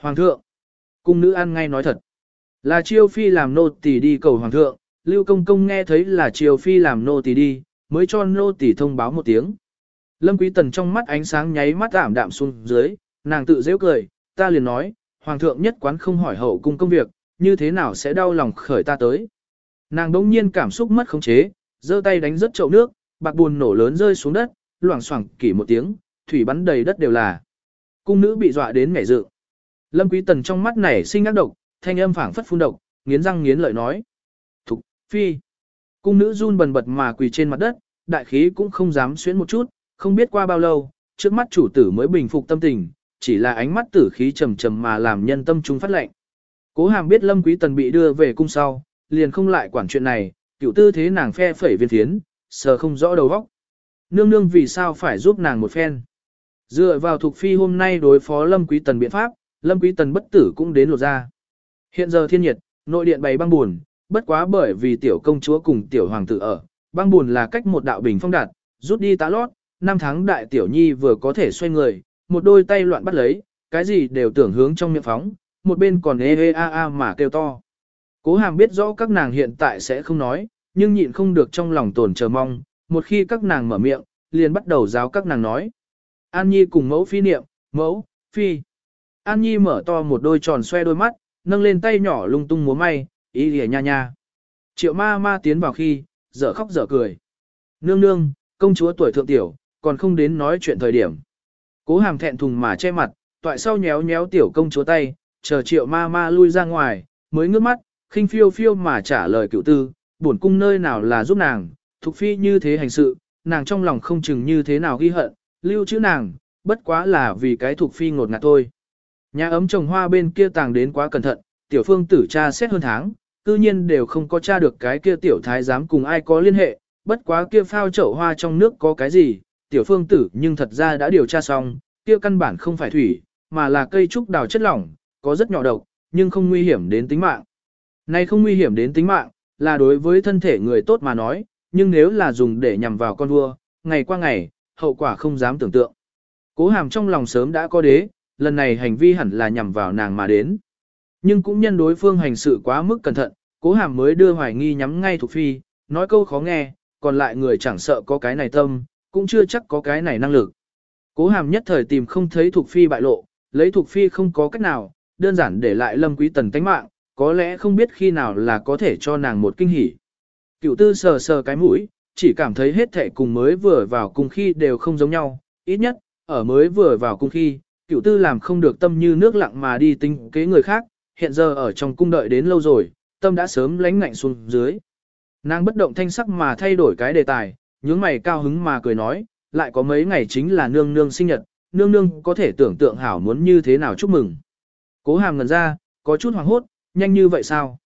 Hoàng thượng! Cung nữ ăn ngay nói thật. Là chiêu phi làm nô tỳ đi cầu hoàng thượng, lưu công công nghe thấy là chiêu phi làm nô tỳ đi, mới cho nô tỳ thông báo một tiếng. Lâm quý tần trong mắt ánh sáng nháy mắt ảm đạm xuống dưới, nàng tự dễ cười, ta liền nói, hoàng thượng nhất quán không hỏi hậu cung công việc, như thế nào sẽ đau lòng khởi ta tới. Nàng đống nhiên cảm xúc mất khống chế, giơ tay đánh rất chậu nước, bạc buồn nổ lớn rơi xuống đất, loảng xoảng kỷ một tiếng, thủy bắn đầy đất đều là. Cung nữ bị dọa đến mẻ dự. Lâm Quý Tần trong mắt nảy sinh ác độc, thanh âm phảng phất phun độc, nghiến răng nghiến lợi nói: "Thục, phi." Cung nữ run bần bật mà quỳ trên mặt đất, đại khí cũng không dám xuyến một chút, không biết qua bao lâu, trước mắt chủ tử mới bình phục tâm tình, chỉ là ánh mắt tử khí trầm trầm mà làm nhân tâm trung phát lệnh. Cố hàm biết Lâm Quý Tần bị đưa về cung sau, liền không lại quản chuyện này, cựu tư thế nàng phe phẩy viên thiến, sờ không rõ đầu óc. Nương nương vì sao phải giúp nàng một phen. Dựa vào thuộc phi hôm nay đối phó Lâm Quý Tần biện pháp, Lâm Quý Tần bất tử cũng đến lột ra. Hiện giờ thiên nhiệt, nội điện bày băng buồn, bất quá bởi vì tiểu công chúa cùng tiểu hoàng tử ở, băng buồn là cách một đạo bình phong đạt, rút đi tá lót, năm tháng đại tiểu nhi vừa có thể xoay người, một đôi tay loạn bắt lấy, cái gì đều tưởng hướng trong miệng phóng, một bên còn ê ê a a mà kêu to. Cố hàm biết rõ các nàng hiện tại sẽ không nói, nhưng nhịn không được trong lòng tổn chờ mong, một khi các nàng mở miệng, liền bắt đầu giáo các nàng nói. An Nhi cùng mẫu phi niệm, mẫu, phi. An Nhi mở to một đôi tròn xoe đôi mắt, nâng lên tay nhỏ lung tung múa may, ý lìa nha nha. Triệu ma ma tiến vào khi, dở khóc dở cười. Nương nương, công chúa tuổi thượng tiểu, còn không đến nói chuyện thời điểm. Cố hàm thẹn thùng mà che mặt, toại sau nhéo nhéo tiểu công chúa tay, chờ triệu ma ma lui ra ngoài, mới ngước mắt, khinh phiêu phiêu mà trả lời cựu tư, bổn cung nơi nào là giúp nàng, thuộc phi như thế hành sự, nàng trong lòng không chừng như thế nào ghi hận, lưu chữ nàng, bất quá là vì cái thuộc phi ngột ngạt thôi. Nhà ấm trồng hoa bên kia tàng đến quá cẩn thận, tiểu phương tử cha xét hơn tháng, tự nhiên đều không có tra được cái kia tiểu thái giám cùng ai có liên hệ, bất quá kia phao chậu hoa trong nước có cái gì, tiểu phương tử nhưng thật ra đã điều tra xong, kia căn bản không phải thủy, mà là cây trúc đào chất lỏng, có rất nhỏ độc, nhưng không nguy hiểm đến tính mạng. Này không nguy hiểm đến tính mạng, là đối với thân thể người tốt mà nói, nhưng nếu là dùng để nhằm vào con vua, ngày qua ngày, hậu quả không dám tưởng tượng. Cố hàm trong lòng sớm đã có đế, lần này hành vi hẳn là nhằm vào nàng mà đến. Nhưng cũng nhân đối phương hành sự quá mức cẩn thận, cố hàm mới đưa hoài nghi nhắm ngay thuộc phi, nói câu khó nghe, còn lại người chẳng sợ có cái này tâm, cũng chưa chắc có cái này năng lực. Cố hàm nhất thời tìm không thấy thuộc phi bại lộ, lấy thuộc phi không có cách nào, đơn giản để lại lâm quý tần tánh mạng, có lẽ không biết khi nào là có thể cho nàng một kinh hỉ. Cựu tư sờ sờ cái mũi, chỉ cảm thấy hết thệ cùng mới vừa vào cùng khi đều không giống nhau, ít nhất, ở mới vừa vào cung khi, cựu tư làm không được tâm như nước lặng mà đi tính kế người khác, hiện giờ ở trong cung đợi đến lâu rồi, tâm đã sớm lánh ngạnh xuống dưới. Nàng bất động thanh sắc mà thay đổi cái đề tài, nhướng mày cao hứng mà cười nói, lại có mấy ngày chính là nương nương sinh nhật, nương nương có thể tưởng tượng hảo muốn như thế nào chúc mừng. Cố hàm ngần ra, có chút hoàng hốt, nhanh như vậy sao?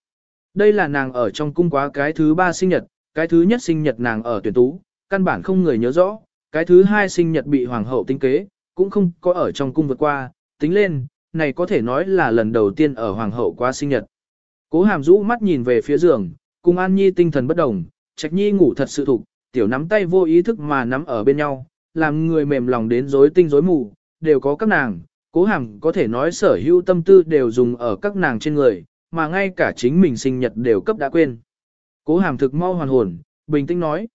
Đây là nàng ở trong cung quá cái thứ ba sinh nhật, cái thứ nhất sinh nhật nàng ở tuyển tú, căn bản không người nhớ rõ, cái thứ hai sinh nhật bị hoàng hậu tinh kế, cũng không có ở trong cung vượt qua, tính lên, này có thể nói là lần đầu tiên ở hoàng hậu qua sinh nhật. Cố hàm rũ mắt nhìn về phía giường, cùng An Nhi tinh thần bất đồng, Trạch Nhi ngủ thật sự thục, tiểu nắm tay vô ý thức mà nắm ở bên nhau, làm người mềm lòng đến rối tinh rối mù, đều có các nàng, cố hàm có thể nói sở hữu tâm tư đều dùng ở các nàng trên người, mà ngay cả chính mình sinh nhật đều cấp đã quên. Cố hàm thực mau hoàn hồn, bình tĩnh nói.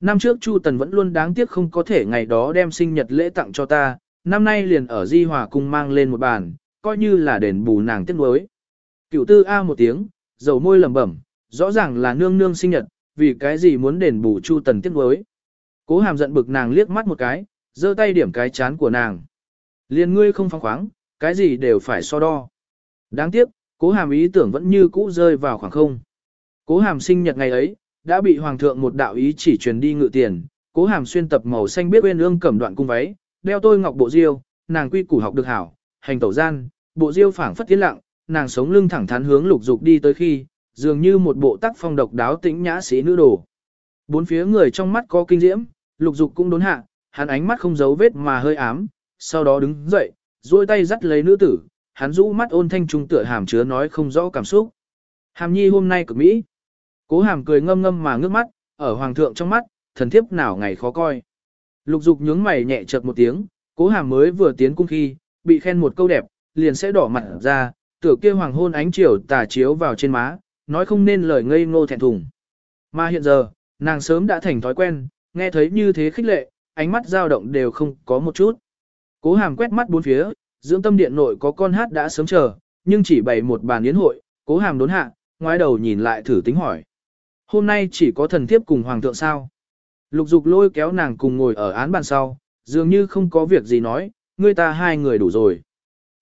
Năm trước Chu Tần vẫn luôn đáng tiếc không có thể ngày đó đem sinh nhật lễ tặng cho ta, năm nay liền ở Di Hòa Cung mang lên một bàn, coi như là đền bù nàng tiếc nuối. Cựu tư A một tiếng, dầu môi lẩm bẩm, rõ ràng là nương nương sinh nhật, vì cái gì muốn đền bù Chu Tần tiếc nuối. Cố hàm giận bực nàng liếc mắt một cái, giơ tay điểm cái chán của nàng. Liên ngươi không phóng khoáng, cái gì đều phải so đo. Đáng tiếc, cố hàm ý tưởng vẫn như cũ rơi vào khoảng không. Cố hàm sinh nhật ngày ấy, đã bị hoàng thượng một đạo ý chỉ truyền đi ngự tiền, cố hàm xuyên tập màu xanh biết uyên ương cẩm đoạn cung váy, đeo tôi ngọc bộ diêu, nàng quy củ học được hảo, hành tẩu gian, bộ diêu phảng phất tiến lặng, nàng sống lưng thẳng thắn hướng lục dục đi tới khi, dường như một bộ tác phong độc đáo tĩnh nhã sĩ nữ đồ. Bốn phía người trong mắt có kinh diễm, lục dục cũng đốn hạ, hắn ánh mắt không giấu vết mà hơi ám, sau đó đứng dậy, duỗi tay dắt lấy nữ tử, hắn rũ mắt ôn thanh trung tựa hàm chứa nói không rõ cảm xúc. Hàm nhi hôm nay cực mỹ. Cố hàm cười ngâm ngâm mà ngước mắt, ở hoàng thượng trong mắt, thần thiếp nào ngày khó coi. Lục dục nhướng mày nhẹ chợt một tiếng, cố hàm mới vừa tiến cung khi, bị khen một câu đẹp, liền sẽ đỏ mặt ra, tựa kia hoàng hôn ánh chiều tà chiếu vào trên má, nói không nên lời ngây ngô thẹn thùng. Mà hiện giờ, nàng sớm đã thành thói quen, nghe thấy như thế khích lệ, ánh mắt dao động đều không có một chút. Cố hàm quét mắt bốn phía, dưỡng tâm điện nội có con hát đã sớm chờ, nhưng chỉ bày một bàn yến hội, cố hàm đốn hạ, ngoái đầu nhìn lại thử tính hỏi. Hôm nay chỉ có thần thiếp cùng hoàng thượng sao? Lục dục lôi kéo nàng cùng ngồi ở án bàn sau, dường như không có việc gì nói, ngươi ta hai người đủ rồi.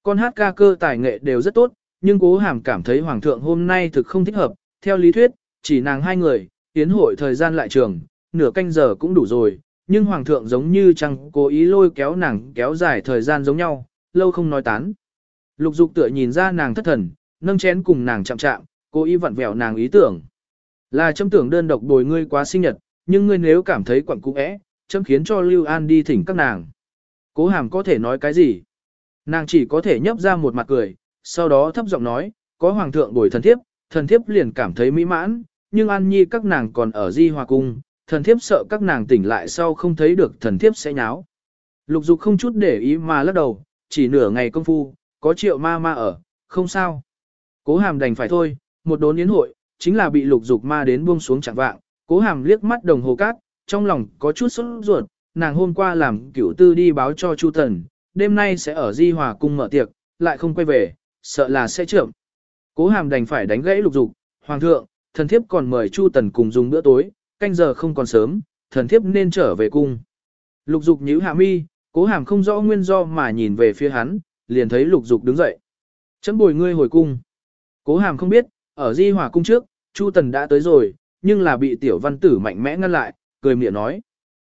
Con hát ca cơ tài nghệ đều rất tốt, nhưng cố hàm cảm thấy hoàng thượng hôm nay thực không thích hợp, theo lý thuyết, chỉ nàng hai người, yến hội thời gian lại trường, nửa canh giờ cũng đủ rồi, nhưng hoàng thượng giống như chẳng cố ý lôi kéo nàng kéo dài thời gian giống nhau, lâu không nói tán. Lục dục tựa nhìn ra nàng thất thần, nâng chén cùng nàng chạm chạm, cố ý vặn vẹo nàng ý tưởng. Là châm tưởng đơn độc bồi ngươi quá sinh nhật, nhưng ngươi nếu cảm thấy quặn cũ é, châm khiến cho Lưu An đi thỉnh các nàng. Cố hàm có thể nói cái gì? Nàng chỉ có thể nhấp ra một mặt cười, sau đó thấp giọng nói, có hoàng thượng bồi thần thiếp, thần thiếp liền cảm thấy mỹ mãn, nhưng an nhi các nàng còn ở di hòa cung, thần thiếp sợ các nàng tỉnh lại sau không thấy được thần thiếp sẽ nháo. Lục dục không chút để ý mà lắc đầu, chỉ nửa ngày công phu, có triệu ma ma ở, không sao. Cố hàm đành phải thôi, một đốn yến hội, chính là bị lục dục ma đến buông xuống chẳng vạng, cố hàm liếc mắt đồng hồ cát, trong lòng có chút sốt ruột, nàng hôm qua làm cửu tư đi báo cho Chu Tần, đêm nay sẽ ở Di Hòa cung mở tiệc, lại không quay về, sợ là sẽ trưởng. Cố hàm đành phải đánh gãy lục dục, hoàng thượng, thần thiếp còn mời Chu Tần cùng dùng bữa tối, canh giờ không còn sớm, thần thiếp nên trở về cung. Lục dục nhíu hạ mi, cố hàm không rõ nguyên do mà nhìn về phía hắn, liền thấy lục dục đứng dậy. Chấm bồi ngươi hồi cung. Cố hàm không biết, ở di hòa cung trước, Chu Tần đã tới rồi, nhưng là bị tiểu văn tử mạnh mẽ ngăn lại, cười miệng nói.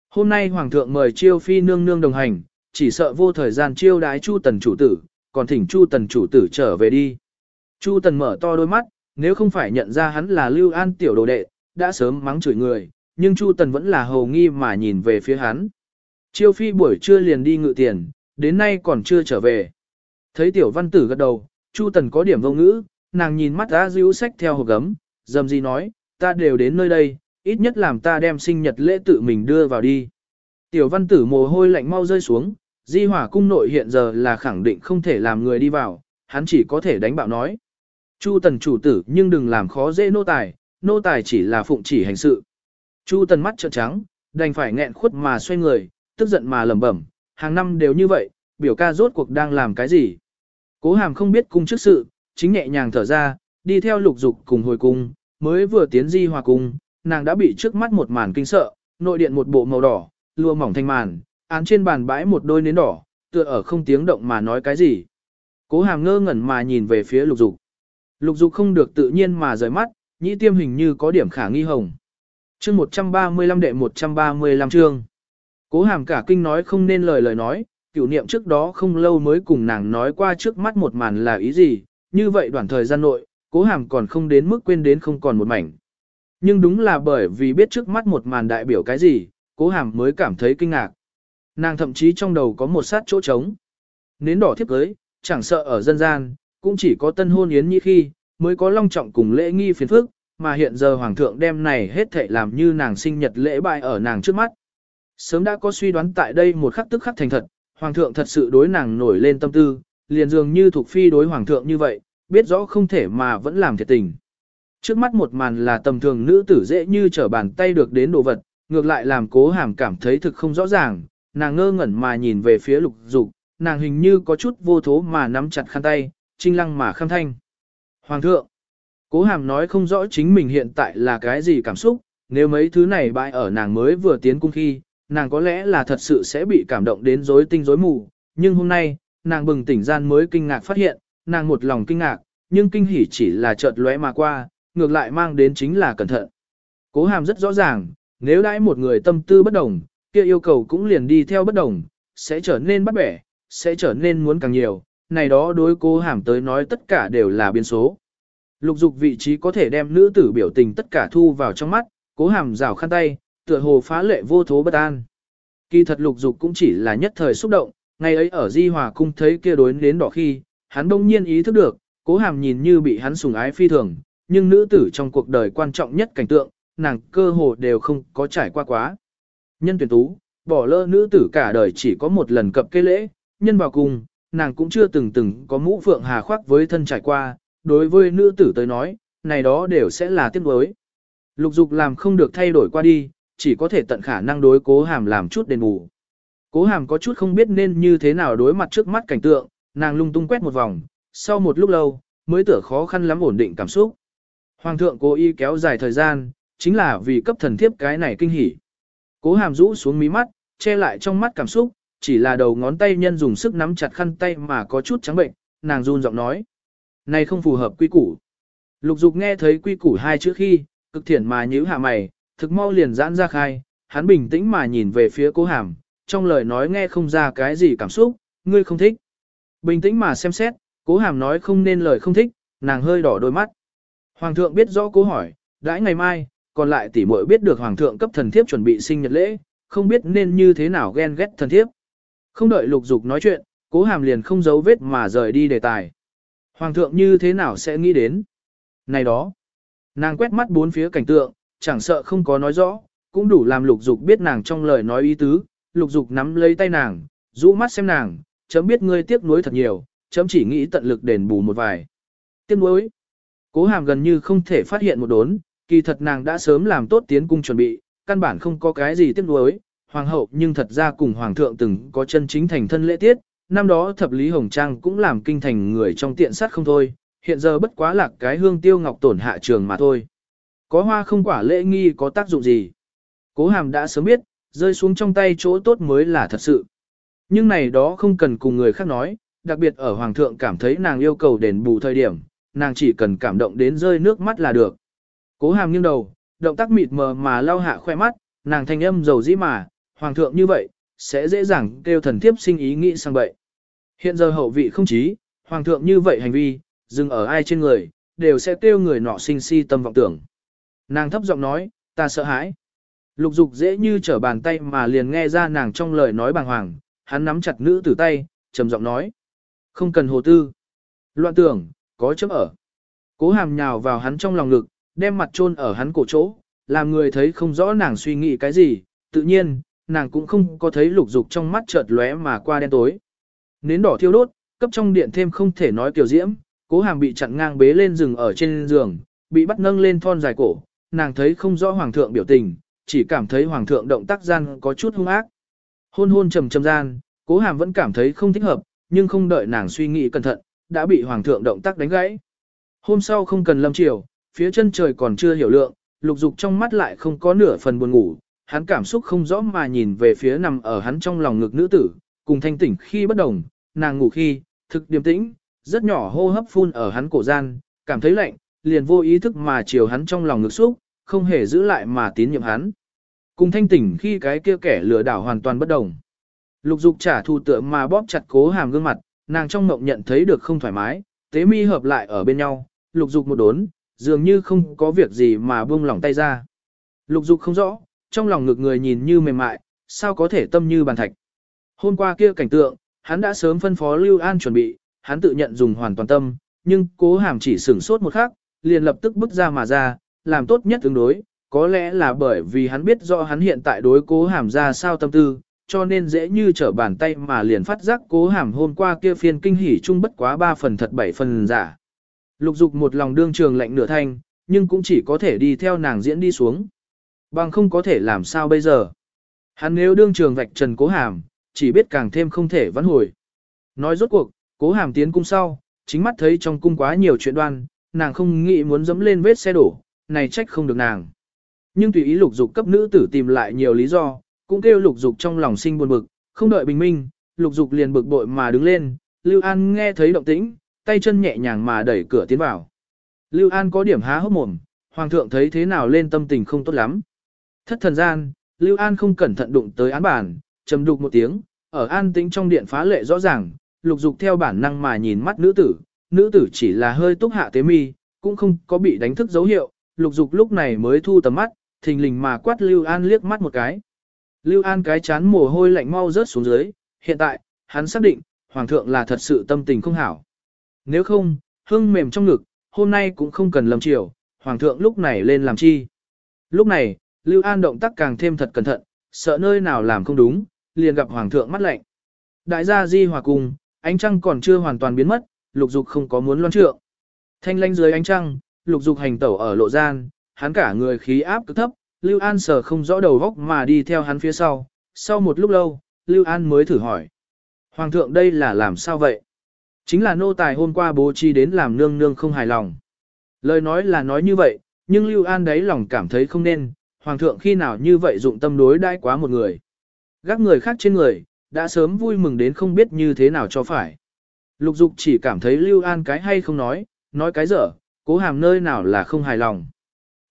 Hôm nay Hoàng thượng mời chiêu phi nương nương đồng hành, chỉ sợ vô thời gian chiêu đái Chu Tần chủ tử, còn thỉnh Chu Tần chủ tử trở về đi. Chu Tần mở to đôi mắt, nếu không phải nhận ra hắn là Lưu An tiểu đồ đệ, đã sớm mắng chửi người, nhưng Chu Tần vẫn là hầu nghi mà nhìn về phía hắn. Chiêu phi buổi trưa liền đi ngự tiền, đến nay còn chưa trở về. Thấy tiểu văn tử gật đầu, Chu Tần có điểm vô ngữ, nàng nhìn mắt A Diễu sách theo hộp gấm, dầm gì nói, ta đều đến nơi đây, ít nhất làm ta đem sinh nhật lễ tự mình đưa vào đi. Tiểu văn tử mồ hôi lạnh mau rơi xuống, di hỏa cung nội hiện giờ là khẳng định không thể làm người đi vào, hắn chỉ có thể đánh bạo nói. Chu tần chủ tử nhưng đừng làm khó dễ nô tài, nô tài chỉ là phụng chỉ hành sự. Chu tần mắt trợn trắng, đành phải nghẹn khuất mà xoay người, tức giận mà lẩm bẩm, hàng năm đều như vậy, biểu ca rốt cuộc đang làm cái gì. Cố hàm không biết cung trước sự, chính nhẹ nhàng thở ra, đi theo lục dục cùng hồi cung, mới vừa tiến di hòa cung, nàng đã bị trước mắt một màn kinh sợ, nội điện một bộ màu đỏ, lùa mỏng thanh màn, án trên bàn bãi một đôi nến đỏ, tựa ở không tiếng động mà nói cái gì. Cố hàm ngơ ngẩn mà nhìn về phía lục dục. Lục dục không được tự nhiên mà rời mắt, nhĩ tiêm hình như có điểm khả nghi hồng. chương 135 đệ 135 chương. Cố hàm cả kinh nói không nên lời lời nói, cửu niệm trước đó không lâu mới cùng nàng nói qua trước mắt một màn là ý gì, như vậy đoạn thời gian nội, cố hàm còn không đến mức quên đến không còn một mảnh. Nhưng đúng là bởi vì biết trước mắt một màn đại biểu cái gì, cố hàm mới cảm thấy kinh ngạc. Nàng thậm chí trong đầu có một sát chỗ trống. Nến đỏ thiếp cưới, chẳng sợ ở dân gian, cũng chỉ có tân hôn yến như khi, mới có long trọng cùng lễ nghi phiền phức, mà hiện giờ hoàng thượng đem này hết thảy làm như nàng sinh nhật lễ bại ở nàng trước mắt. Sớm đã có suy đoán tại đây một khắc tức khắc thành thật, hoàng thượng thật sự đối nàng nổi lên tâm tư, liền dường như thuộc phi đối hoàng thượng như vậy, biết rõ không thể mà vẫn làm thiệt tình. Trước mắt một màn là tầm thường nữ tử dễ như trở bàn tay được đến đồ vật, ngược lại làm cố hàm cảm thấy thực không rõ ràng, nàng ngơ ngẩn mà nhìn về phía lục dục, nàng hình như có chút vô thố mà nắm chặt khăn tay, trinh lăng mà khâm thanh. Hoàng thượng, cố hàm nói không rõ chính mình hiện tại là cái gì cảm xúc, nếu mấy thứ này bại ở nàng mới vừa tiến cung khi, nàng có lẽ là thật sự sẽ bị cảm động đến rối tinh rối mù, nhưng hôm nay, nàng bừng tỉnh gian mới kinh ngạc phát hiện, nàng một lòng kinh ngạc, nhưng kinh hỉ chỉ là chợt lóe mà qua, ngược lại mang đến chính là cẩn thận. Cố hàm rất rõ ràng, nếu đãi một người tâm tư bất đồng, kia yêu cầu cũng liền đi theo bất đồng, sẽ trở nên bắt bẻ, sẽ trở nên muốn càng nhiều, này đó đối cố hàm tới nói tất cả đều là biên số. Lục dục vị trí có thể đem nữ tử biểu tình tất cả thu vào trong mắt, cố hàm rào khăn tay, tựa hồ phá lệ vô thố bất an. Kỳ thật lục dục cũng chỉ là nhất thời xúc động, ngày ấy ở Di Hòa cung thấy kia đối đến đỏ khi, hắn đông nhiên ý thức được, cố hàm nhìn như bị hắn sùng ái phi thường, nhưng nữ tử trong cuộc đời quan trọng nhất cảnh tượng, nàng cơ hồ đều không có trải qua quá. Nhân tuyển tú, bỏ lỡ nữ tử cả đời chỉ có một lần cập cây lễ, nhân vào cùng, nàng cũng chưa từng từng có mũ phượng hà khoác với thân trải qua, đối với nữ tử tới nói, này đó đều sẽ là tiếc đối. Lục dục làm không được thay đổi qua đi, chỉ có thể tận khả năng đối cố hàm làm chút đền bù. Cố hàm có chút không biết nên như thế nào đối mặt trước mắt cảnh tượng, nàng lung tung quét một vòng, sau một lúc lâu, mới tựa khó khăn lắm ổn định cảm xúc. Hoàng thượng cố ý kéo dài thời gian, chính là vì cấp thần thiếp cái này kinh hỉ. Cố hàm rũ xuống mí mắt, che lại trong mắt cảm xúc, chỉ là đầu ngón tay nhân dùng sức nắm chặt khăn tay mà có chút trắng bệnh, nàng run giọng nói. Này không phù hợp quy củ. Lục dục nghe thấy quy củ hai chữ khi, cực thiện mà nhíu hạ mày, thực mau liền giãn ra khai, hắn bình tĩnh mà nhìn về phía cố hàm, trong lời nói nghe không ra cái gì cảm xúc, ngươi không thích. Bình tĩnh mà xem xét, cố hàm nói không nên lời không thích, nàng hơi đỏ đôi mắt. Hoàng thượng biết rõ cố hỏi, đãi ngày mai, còn lại tỷ muội biết được hoàng thượng cấp thần thiếp chuẩn bị sinh nhật lễ, không biết nên như thế nào ghen ghét thần thiếp. Không đợi lục dục nói chuyện, cố hàm liền không giấu vết mà rời đi đề tài. Hoàng thượng như thế nào sẽ nghĩ đến? Này đó, nàng quét mắt bốn phía cảnh tượng, chẳng sợ không có nói rõ, cũng đủ làm lục dục biết nàng trong lời nói ý tứ, lục dục nắm lấy tay nàng, rũ mắt xem nàng, chấm biết ngươi tiếc nuối thật nhiều, chấm chỉ nghĩ tận lực đền bù một vài. Tiếc nuối. Cố hàm gần như không thể phát hiện một đốn, kỳ thật nàng đã sớm làm tốt tiến cung chuẩn bị, căn bản không có cái gì tiếc nuối. Hoàng hậu nhưng thật ra cùng hoàng thượng từng có chân chính thành thân lễ tiết, năm đó thập lý hồng trang cũng làm kinh thành người trong tiện sát không thôi, hiện giờ bất quá là cái hương tiêu ngọc tổn hạ trường mà thôi. Có hoa không quả lễ nghi có tác dụng gì. Cố hàm đã sớm biết, rơi xuống trong tay chỗ tốt mới là thật sự. Nhưng này đó không cần cùng người khác nói, đặc biệt ở Hoàng thượng cảm thấy nàng yêu cầu đền bù thời điểm, nàng chỉ cần cảm động đến rơi nước mắt là được. Cố hàm nghiêng đầu, động tác mịt mờ mà lau hạ khoe mắt, nàng thanh âm dầu dĩ mà, Hoàng thượng như vậy, sẽ dễ dàng kêu thần thiếp sinh ý nghĩ sang bậy. Hiện giờ hậu vị không chí, Hoàng thượng như vậy hành vi, dừng ở ai trên người, đều sẽ kêu người nọ sinh si tâm vọng tưởng. Nàng thấp giọng nói, ta sợ hãi. Lục dục dễ như trở bàn tay mà liền nghe ra nàng trong lời nói bàng hoàng, hắn nắm chặt nữ tử tay, trầm giọng nói. Không cần hồ tư. Loạn tưởng, có chấm ở. Cố hàm nhào vào hắn trong lòng ngực, đem mặt chôn ở hắn cổ chỗ, làm người thấy không rõ nàng suy nghĩ cái gì, tự nhiên, nàng cũng không có thấy lục dục trong mắt chợt lóe mà qua đen tối. Nến đỏ thiêu đốt, cấp trong điện thêm không thể nói kiểu diễm, cố hàm bị chặn ngang bế lên giường ở trên giường, bị bắt nâng lên thon dài cổ, nàng thấy không rõ hoàng thượng biểu tình, chỉ cảm thấy hoàng thượng động tác gian có chút hung ác. Hôn hôn trầm trầm gian, cố hàm vẫn cảm thấy không thích hợp, nhưng không đợi nàng suy nghĩ cẩn thận, đã bị hoàng thượng động tác đánh gãy. Hôm sau không cần lâm chiều, phía chân trời còn chưa hiểu lượng, lục dục trong mắt lại không có nửa phần buồn ngủ, hắn cảm xúc không rõ mà nhìn về phía nằm ở hắn trong lòng ngực nữ tử, cùng thanh tỉnh khi bất đồng, nàng ngủ khi, thực điềm tĩnh, rất nhỏ hô hấp phun ở hắn cổ gian, cảm thấy lạnh, liền vô ý thức mà chiều hắn trong lòng ngực xúc, không hề giữ lại mà tín nhiệm hắn. Cùng thanh tỉnh khi cái kia kẻ lừa đảo hoàn toàn bất đồng. Lục dục trả thù tựa mà bóp chặt cố hàm gương mặt, nàng trong mộng nhận thấy được không thoải mái, tế mi hợp lại ở bên nhau, lục dục một đốn, dường như không có việc gì mà buông lỏng tay ra. Lục dục không rõ, trong lòng ngực người nhìn như mềm mại, sao có thể tâm như bàn thạch. Hôm qua kia cảnh tượng, hắn đã sớm phân phó Lưu An chuẩn bị, hắn tự nhận dùng hoàn toàn tâm, nhưng cố hàm chỉ sửng sốt một khắc, liền lập tức bước ra mà ra, làm tốt nhất tương đối, có lẽ là bởi vì hắn biết rõ hắn hiện tại đối cố hàm ra sao tâm tư, cho nên dễ như trở bàn tay mà liền phát giác cố hàm hôm qua kia phiên kinh hỉ chung bất quá 3 phần thật 7 phần giả. Lục dục một lòng đương trường lạnh nửa thanh, nhưng cũng chỉ có thể đi theo nàng diễn đi xuống. Bằng không có thể làm sao bây giờ. Hắn nếu đương trường vạch trần cố hàm, chỉ biết càng thêm không thể vãn hồi. Nói rốt cuộc, cố hàm tiến cung sau, chính mắt thấy trong cung quá nhiều chuyện đoan, nàng không nghĩ muốn dẫm lên vết xe đổ, này trách không được nàng. Nhưng tùy ý lục dục cấp nữ tử tìm lại nhiều lý do, cũng kêu lục dục trong lòng sinh buồn bực, không đợi bình minh, lục dục liền bực bội mà đứng lên, Lưu An nghe thấy động tĩnh, tay chân nhẹ nhàng mà đẩy cửa tiến vào. Lưu An có điểm há hốc mồm, hoàng thượng thấy thế nào lên tâm tình không tốt lắm. Thất thần gian, Lưu An không cẩn thận đụng tới án bản, trầm đục một tiếng, ở an tĩnh trong điện phá lệ rõ ràng, lục dục theo bản năng mà nhìn mắt nữ tử, nữ tử chỉ là hơi túc hạ tế mi, cũng không có bị đánh thức dấu hiệu, lục dục lúc này mới thu tầm mắt, thình lình mà quát Lưu An liếc mắt một cái. Lưu An cái chán mồ hôi lạnh mau rớt xuống dưới, hiện tại, hắn xác định, Hoàng thượng là thật sự tâm tình không hảo. Nếu không, hương mềm trong ngực, hôm nay cũng không cần lầm chiều, Hoàng thượng lúc này lên làm chi. Lúc này, Lưu An động tác càng thêm thật cẩn thận, sợ nơi nào làm không đúng, liền gặp Hoàng thượng mắt lạnh. Đại gia di hòa cùng, ánh trăng còn chưa hoàn toàn biến mất, lục dục không có muốn loan trượng. Thanh lanh dưới ánh trăng, lục dục hành tẩu ở lộ gian, hắn cả người khí áp cực thấp, Lưu An sở không rõ đầu góc mà đi theo hắn phía sau. Sau một lúc lâu, Lưu An mới thử hỏi. Hoàng thượng đây là làm sao vậy? Chính là nô tài hôm qua bố trí đến làm nương nương không hài lòng. Lời nói là nói như vậy, nhưng Lưu An đấy lòng cảm thấy không nên, Hoàng thượng khi nào như vậy dụng tâm đối đãi quá một người. Gác người khác trên người, đã sớm vui mừng đến không biết như thế nào cho phải. Lục dục chỉ cảm thấy Lưu An cái hay không nói, nói cái dở, cố hàm nơi nào là không hài lòng.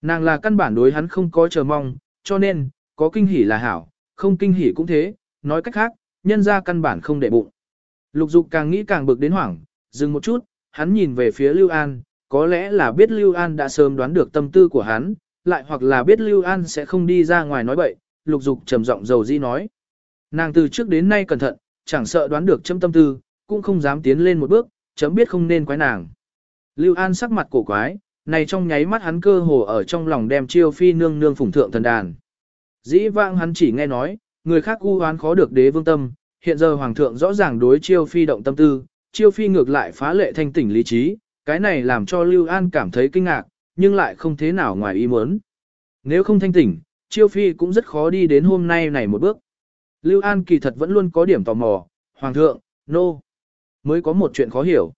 Nàng là căn bản đối hắn không có chờ mong, cho nên, có kinh hỉ là hảo, không kinh hỉ cũng thế, nói cách khác, nhân ra căn bản không để bụng. Lục dục càng nghĩ càng bực đến hoảng, dừng một chút, hắn nhìn về phía Lưu An, có lẽ là biết Lưu An đã sớm đoán được tâm tư của hắn, lại hoặc là biết Lưu An sẽ không đi ra ngoài nói bậy, lục dục trầm giọng dầu di nói. Nàng từ trước đến nay cẩn thận, chẳng sợ đoán được châm tâm tư, cũng không dám tiến lên một bước, chấm biết không nên quái nàng. Lưu An sắc mặt cổ quái, này trong nháy mắt hắn cơ hồ ở trong lòng đem chiêu phi nương nương phủng thượng thần đàn. Dĩ vãng hắn chỉ nghe nói, người khác u hoán khó được đế vương tâm, hiện giờ hoàng thượng rõ ràng đối chiêu phi động tâm tư, chiêu phi ngược lại phá lệ thanh tỉnh lý trí, cái này làm cho Lưu An cảm thấy kinh ngạc, nhưng lại không thế nào ngoài ý muốn. Nếu không thanh tỉnh, chiêu phi cũng rất khó đi đến hôm nay này một bước. Lưu An kỳ thật vẫn luôn có điểm tò mò, hoàng thượng, nô, no. mới có một chuyện khó hiểu.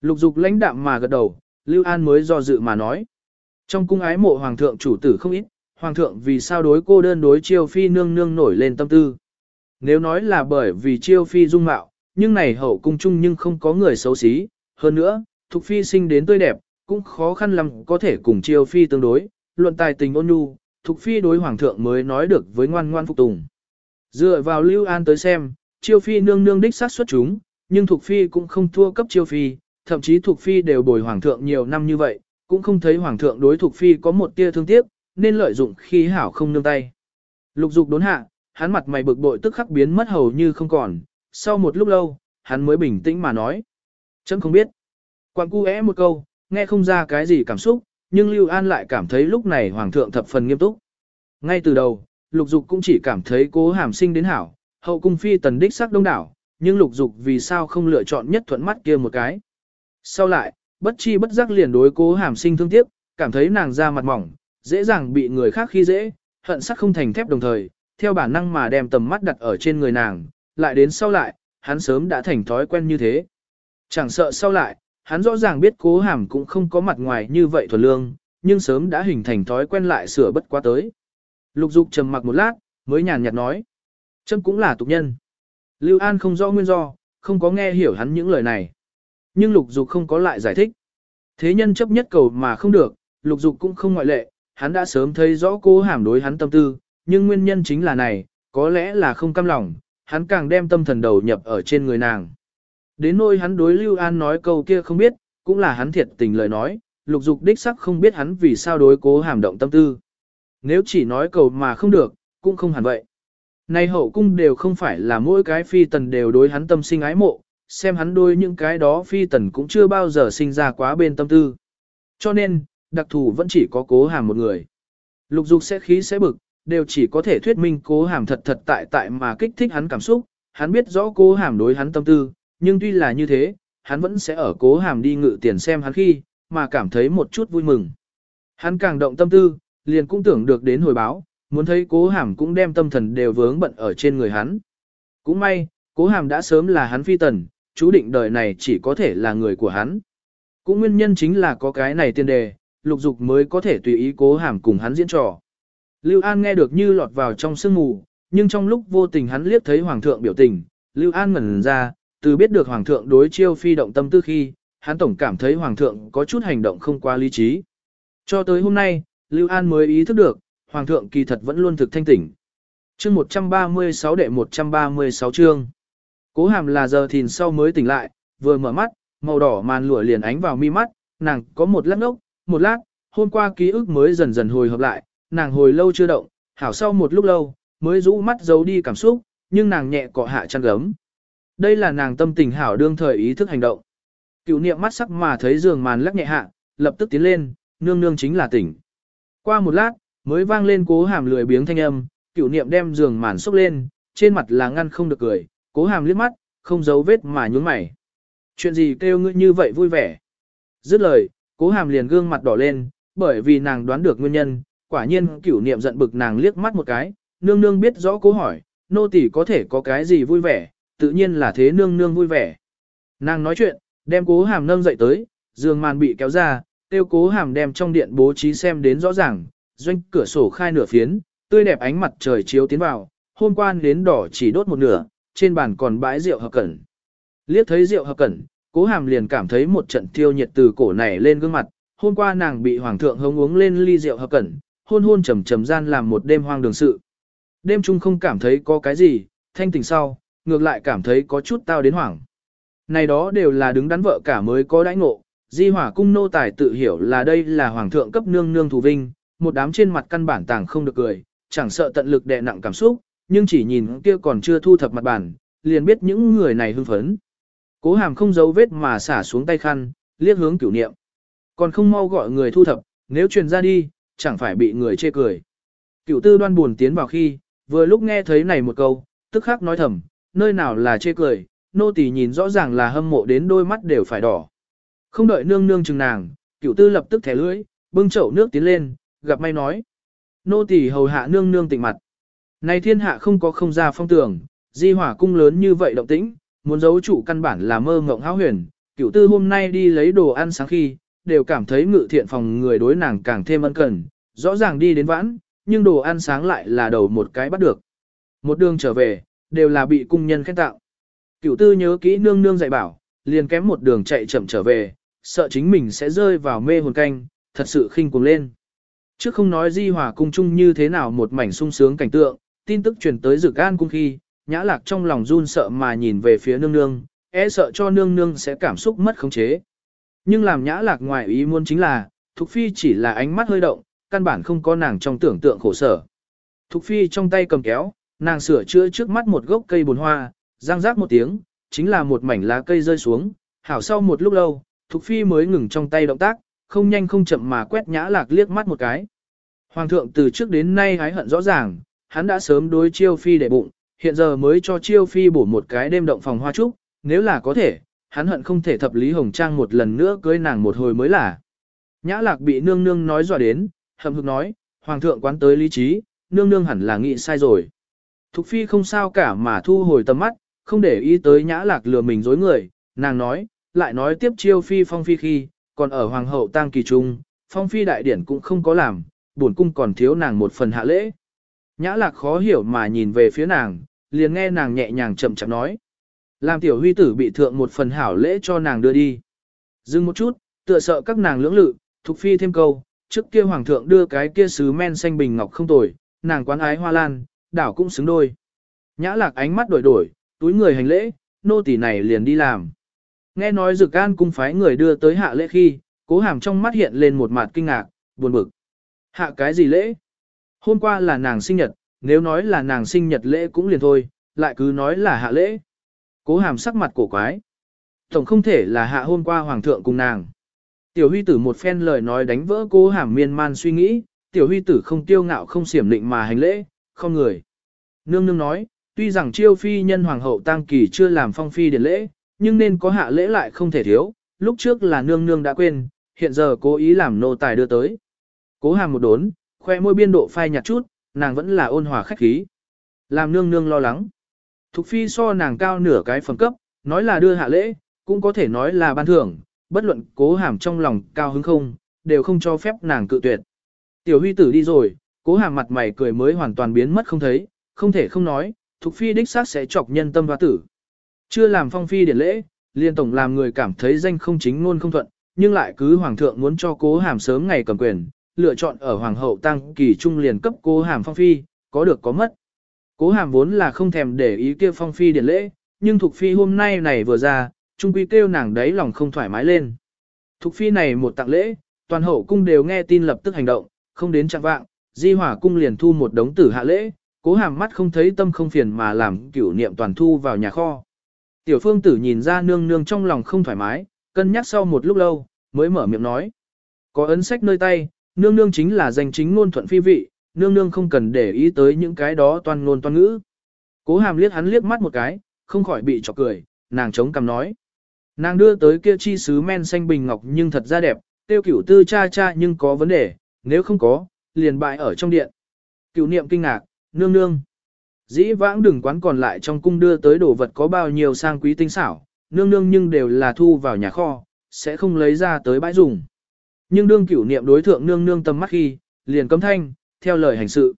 Lục dục lãnh đạm mà gật đầu, Lưu An mới do dự mà nói. Trong cung ái mộ hoàng thượng chủ tử không ít, hoàng thượng vì sao đối cô đơn đối chiêu phi nương nương nổi lên tâm tư. Nếu nói là bởi vì chiêu phi dung mạo, nhưng này hậu cung chung nhưng không có người xấu xí, hơn nữa, thục phi sinh đến tươi đẹp, cũng khó khăn lắm có thể cùng chiêu phi tương đối, luận tài tình ôn nhu, thục phi đối hoàng thượng mới nói được với ngoan ngoan phục tùng. Dựa vào Lưu An tới xem, chiêu phi nương nương đích sát xuất chúng, nhưng thục phi cũng không thua cấp chiêu phi, thậm chí Thục Phi đều bồi Hoàng thượng nhiều năm như vậy, cũng không thấy Hoàng thượng đối Thục Phi có một tia thương tiếc, nên lợi dụng khi hảo không nương tay. Lục dục đốn hạ, hắn mặt mày bực bội tức khắc biến mất hầu như không còn, sau một lúc lâu, hắn mới bình tĩnh mà nói. Chấm không biết. Quảng cu é một câu, nghe không ra cái gì cảm xúc, nhưng Lưu An lại cảm thấy lúc này Hoàng thượng thập phần nghiêm túc. Ngay từ đầu, lục dục cũng chỉ cảm thấy cố hàm sinh đến hảo, hậu cung phi tần đích sắc đông đảo, nhưng lục dục vì sao không lựa chọn nhất thuận mắt kia một cái. Sau lại, bất chi bất giác liền đối cố hàm sinh thương tiếc, cảm thấy nàng da mặt mỏng, dễ dàng bị người khác khi dễ, hận sắc không thành thép đồng thời, theo bản năng mà đem tầm mắt đặt ở trên người nàng, lại đến sau lại, hắn sớm đã thành thói quen như thế. Chẳng sợ sau lại, hắn rõ ràng biết cố hàm cũng không có mặt ngoài như vậy thuần lương, nhưng sớm đã hình thành thói quen lại sửa bất quá tới. Lục dục trầm mặc một lát, mới nhàn nhạt nói. Trâm cũng là tục nhân. Lưu An không rõ nguyên do, không có nghe hiểu hắn những lời này. Nhưng lục dục không có lại giải thích. Thế nhân chấp nhất cầu mà không được, lục dục cũng không ngoại lệ, hắn đã sớm thấy rõ cố hàm đối hắn tâm tư, nhưng nguyên nhân chính là này, có lẽ là không cam lòng, hắn càng đem tâm thần đầu nhập ở trên người nàng. Đến nỗi hắn đối Lưu An nói câu kia không biết, cũng là hắn thiệt tình lời nói, lục dục đích sắc không biết hắn vì sao đối cố hàm động tâm tư. Nếu chỉ nói cầu mà không được, cũng không hẳn vậy. Này hậu cung đều không phải là mỗi cái phi tần đều đối hắn tâm sinh ái mộ, xem hắn đôi những cái đó phi tần cũng chưa bao giờ sinh ra quá bên tâm tư. Cho nên, đặc thù vẫn chỉ có cố hàm một người. Lục dục sẽ khí sẽ bực, đều chỉ có thể thuyết minh cố hàm thật thật tại tại mà kích thích hắn cảm xúc, hắn biết rõ cố hàm đối hắn tâm tư, nhưng tuy là như thế, hắn vẫn sẽ ở cố hàm đi ngự tiền xem hắn khi, mà cảm thấy một chút vui mừng. Hắn càng động tâm tư, liền cũng tưởng được đến hồi báo, muốn thấy cố hàm cũng đem tâm thần đều vướng bận ở trên người hắn. Cũng may, cố hàm đã sớm là hắn phi tần, chú định đời này chỉ có thể là người của hắn. Cũng nguyên nhân chính là có cái này tiên đề, lục dục mới có thể tùy ý cố hàm cùng hắn diễn trò. Lưu An nghe được như lọt vào trong sương mù, nhưng trong lúc vô tình hắn liếc thấy hoàng thượng biểu tình, Lưu An ngẩn ra, từ biết được hoàng thượng đối chiêu phi động tâm tư khi, hắn tổng cảm thấy hoàng thượng có chút hành động không qua lý trí. Cho tới hôm nay, Lưu An mới ý thức được, hoàng thượng kỳ thật vẫn luôn thực thanh tỉnh. Chương 136 đệ 136 chương. Cố hàm là giờ thìn sau mới tỉnh lại, vừa mở mắt, màu đỏ màn lụa liền ánh vào mi mắt, nàng có một lát ngốc, một lát, hôm qua ký ức mới dần dần hồi hợp lại, nàng hồi lâu chưa động, hảo sau một lúc lâu, mới rũ mắt giấu đi cảm xúc, nhưng nàng nhẹ cọ hạ chăn gấm. Đây là nàng tâm tình hảo đương thời ý thức hành động. Cựu niệm mắt sắc mà thấy giường màn lắc nhẹ hạ, lập tức tiến lên, nương nương chính là tỉnh. Qua một lát, mới vang lên cố hàm lười biếng thanh âm, cựu niệm đem giường màn xốc lên, trên mặt là ngăn không được cười, cố hàm liếc mắt, không giấu vết mà nhướng mày. Chuyện gì kêu ngươi như vậy vui vẻ? Dứt lời, cố hàm liền gương mặt đỏ lên, bởi vì nàng đoán được nguyên nhân, quả nhiên cửu niệm giận bực nàng liếc mắt một cái, nương nương biết rõ cố hỏi, nô tỳ có thể có cái gì vui vẻ, tự nhiên là thế nương nương vui vẻ. Nàng nói chuyện, đem cố hàm nâng dậy tới, giường màn bị kéo ra, tiêu cố hàm đem trong điện bố trí xem đến rõ ràng, doanh cửa sổ khai nửa phiến, tươi đẹp ánh mặt trời chiếu tiến vào, hôm qua đến đỏ chỉ đốt một nửa, trên bàn còn bãi rượu hợp cẩn. Liếc thấy rượu hợp cẩn, cố hàm liền cảm thấy một trận thiêu nhiệt từ cổ này lên gương mặt, hôm qua nàng bị hoàng thượng hống uống lên ly rượu hợp cẩn, hôn hôn trầm trầm gian làm một đêm hoang đường sự. Đêm chung không cảm thấy có cái gì, thanh tỉnh sau, ngược lại cảm thấy có chút tao đến hoảng. Này đó đều là đứng đắn vợ cả mới có đãi ngộ, di hỏa cung nô tài tự hiểu là đây là hoàng thượng cấp nương nương thù vinh, một đám trên mặt căn bản tàng không được cười, chẳng sợ tận lực đè nặng cảm xúc, nhưng chỉ nhìn kia còn chưa thu thập mặt bản, liền biết những người này hưng phấn. Cố hàm không giấu vết mà xả xuống tay khăn, liếc hướng cửu niệm. Còn không mau gọi người thu thập, nếu truyền ra đi, chẳng phải bị người chê cười. Cửu tư đoan buồn tiến vào khi, vừa lúc nghe thấy này một câu, tức khắc nói thầm, nơi nào là chê cười, nô tỳ nhìn rõ ràng là hâm mộ đến đôi mắt đều phải đỏ. Không đợi nương nương chừng nàng, cửu tư lập tức thẻ lưỡi, bưng chậu nước tiến lên, gặp may nói. Nô tỳ hầu hạ nương nương tịnh mặt. Này thiên hạ không có không ra phong tường, di hỏa cung lớn như vậy động tĩnh, muốn giấu chủ căn bản là mơ ngộng háo huyền. Cửu tư hôm nay đi lấy đồ ăn sáng khi, đều cảm thấy ngự thiện phòng người đối nàng càng thêm ân cần, rõ ràng đi đến vãn, nhưng đồ ăn sáng lại là đầu một cái bắt được. Một đường trở về, đều là bị cung nhân khen tạo. Cửu tư nhớ kỹ nương nương dạy bảo, liền kém một đường chạy chậm trở về, sợ chính mình sẽ rơi vào mê hồn canh, thật sự khinh cuồng lên. Chứ không nói di hòa cung chung như thế nào một mảnh sung sướng cảnh tượng, tin tức truyền tới dược an cung khi, nhã lạc trong lòng run sợ mà nhìn về phía nương nương, e sợ cho nương nương sẽ cảm xúc mất khống chế. Nhưng làm nhã lạc ngoài ý muốn chính là, Thục Phi chỉ là ánh mắt hơi động, căn bản không có nàng trong tưởng tượng khổ sở. Thục Phi trong tay cầm kéo, nàng sửa chữa trước mắt một gốc cây bồn hoa, răng rác một tiếng, chính là một mảnh lá cây rơi xuống, hảo sau một lúc lâu, Thục Phi mới ngừng trong tay động tác, không nhanh không chậm mà quét nhã lạc liếc mắt một cái. Hoàng thượng từ trước đến nay hái hận rõ ràng, hắn đã sớm đối chiêu phi để bụng, hiện giờ mới cho chiêu phi bổ một cái đêm động phòng hoa trúc, nếu là có thể, hắn hận không thể thập Lý Hồng Trang một lần nữa cưới nàng một hồi mới là. Nhã lạc bị nương nương nói dọa đến, hầm hực nói, Hoàng thượng quán tới lý trí, nương nương hẳn là nghĩ sai rồi. Thục phi không sao cả mà thu hồi tầm mắt, không để ý tới nhã lạc lừa mình dối người, nàng nói, lại nói tiếp chiêu phi phong phi khi, còn ở hoàng hậu tang kỳ trung, phong phi đại điển cũng không có làm, bổn cung còn thiếu nàng một phần hạ lễ. Nhã lạc khó hiểu mà nhìn về phía nàng, liền nghe nàng nhẹ nhàng chậm chậm nói. Làm tiểu huy tử bị thượng một phần hảo lễ cho nàng đưa đi. Dừng một chút, tựa sợ các nàng lưỡng lự, thục phi thêm câu, trước kia hoàng thượng đưa cái kia sứ men xanh bình ngọc không tồi, nàng quán ái hoa lan, đảo cũng xứng đôi. Nhã lạc ánh mắt đổi đổi, túi người hành lễ, nô tỳ này liền đi làm. Nghe nói dực an cung phái người đưa tới hạ lễ khi, cố hàm trong mắt hiện lên một mặt kinh ngạc, buồn bực. Hạ cái gì lễ? Hôm qua là nàng sinh nhật, nếu nói là nàng sinh nhật lễ cũng liền thôi, lại cứ nói là hạ lễ. Cố hàm sắc mặt cổ quái. Tổng không thể là hạ hôm qua hoàng thượng cùng nàng. Tiểu huy tử một phen lời nói đánh vỡ cố hàm miên man suy nghĩ, tiểu huy tử không tiêu ngạo không xiểm định mà hành lễ, không người. Nương nương nói, tuy rằng chiêu phi nhân hoàng hậu tang kỳ chưa làm phong phi điện lễ, nhưng nên có hạ lễ lại không thể thiếu, lúc trước là nương nương đã quên, hiện giờ cố ý làm nô tài đưa tới. Cố hàm một đốn, khoe môi biên độ phai nhạt chút, nàng vẫn là ôn hòa khách khí. Làm nương nương lo lắng. Thục phi so nàng cao nửa cái phẩm cấp, nói là đưa hạ lễ, cũng có thể nói là ban thưởng, bất luận cố hàm trong lòng cao hứng không, đều không cho phép nàng cự tuyệt. Tiểu huy tử đi rồi, cố hàm mặt mày cười mới hoàn toàn biến mất không thấy, không thể không nói, Thục phi đích xác sẽ chọc nhân tâm và tử. Chưa làm phong phi điển lễ, liên tổng làm người cảm thấy danh không chính ngôn không thuận, nhưng lại cứ hoàng thượng muốn cho cố hàm sớm ngày cầm quyền, lựa chọn ở hoàng hậu tăng kỳ trung liền cấp cố hàm phong phi, có được có mất. Cố hàm vốn là không thèm để ý kia phong phi điển lễ, nhưng Thục phi hôm nay này vừa ra, trung quy kêu nàng đấy lòng không thoải mái lên. Thục phi này một tặng lễ, toàn hậu cung đều nghe tin lập tức hành động, không đến trạng vạng, di hỏa cung liền thu một đống tử hạ lễ, cố hàm mắt không thấy tâm không phiền mà làm cửu niệm toàn thu vào nhà kho. Tiểu phương tử nhìn ra nương nương trong lòng không thoải mái, cân nhắc sau một lúc lâu, mới mở miệng nói. Có ấn sách nơi tay, nương nương chính là danh chính ngôn thuận phi vị, nương nương không cần để ý tới những cái đó toàn ngôn toàn ngữ. Cố hàm liếc hắn liếc mắt một cái, không khỏi bị chọc cười, nàng chống cằm nói. Nàng đưa tới kia chi sứ men xanh bình ngọc nhưng thật ra đẹp, tiêu cửu tư cha cha nhưng có vấn đề, nếu không có, liền bại ở trong điện. Cửu niệm kinh ngạc, nương nương. Dĩ vãng đừng quán còn lại trong cung đưa tới đồ vật có bao nhiêu sang quý tinh xảo, nương nương nhưng đều là thu vào nhà kho, sẽ không lấy ra tới bãi dùng. Nhưng đương cửu niệm đối thượng nương nương tầm mắt khi, liền cấm thanh, theo lời hành sự.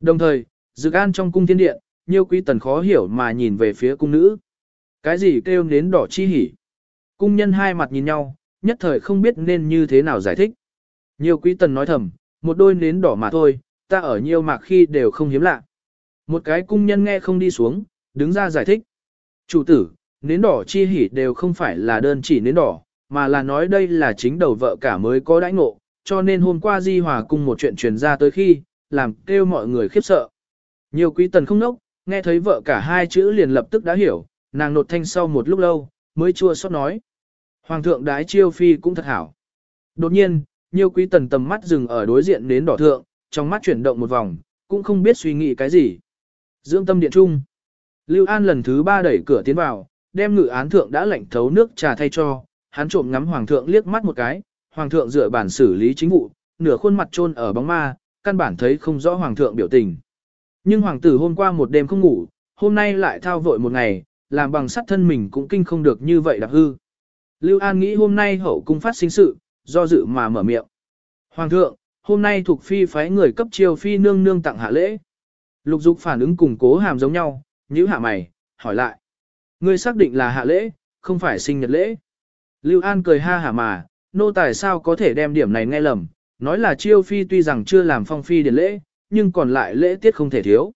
Đồng thời, dược an trong cung thiên điện, nhiều quý tần khó hiểu mà nhìn về phía cung nữ. Cái gì kêu đến đỏ chi hỉ? Cung nhân hai mặt nhìn nhau, nhất thời không biết nên như thế nào giải thích. Nhiều quý tần nói thầm, một đôi nến đỏ mà thôi, ta ở nhiều mạc khi đều không hiếm lạ. Một cái cung nhân nghe không đi xuống, đứng ra giải thích. Chủ tử, nến đỏ chi hỉ đều không phải là đơn chỉ nến đỏ, mà là nói đây là chính đầu vợ cả mới có đãi ngộ, cho nên hôm qua Di Hòa cung một chuyện truyền ra tới khi, làm kêu mọi người khiếp sợ. Nhiều quý tần không nốc, nghe thấy vợ cả hai chữ liền lập tức đã hiểu, nàng nột thanh sau một lúc lâu, mới chua xót nói. Hoàng thượng đái chiêu phi cũng thật hảo. Đột nhiên, nhiêu quý tần tầm mắt dừng ở đối diện đến đỏ thượng, trong mắt chuyển động một vòng, cũng không biết suy nghĩ cái gì. Dưỡng tâm điện trung. Lưu An lần thứ ba đẩy cửa tiến vào, đem ngự án thượng đã lệnh thấu nước trà thay cho, hắn trộm ngắm hoàng thượng liếc mắt một cái, hoàng thượng dựa bản xử lý chính vụ, nửa khuôn mặt trôn ở bóng ma, căn bản thấy không rõ hoàng thượng biểu tình. Nhưng hoàng tử hôm qua một đêm không ngủ, hôm nay lại thao vội một ngày, làm bằng sắt thân mình cũng kinh không được như vậy đặc hư. Lưu An nghĩ hôm nay hậu cung phát sinh sự, do dự mà mở miệng. Hoàng thượng, hôm nay thuộc phi phái người cấp triều phi nương nương tặng hạ lễ. Lục dục phản ứng cùng cố hàm giống nhau, nhữ hạ mày, hỏi lại. Ngươi xác định là hạ lễ, không phải sinh nhật lễ. Lưu An cười ha hả mà, nô tài sao có thể đem điểm này nghe lầm, nói là chiêu phi tuy rằng chưa làm phong phi điển lễ, nhưng còn lại lễ tiết không thể thiếu.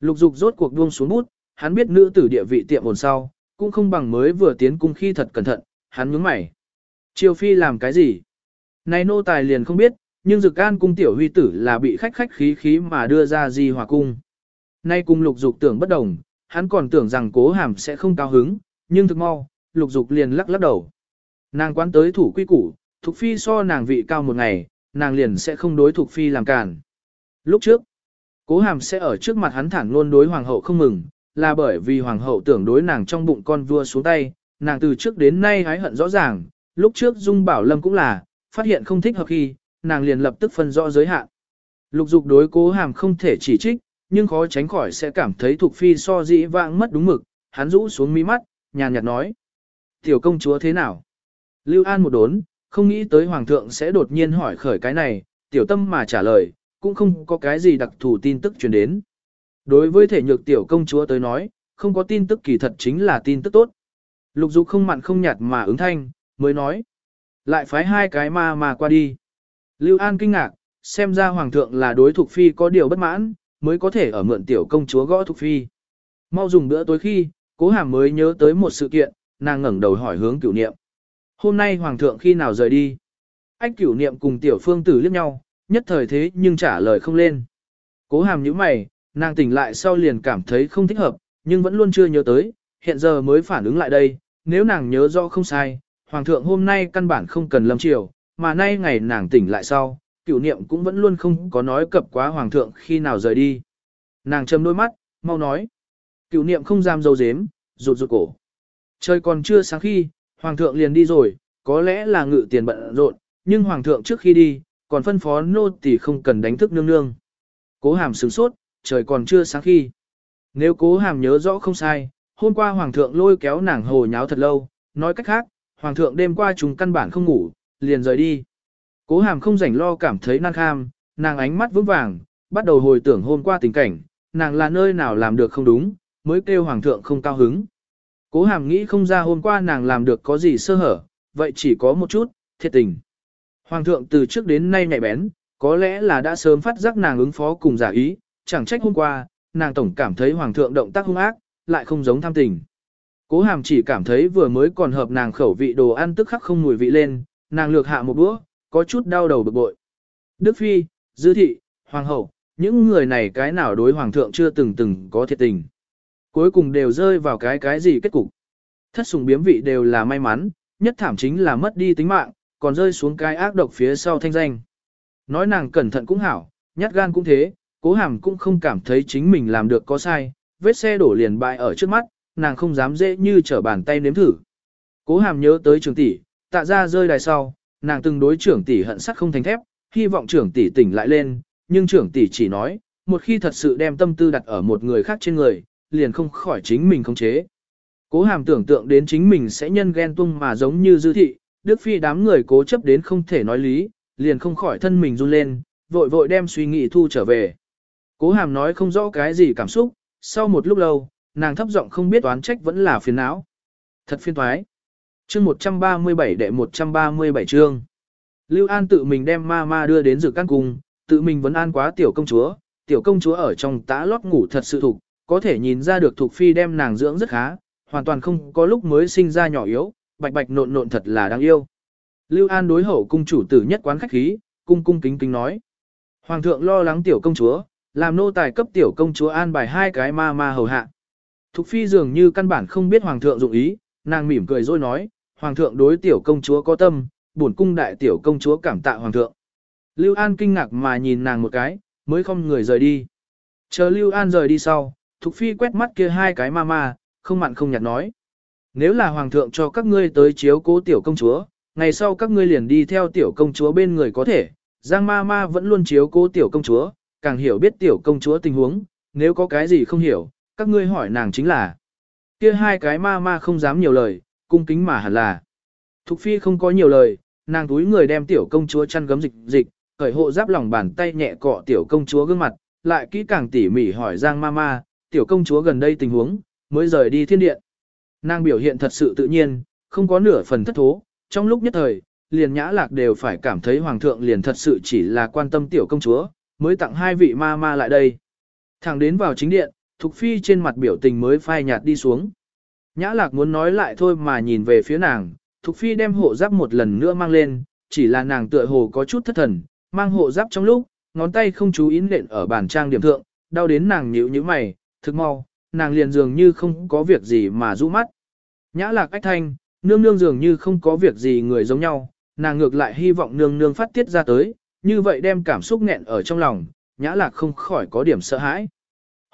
Lục dục rốt cuộc buông xuống bút, hắn biết nữ tử địa vị tiệm ổn sau, cũng không bằng mới vừa tiến cung khi thật cẩn thận, hắn nhướng mày. Triều phi làm cái gì? Này nô tài liền không biết, nhưng dực an cung tiểu huy tử là bị khách khách khí khí mà đưa ra di hòa cung. Nay cung lục dục tưởng bất đồng, hắn còn tưởng rằng cố hàm sẽ không cao hứng, nhưng thực mau, lục dục liền lắc lắc đầu. Nàng quán tới thủ quy củ, Thục Phi so nàng vị cao một ngày, nàng liền sẽ không đối Thục Phi làm cản. Lúc trước, cố hàm sẽ ở trước mặt hắn thẳng luôn đối hoàng hậu không mừng, là bởi vì hoàng hậu tưởng đối nàng trong bụng con vua xuống tay, nàng từ trước đến nay hái hận rõ ràng, lúc trước Dung Bảo Lâm cũng là, phát hiện không thích hợp khi, nàng liền lập tức phân rõ giới hạn. Lục dục đối cố hàm không thể chỉ trích, nhưng khó tránh khỏi sẽ cảm thấy thuộc Phi so dĩ vãng mất đúng mực, hắn rũ xuống mí mắt, nhàn nhạt nói. Tiểu công chúa thế nào? Lưu An một đốn, không nghĩ tới Hoàng thượng sẽ đột nhiên hỏi khởi cái này, tiểu tâm mà trả lời, cũng không có cái gì đặc thù tin tức truyền đến. Đối với thể nhược tiểu công chúa tới nói, không có tin tức kỳ thật chính là tin tức tốt. Lục dục không mặn không nhạt mà ứng thanh, mới nói. Lại phái hai cái ma mà qua đi. Lưu An kinh ngạc, xem ra Hoàng thượng là đối thuộc Phi có điều bất mãn, mới có thể ở mượn tiểu công chúa gõ thuộc Phi. Mau dùng bữa tối khi, cố hàm mới nhớ tới một sự kiện, nàng ngẩng đầu hỏi hướng cửu niệm. Hôm nay hoàng thượng khi nào rời đi? Anh cửu niệm cùng tiểu phương tử liếc nhau, nhất thời thế nhưng trả lời không lên. Cố hàm nhíu mày, nàng tỉnh lại sau liền cảm thấy không thích hợp, nhưng vẫn luôn chưa nhớ tới, hiện giờ mới phản ứng lại đây, nếu nàng nhớ rõ không sai, hoàng thượng hôm nay căn bản không cần lâm triều, mà nay ngày nàng tỉnh lại sau, cửu niệm cũng vẫn luôn không có nói cập quá hoàng thượng khi nào rời đi. Nàng châm đôi mắt, mau nói. Cửu niệm không dám dâu dếm, rụt rụt cổ. Trời còn chưa sáng khi, hoàng thượng liền đi rồi, có lẽ là ngự tiền bận rộn, nhưng hoàng thượng trước khi đi, còn phân phó nô tỳ không cần đánh thức nương nương. Cố hàm sửng sốt, trời còn chưa sáng khi. Nếu cố hàm nhớ rõ không sai, hôm qua hoàng thượng lôi kéo nàng hồ nháo thật lâu, nói cách khác, hoàng thượng đêm qua chúng căn bản không ngủ, liền rời đi. Cố hàm không rảnh lo cảm thấy năng kham, nàng ánh mắt vững vàng, bắt đầu hồi tưởng hôm qua tình cảnh, nàng là nơi nào làm được không đúng, mới kêu hoàng thượng không cao hứng. Cố hàm nghĩ không ra hôm qua nàng làm được có gì sơ hở, vậy chỉ có một chút, thiệt tình. Hoàng thượng từ trước đến nay nhạy bén, có lẽ là đã sớm phát giác nàng ứng phó cùng giả ý, chẳng trách hôm qua, nàng tổng cảm thấy hoàng thượng động tác hung ác, lại không giống tham tình. Cố hàm chỉ cảm thấy vừa mới còn hợp nàng khẩu vị đồ ăn tức khắc không mùi vị lên, nàng lược hạ một bữa, có chút đau đầu bực bội. Đức Phi, Dư Thị, Hoàng hậu, những người này cái nào đối Hoàng thượng chưa từng từng có thiệt tình. Cuối cùng đều rơi vào cái cái gì kết cục. Thất sùng biếm vị đều là may mắn, nhất thảm chính là mất đi tính mạng, còn rơi xuống cái ác độc phía sau thanh danh. Nói nàng cẩn thận cũng hảo, nhát gan cũng thế, cố hàm cũng không cảm thấy chính mình làm được có sai, vết xe đổ liền bại ở trước mắt, nàng không dám dễ như trở bàn tay nếm thử. Cố hàm nhớ tới trưởng tỷ, tạ ra rơi đài sau, nàng từng đối trưởng tỷ hận sắt không thành thép, hy vọng trưởng tỷ tỉnh lại lên, nhưng trưởng tỷ chỉ nói, một khi thật sự đem tâm tư đặt ở một người khác trên người, liền không khỏi chính mình khống chế. Cố hàm tưởng tượng đến chính mình sẽ nhân ghen tung mà giống như dư thị, Đức Phi đám người cố chấp đến không thể nói lý, liền không khỏi thân mình run lên, vội vội đem suy nghĩ thu trở về. Cố hàm nói không rõ cái gì cảm xúc, sau một lúc lâu, nàng thấp giọng không biết oán trách vẫn là phiền não. Thật phiền toái. Chương 137 đệ 137 chương. Lưu An tự mình đem ma ma đưa đến dự căn cung, tự mình vẫn an quá tiểu công chúa, tiểu công chúa ở trong tã lót ngủ thật sự thục, có thể nhìn ra được thuộc phi đem nàng dưỡng rất khá, hoàn toàn không có lúc mới sinh ra nhỏ yếu, bạch bạch nộn nộn thật là đáng yêu. Lưu An đối hậu cung chủ tử nhất quán khách khí, cung cung kính kính nói. Hoàng thượng lo lắng tiểu công chúa, làm nô tài cấp tiểu công chúa an bài hai cái ma ma hầu hạ. Thục phi dường như căn bản không biết hoàng thượng dụng ý, nàng mỉm cười rồi nói, hoàng thượng đối tiểu công chúa có tâm, bổn cung đại tiểu công chúa cảm tạ hoàng thượng. Lưu An kinh ngạc mà nhìn nàng một cái, mới không người rời đi. Chờ Lưu An rời đi sau, Thục phi quét mắt kia hai cái ma ma, không mặn không nhạt nói. Nếu là hoàng thượng cho các ngươi tới chiếu cố tiểu công chúa, ngày sau các ngươi liền đi theo tiểu công chúa bên người có thể, Giang ma ma vẫn luôn chiếu cố tiểu công chúa, càng hiểu biết tiểu công chúa tình huống, nếu có cái gì không hiểu, các ngươi hỏi nàng chính là. Kia hai cái ma ma không dám nhiều lời, cung kính mà hẳn là. Thục phi không có nhiều lời, nàng túi người đem tiểu công chúa chăn gấm dịch dịch, cởi hộ giáp lòng bàn tay nhẹ cọ tiểu công chúa gương mặt, lại kỹ càng tỉ mỉ hỏi Giang ma ma, tiểu công chúa gần đây tình huống, mới rời đi thiên điện. Nàng biểu hiện thật sự tự nhiên, không có nửa phần thất thố, trong lúc nhất thời, liền nhã lạc đều phải cảm thấy hoàng thượng liền thật sự chỉ là quan tâm tiểu công chúa, mới tặng hai vị ma ma lại đây. Thẳng đến vào chính điện, Thục Phi trên mặt biểu tình mới phai nhạt đi xuống. Nhã lạc muốn nói lại thôi mà nhìn về phía nàng, Thục Phi đem hộ giáp một lần nữa mang lên, chỉ là nàng tựa hồ có chút thất thần, mang hộ giáp trong lúc, ngón tay không chú ý nện ở bàn trang điểm thượng, đau đến nàng nhíu nhíu mày, thực mau, nàng liền dường như không có việc gì mà rũ mắt. Nhã lạc ách thanh, nương nương dường như không có việc gì người giống nhau, nàng ngược lại hy vọng nương nương phát tiết ra tới, như vậy đem cảm xúc nghẹn ở trong lòng, nhã lạc không khỏi có điểm sợ hãi.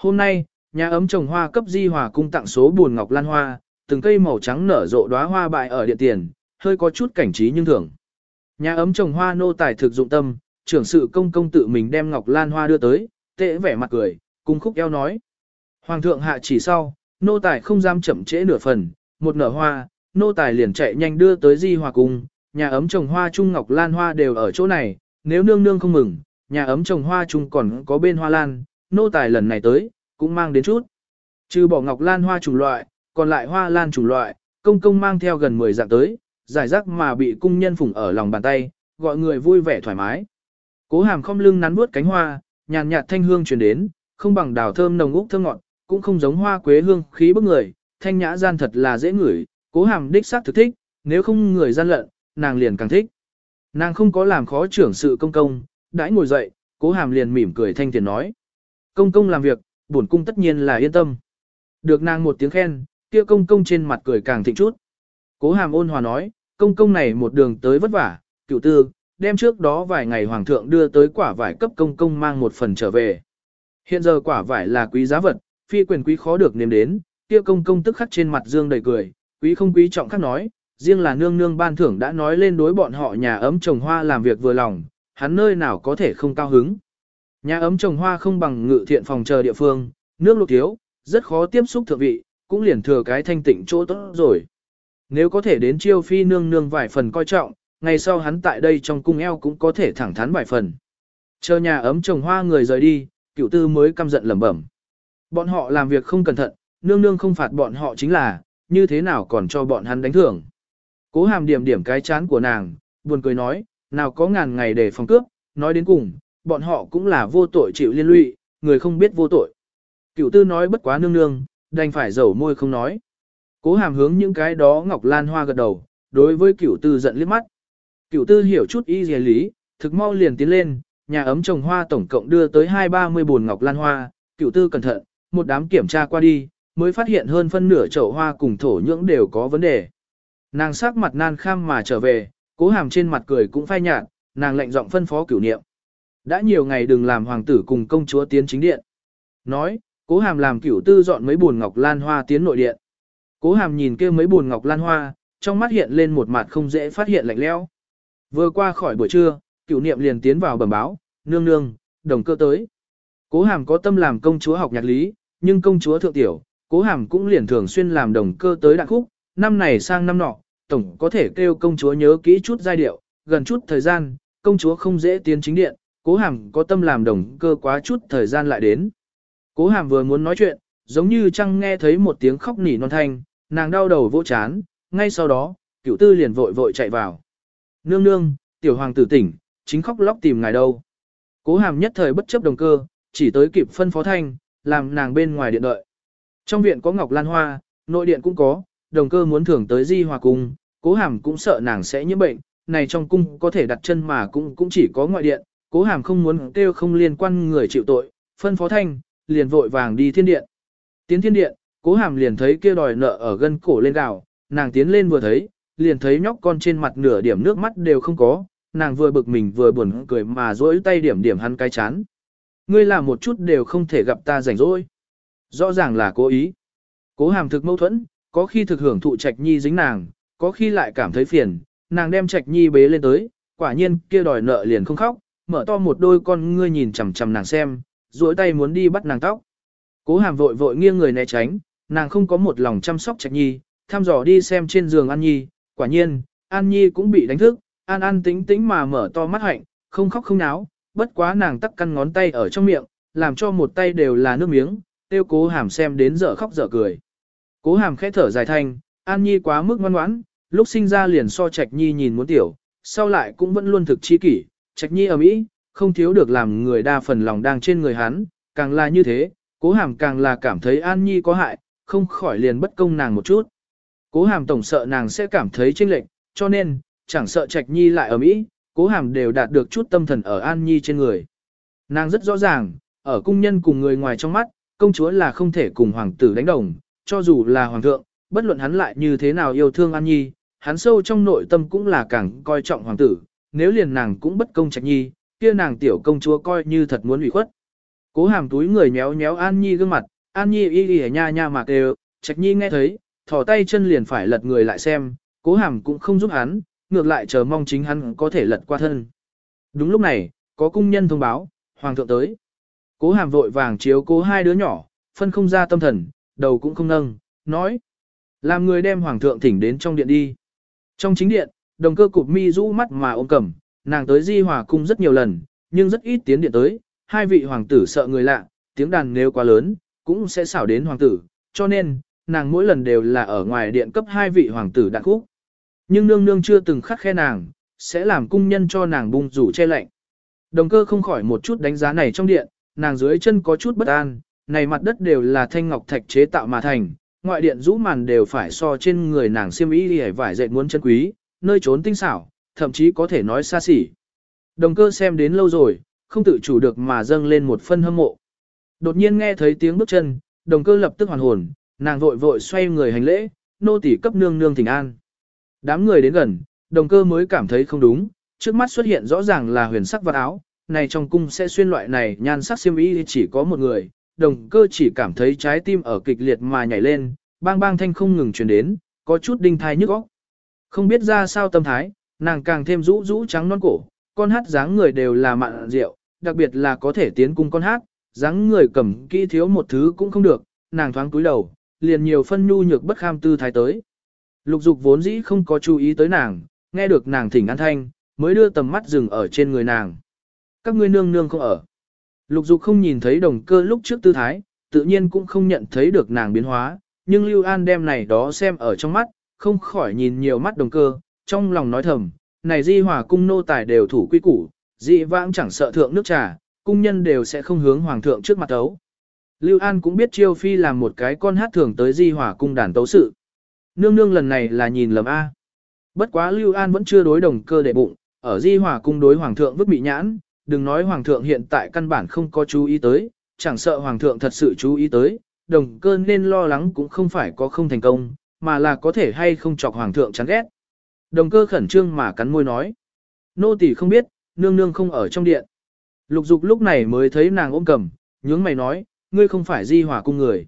Hôm nay, nhà ấm trồng hoa cấp di hòa cung tặng số buồn ngọc lan hoa, từng cây màu trắng nở rộ đóa hoa bại ở điện tiền, hơi có chút cảnh trí nhưng thường. Nhà ấm trồng hoa nô tài thực dụng tâm, trưởng sự công công tự mình đem ngọc lan hoa đưa tới, tệ vẻ mặt cười, cung khúc eo nói. Hoàng thượng hạ chỉ sau, nô tài không dám chậm trễ nửa phần, một nở hoa, nô tài liền chạy nhanh đưa tới di hòa cung, nhà ấm trồng hoa trung ngọc lan hoa đều ở chỗ này, nếu nương nương không mừng, nhà ấm trồng hoa trung còn có bên hoa lan, nô tài lần này tới, cũng mang đến chút. Trừ bỏ ngọc lan hoa chủng loại, còn lại hoa lan chủng loại, công công mang theo gần 10 dạng tới, giải rác mà bị cung nhân phủng ở lòng bàn tay, gọi người vui vẻ thoải mái. Cố hàm không lưng nắn bước cánh hoa, nhàn nhạt thanh hương truyền đến, không bằng đào thơm nồng úc thơm ngọt, cũng không giống hoa quế hương khí bức người, thanh nhã gian thật là dễ ngửi, cố hàm đích xác thực thích, nếu không người gian lận, nàng liền càng thích. Nàng không có làm khó trưởng sự công công, đãi ngồi dậy, cố hàm liền mỉm cười thanh tiền nói. Công công làm việc, bổn cung tất nhiên là yên tâm. Được nàng một tiếng khen, kia công công trên mặt cười càng thịnh chút. Cố hàm ôn hòa nói, công công này một đường tới vất vả, cựu tư, đem trước đó vài ngày hoàng thượng đưa tới quả vải cấp công công mang một phần trở về. Hiện giờ quả vải là quý giá vật, phi quyền quý khó được nếm đến, kia công công tức khắc trên mặt dương đầy cười, quý không quý trọng khắc nói, riêng là nương nương ban thưởng đã nói lên đối bọn họ nhà ấm trồng hoa làm việc vừa lòng, hắn nơi nào có thể không cao hứng. Nhà ấm trồng hoa không bằng ngự thiện phòng chờ địa phương, nước luộc thiếu, rất khó tiếp xúc thượng vị, cũng liền thừa cái thanh tịnh chỗ tốt rồi. Nếu có thể đến chiêu phi nương nương vài phần coi trọng, ngày sau hắn tại đây trong cung eo cũng có thể thẳng thắn vài phần. Chờ nhà ấm trồng hoa người rời đi, cựu tư mới căm giận lẩm bẩm. Bọn họ làm việc không cẩn thận, nương nương không phạt bọn họ chính là, như thế nào còn cho bọn hắn đánh thưởng. Cố hàm điểm điểm cái chán của nàng, buồn cười nói, nào có ngàn ngày để phòng cướp, nói đến cùng, bọn họ cũng là vô tội chịu liên lụy, người không biết vô tội. Cựu tư nói bất quá nương nương, đành phải dầu môi không nói. Cố hàm hướng những cái đó ngọc lan hoa gật đầu, đối với cựu tư giận liếc mắt. Cựu tư hiểu chút y dề lý, thực mau liền tiến lên, nhà ấm trồng hoa tổng cộng đưa tới hai ba mươi bồn ngọc lan hoa, cựu tư cẩn thận, một đám kiểm tra qua đi, mới phát hiện hơn phân nửa chậu hoa cùng thổ nhưỡng đều có vấn đề. Nàng sắc mặt nan kham mà trở về, cố hàm trên mặt cười cũng phai nhạt, nàng lệnh giọng phân phó cửu niệm. Đã nhiều ngày đừng làm hoàng tử cùng công chúa tiến chính điện. Nói, cố hàm làm cửu tư dọn mấy buồn ngọc lan hoa tiến nội điện. Cố hàm nhìn kia mấy buồn ngọc lan hoa, trong mắt hiện lên một mặt không dễ phát hiện lạnh lẽo. Vừa qua khỏi buổi trưa, cửu niệm liền tiến vào bẩm báo, nương nương, đồng cơ tới. Cố hàm có tâm làm công chúa học nhạc lý, nhưng công chúa thượng tiểu, cố hàm cũng liền thường xuyên làm đồng cơ tới đạn khúc, năm này sang năm nọ, tổng có thể kêu công chúa nhớ kỹ chút giai điệu, gần chút thời gian, công chúa không dễ tiến chính điện, cố hàm có tâm làm đồng cơ quá chút thời gian lại đến. Cố hàm vừa muốn nói chuyện, giống như chăng nghe thấy một tiếng khóc nỉ non thanh, nàng đau đầu vỗ chán, ngay sau đó, cửu tư liền vội vội chạy vào. Nương nương, tiểu hoàng tử tỉnh, chính khóc lóc tìm ngài đâu. Cố hàm nhất thời bất chấp đồng cơ, chỉ tới kịp phân phó thanh, làm nàng bên ngoài điện đợi. Trong viện có ngọc lan hoa, nội điện cũng có, đồng cơ muốn thưởng tới di hòa cung, cố hàm cũng sợ nàng sẽ nhiễm bệnh, này trong cung có thể đặt chân mà cũng cũng chỉ có ngoại điện, cố hàm không muốn kêu không liên quan người chịu tội, phân phó thanh, liền vội vàng đi thiên điện. Tiến thiên điện, cố hàm liền thấy kia đòi nợ ở gân cổ lên gạo, nàng tiến lên vừa thấy, liền thấy nhóc con trên mặt nửa điểm nước mắt đều không có, nàng vừa bực mình vừa buồn cười mà dỗi tay điểm điểm hắn cái chán. Ngươi làm một chút đều không thể gặp ta rảnh rỗi. Rõ ràng là cố ý. Cố hàm thực mâu thuẫn, có khi thực hưởng thụ trạch nhi dính nàng, có khi lại cảm thấy phiền, nàng đem trạch nhi bế lên tới, quả nhiên kia đòi nợ liền không khóc, mở to một đôi con ngươi nhìn chằm chằm nàng xem, duỗi tay muốn đi bắt nàng tóc. Cố hàm vội vội nghiêng người né tránh, nàng không có một lòng chăm sóc trạch nhi, thăm dò đi xem trên giường An Nhi, quả nhiên, An Nhi cũng bị đánh thức, An An tính tính mà mở to mắt hạnh, không khóc không náo, bất quá nàng tắc căn ngón tay ở trong miệng, làm cho một tay đều là nước miếng, tiêu cố hàm xem đến dở khóc dở cười. Cố hàm khẽ thở dài thanh, An Nhi quá mức ngoan ngoãn, lúc sinh ra liền so Trạch Nhi nhìn muốn tiểu, sau lại cũng vẫn luôn thực chi kỷ, Trạch Nhi ở Mỹ, không thiếu được làm người đa phần lòng đang trên người hắn, càng là như thế, cố hàm càng là cảm thấy An Nhi có hại, không khỏi liền bất công nàng một chút. Cố hàm tổng sợ nàng sẽ cảm thấy chênh lệch, cho nên, chẳng sợ Trạch Nhi lại ở Mỹ, cố hàm đều đạt được chút tâm thần ở An Nhi trên người. Nàng rất rõ ràng, ở cung nhân cùng người ngoài trong mắt, công chúa là không thể cùng hoàng tử đánh đồng, cho dù là hoàng thượng, bất luận hắn lại như thế nào yêu thương An Nhi, hắn sâu trong nội tâm cũng là càng coi trọng hoàng tử, nếu liền nàng cũng bất công Trạch Nhi, kia nàng tiểu công chúa coi như thật muốn ủy khuất. Cố hàm túi người nhéo nhéo An Nhi gương mặt, An Nhi y y nha nha mà đều, Trạch Nhi nghe thấy, thò tay chân liền phải lật người lại xem, cố hàm cũng không giúp hắn, ngược lại chờ mong chính hắn có thể lật qua thân. Đúng lúc này, có cung nhân thông báo, hoàng thượng tới. Cố hàm vội vàng chiếu cố hai đứa nhỏ, phân không ra tâm thần, đầu cũng không nâng, nói. Làm người đem hoàng thượng thỉnh đến trong điện đi. Trong chính điện, đồng cơ cụp mi rũ mắt mà ôm cầm, nàng tới di hòa cung rất nhiều lần, nhưng rất ít tiến điện tới, hai vị hoàng tử sợ người lạ, tiếng đàn nếu quá lớn, cũng sẽ xảo đến hoàng tử, cho nên, nàng mỗi lần đều là ở ngoài điện cấp hai vị hoàng tử đạn khúc. Nhưng nương nương chưa từng khắc khe nàng, sẽ làm cung nhân cho nàng bung rủ che lạnh. Đồng cơ không khỏi một chút đánh giá này trong điện, nàng dưới chân có chút bất an, này mặt đất đều là thanh ngọc thạch chế tạo mà thành, ngoại điện rũ màn đều phải so trên người nàng xiêm y hề vải dệt muốn chân quý, nơi trốn tinh xảo, thậm chí có thể nói xa xỉ. Đồng cơ xem đến lâu rồi, không tự chủ được mà dâng lên một phân hâm mộ. Đột nhiên nghe thấy tiếng bước chân, đồng cơ lập tức hoàn hồn, nàng vội vội xoay người hành lễ, nô tỳ cấp nương nương thỉnh an. Đám người đến gần, đồng cơ mới cảm thấy không đúng, trước mắt xuất hiện rõ ràng là huyền sắc vật áo, này trong cung sẽ xuyên loại này nhan sắc xiêm y chỉ có một người, đồng cơ chỉ cảm thấy trái tim ở kịch liệt mà nhảy lên, bang bang thanh không ngừng truyền đến, có chút đinh thai nhức óc. Không biết ra sao tâm thái, nàng càng thêm rũ rũ trắng non cổ, con hát dáng người đều là mặn rượu, đặc biệt là có thể tiến cung con hát, dáng người cầm kỹ thiếu một thứ cũng không được, nàng thoáng cúi đầu, liền nhiều phân nhu nhược bất kham tư thái tới. Lục dục vốn dĩ không có chú ý tới nàng, nghe được nàng thỉnh an thanh, mới đưa tầm mắt dừng ở trên người nàng. Các ngươi nương nương không ở. Lục dục không nhìn thấy đồng cơ lúc trước tư thái, tự nhiên cũng không nhận thấy được nàng biến hóa, nhưng Lưu An đem này đó xem ở trong mắt, không khỏi nhìn nhiều mắt đồng cơ, trong lòng nói thầm, này di hòa cung nô tài đều thủ quy củ, dị vãng chẳng sợ thượng nước trà, cung nhân đều sẽ không hướng hoàng thượng trước mặt tấu Lưu An cũng biết Chiêu Phi làm một cái con hát thường tới di hòa cung đàn tấu sự. Nương nương lần này là nhìn lầm A. Bất quá Lưu An vẫn chưa đối đồng cơ để bụng, ở di hòa cung đối hoàng thượng vứt bị nhãn, đừng nói hoàng thượng hiện tại căn bản không có chú ý tới, chẳng sợ hoàng thượng thật sự chú ý tới, đồng cơ nên lo lắng cũng không phải có không thành công, mà là có thể hay không chọc hoàng thượng chán ghét. Đồng cơ khẩn trương mà cắn môi nói. Nô tỳ không biết, nương nương không ở trong điện. Lục dục lúc này mới thấy nàng ôm cầm, nhướng mày nói, ngươi không phải di hỏa cung người.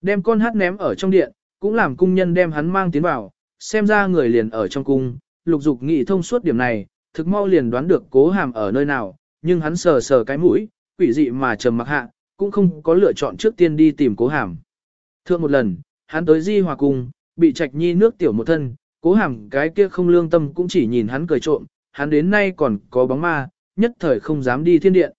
Đem con hát ném ở trong điện, cũng làm cung nhân đem hắn mang tiến vào, xem ra người liền ở trong cung. Lục dục nghĩ thông suốt điểm này, thực mau liền đoán được cố hàm ở nơi nào, nhưng hắn sờ sờ cái mũi, quỷ dị mà trầm mặc hạ, cũng không có lựa chọn trước tiên đi tìm cố hàm. Thượng một lần, hắn tới di hòa cung, bị trạch nhi nước tiểu một thân, cố hàm cái kia không lương tâm cũng chỉ nhìn hắn cười trộm, hắn đến nay còn có bóng ma, nhất thời không dám đi thiên điện.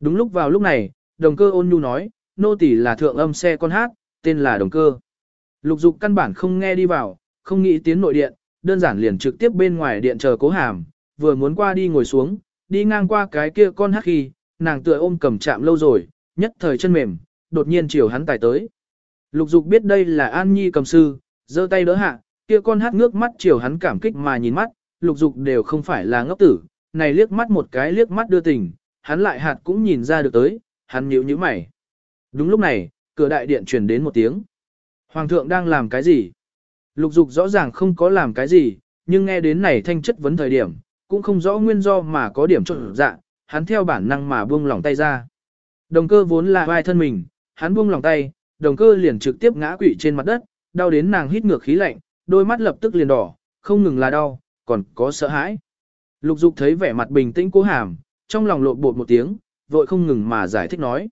Đúng lúc vào lúc này, đồng cơ ôn nhu nói, nô tỳ là thượng âm xe con hát, tên là đồng cơ. Lục dục căn bản không nghe đi vào, không nghĩ tiến nội điện, đơn giản liền trực tiếp bên ngoài điện chờ cố hàm, vừa muốn qua đi ngồi xuống, đi ngang qua cái kia con hát khi, nàng tựa ôm cầm chạm lâu rồi, nhất thời chân mềm, đột nhiên chiều hắn tải tới. Lục dục biết đây là An Nhi cầm sư, giơ tay đỡ hạ, kia con hát ngước mắt chiều hắn cảm kích mà nhìn mắt, lục dục đều không phải là ngốc tử, này liếc mắt một cái liếc mắt đưa tình, hắn lại hạt cũng nhìn ra được tới, hắn nhíu nhíu mày. Đúng lúc này, cửa đại điện truyền đến một tiếng. Hoàng thượng đang làm cái gì? Lục dục rõ ràng không có làm cái gì, nhưng nghe đến này thanh chất vấn thời điểm, cũng không rõ nguyên do mà có điểm trộn dạ, hắn theo bản năng mà buông lỏng tay ra. Đồng cơ vốn là vai thân mình, hắn buông lỏng tay, đồng cơ liền trực tiếp ngã quỵ trên mặt đất, đau đến nàng hít ngược khí lạnh, đôi mắt lập tức liền đỏ, không ngừng là đau, còn có sợ hãi. Lục dục thấy vẻ mặt bình tĩnh cố hàm, trong lòng lộn bột một tiếng, vội không ngừng mà giải thích nói.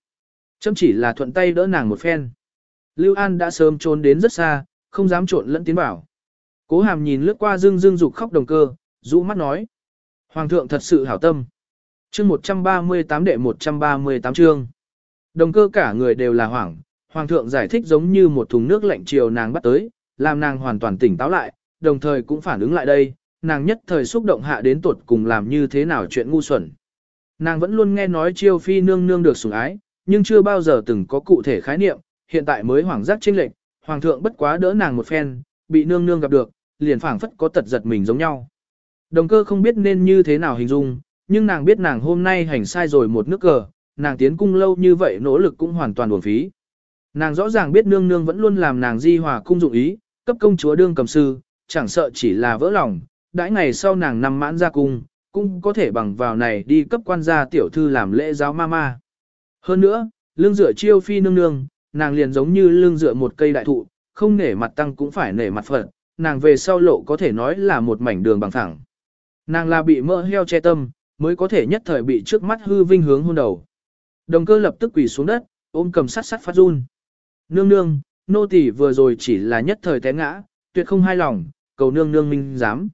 Châm chỉ là thuận tay đỡ nàng một phen. Lưu An đã sớm trốn đến rất xa, không dám trộn lẫn tiến bảo. Cố hàm nhìn lướt qua dương dương dục khóc đồng cơ, rũ mắt nói. Hoàng thượng thật sự hảo tâm. chương 138 đệ 138 chương. Đồng cơ cả người đều là hoảng, Hoàng thượng giải thích giống như một thùng nước lạnh chiều nàng bắt tới, làm nàng hoàn toàn tỉnh táo lại, đồng thời cũng phản ứng lại đây, nàng nhất thời xúc động hạ đến tuột cùng làm như thế nào chuyện ngu xuẩn. Nàng vẫn luôn nghe nói chiêu phi nương nương được sủng ái, nhưng chưa bao giờ từng có cụ thể khái niệm, hiện tại mới hoảng giác chênh lệch, hoàng thượng bất quá đỡ nàng một phen, bị nương nương gặp được, liền phảng phất có tật giật mình giống nhau. Đồng cơ không biết nên như thế nào hình dung, nhưng nàng biết nàng hôm nay hành sai rồi một nước cờ, nàng tiến cung lâu như vậy nỗ lực cũng hoàn toàn uổng phí. Nàng rõ ràng biết nương nương vẫn luôn làm nàng di hòa cung dụng ý, cấp công chúa đương cầm sư, chẳng sợ chỉ là vỡ lòng, đãi ngày sau nàng nằm mãn ra cung, cũng có thể bằng vào này đi cấp quan gia tiểu thư làm lễ giáo ma ma. Hơn nữa, lương dựa chiêu phi nương nương, nàng liền giống như lương dựa một cây đại thụ, không nể mặt tăng cũng phải nể mặt phật, nàng về sau lộ có thể nói là một mảnh đường bằng thẳng. Nàng là bị mỡ heo che tâm, mới có thể nhất thời bị trước mắt hư vinh hướng hôn đầu. Đồng cơ lập tức quỳ xuống đất, ôm cầm sắt sắt phát run. Nương nương, nô tỳ vừa rồi chỉ là nhất thời té ngã, tuyệt không hai lòng, cầu nương nương minh dám.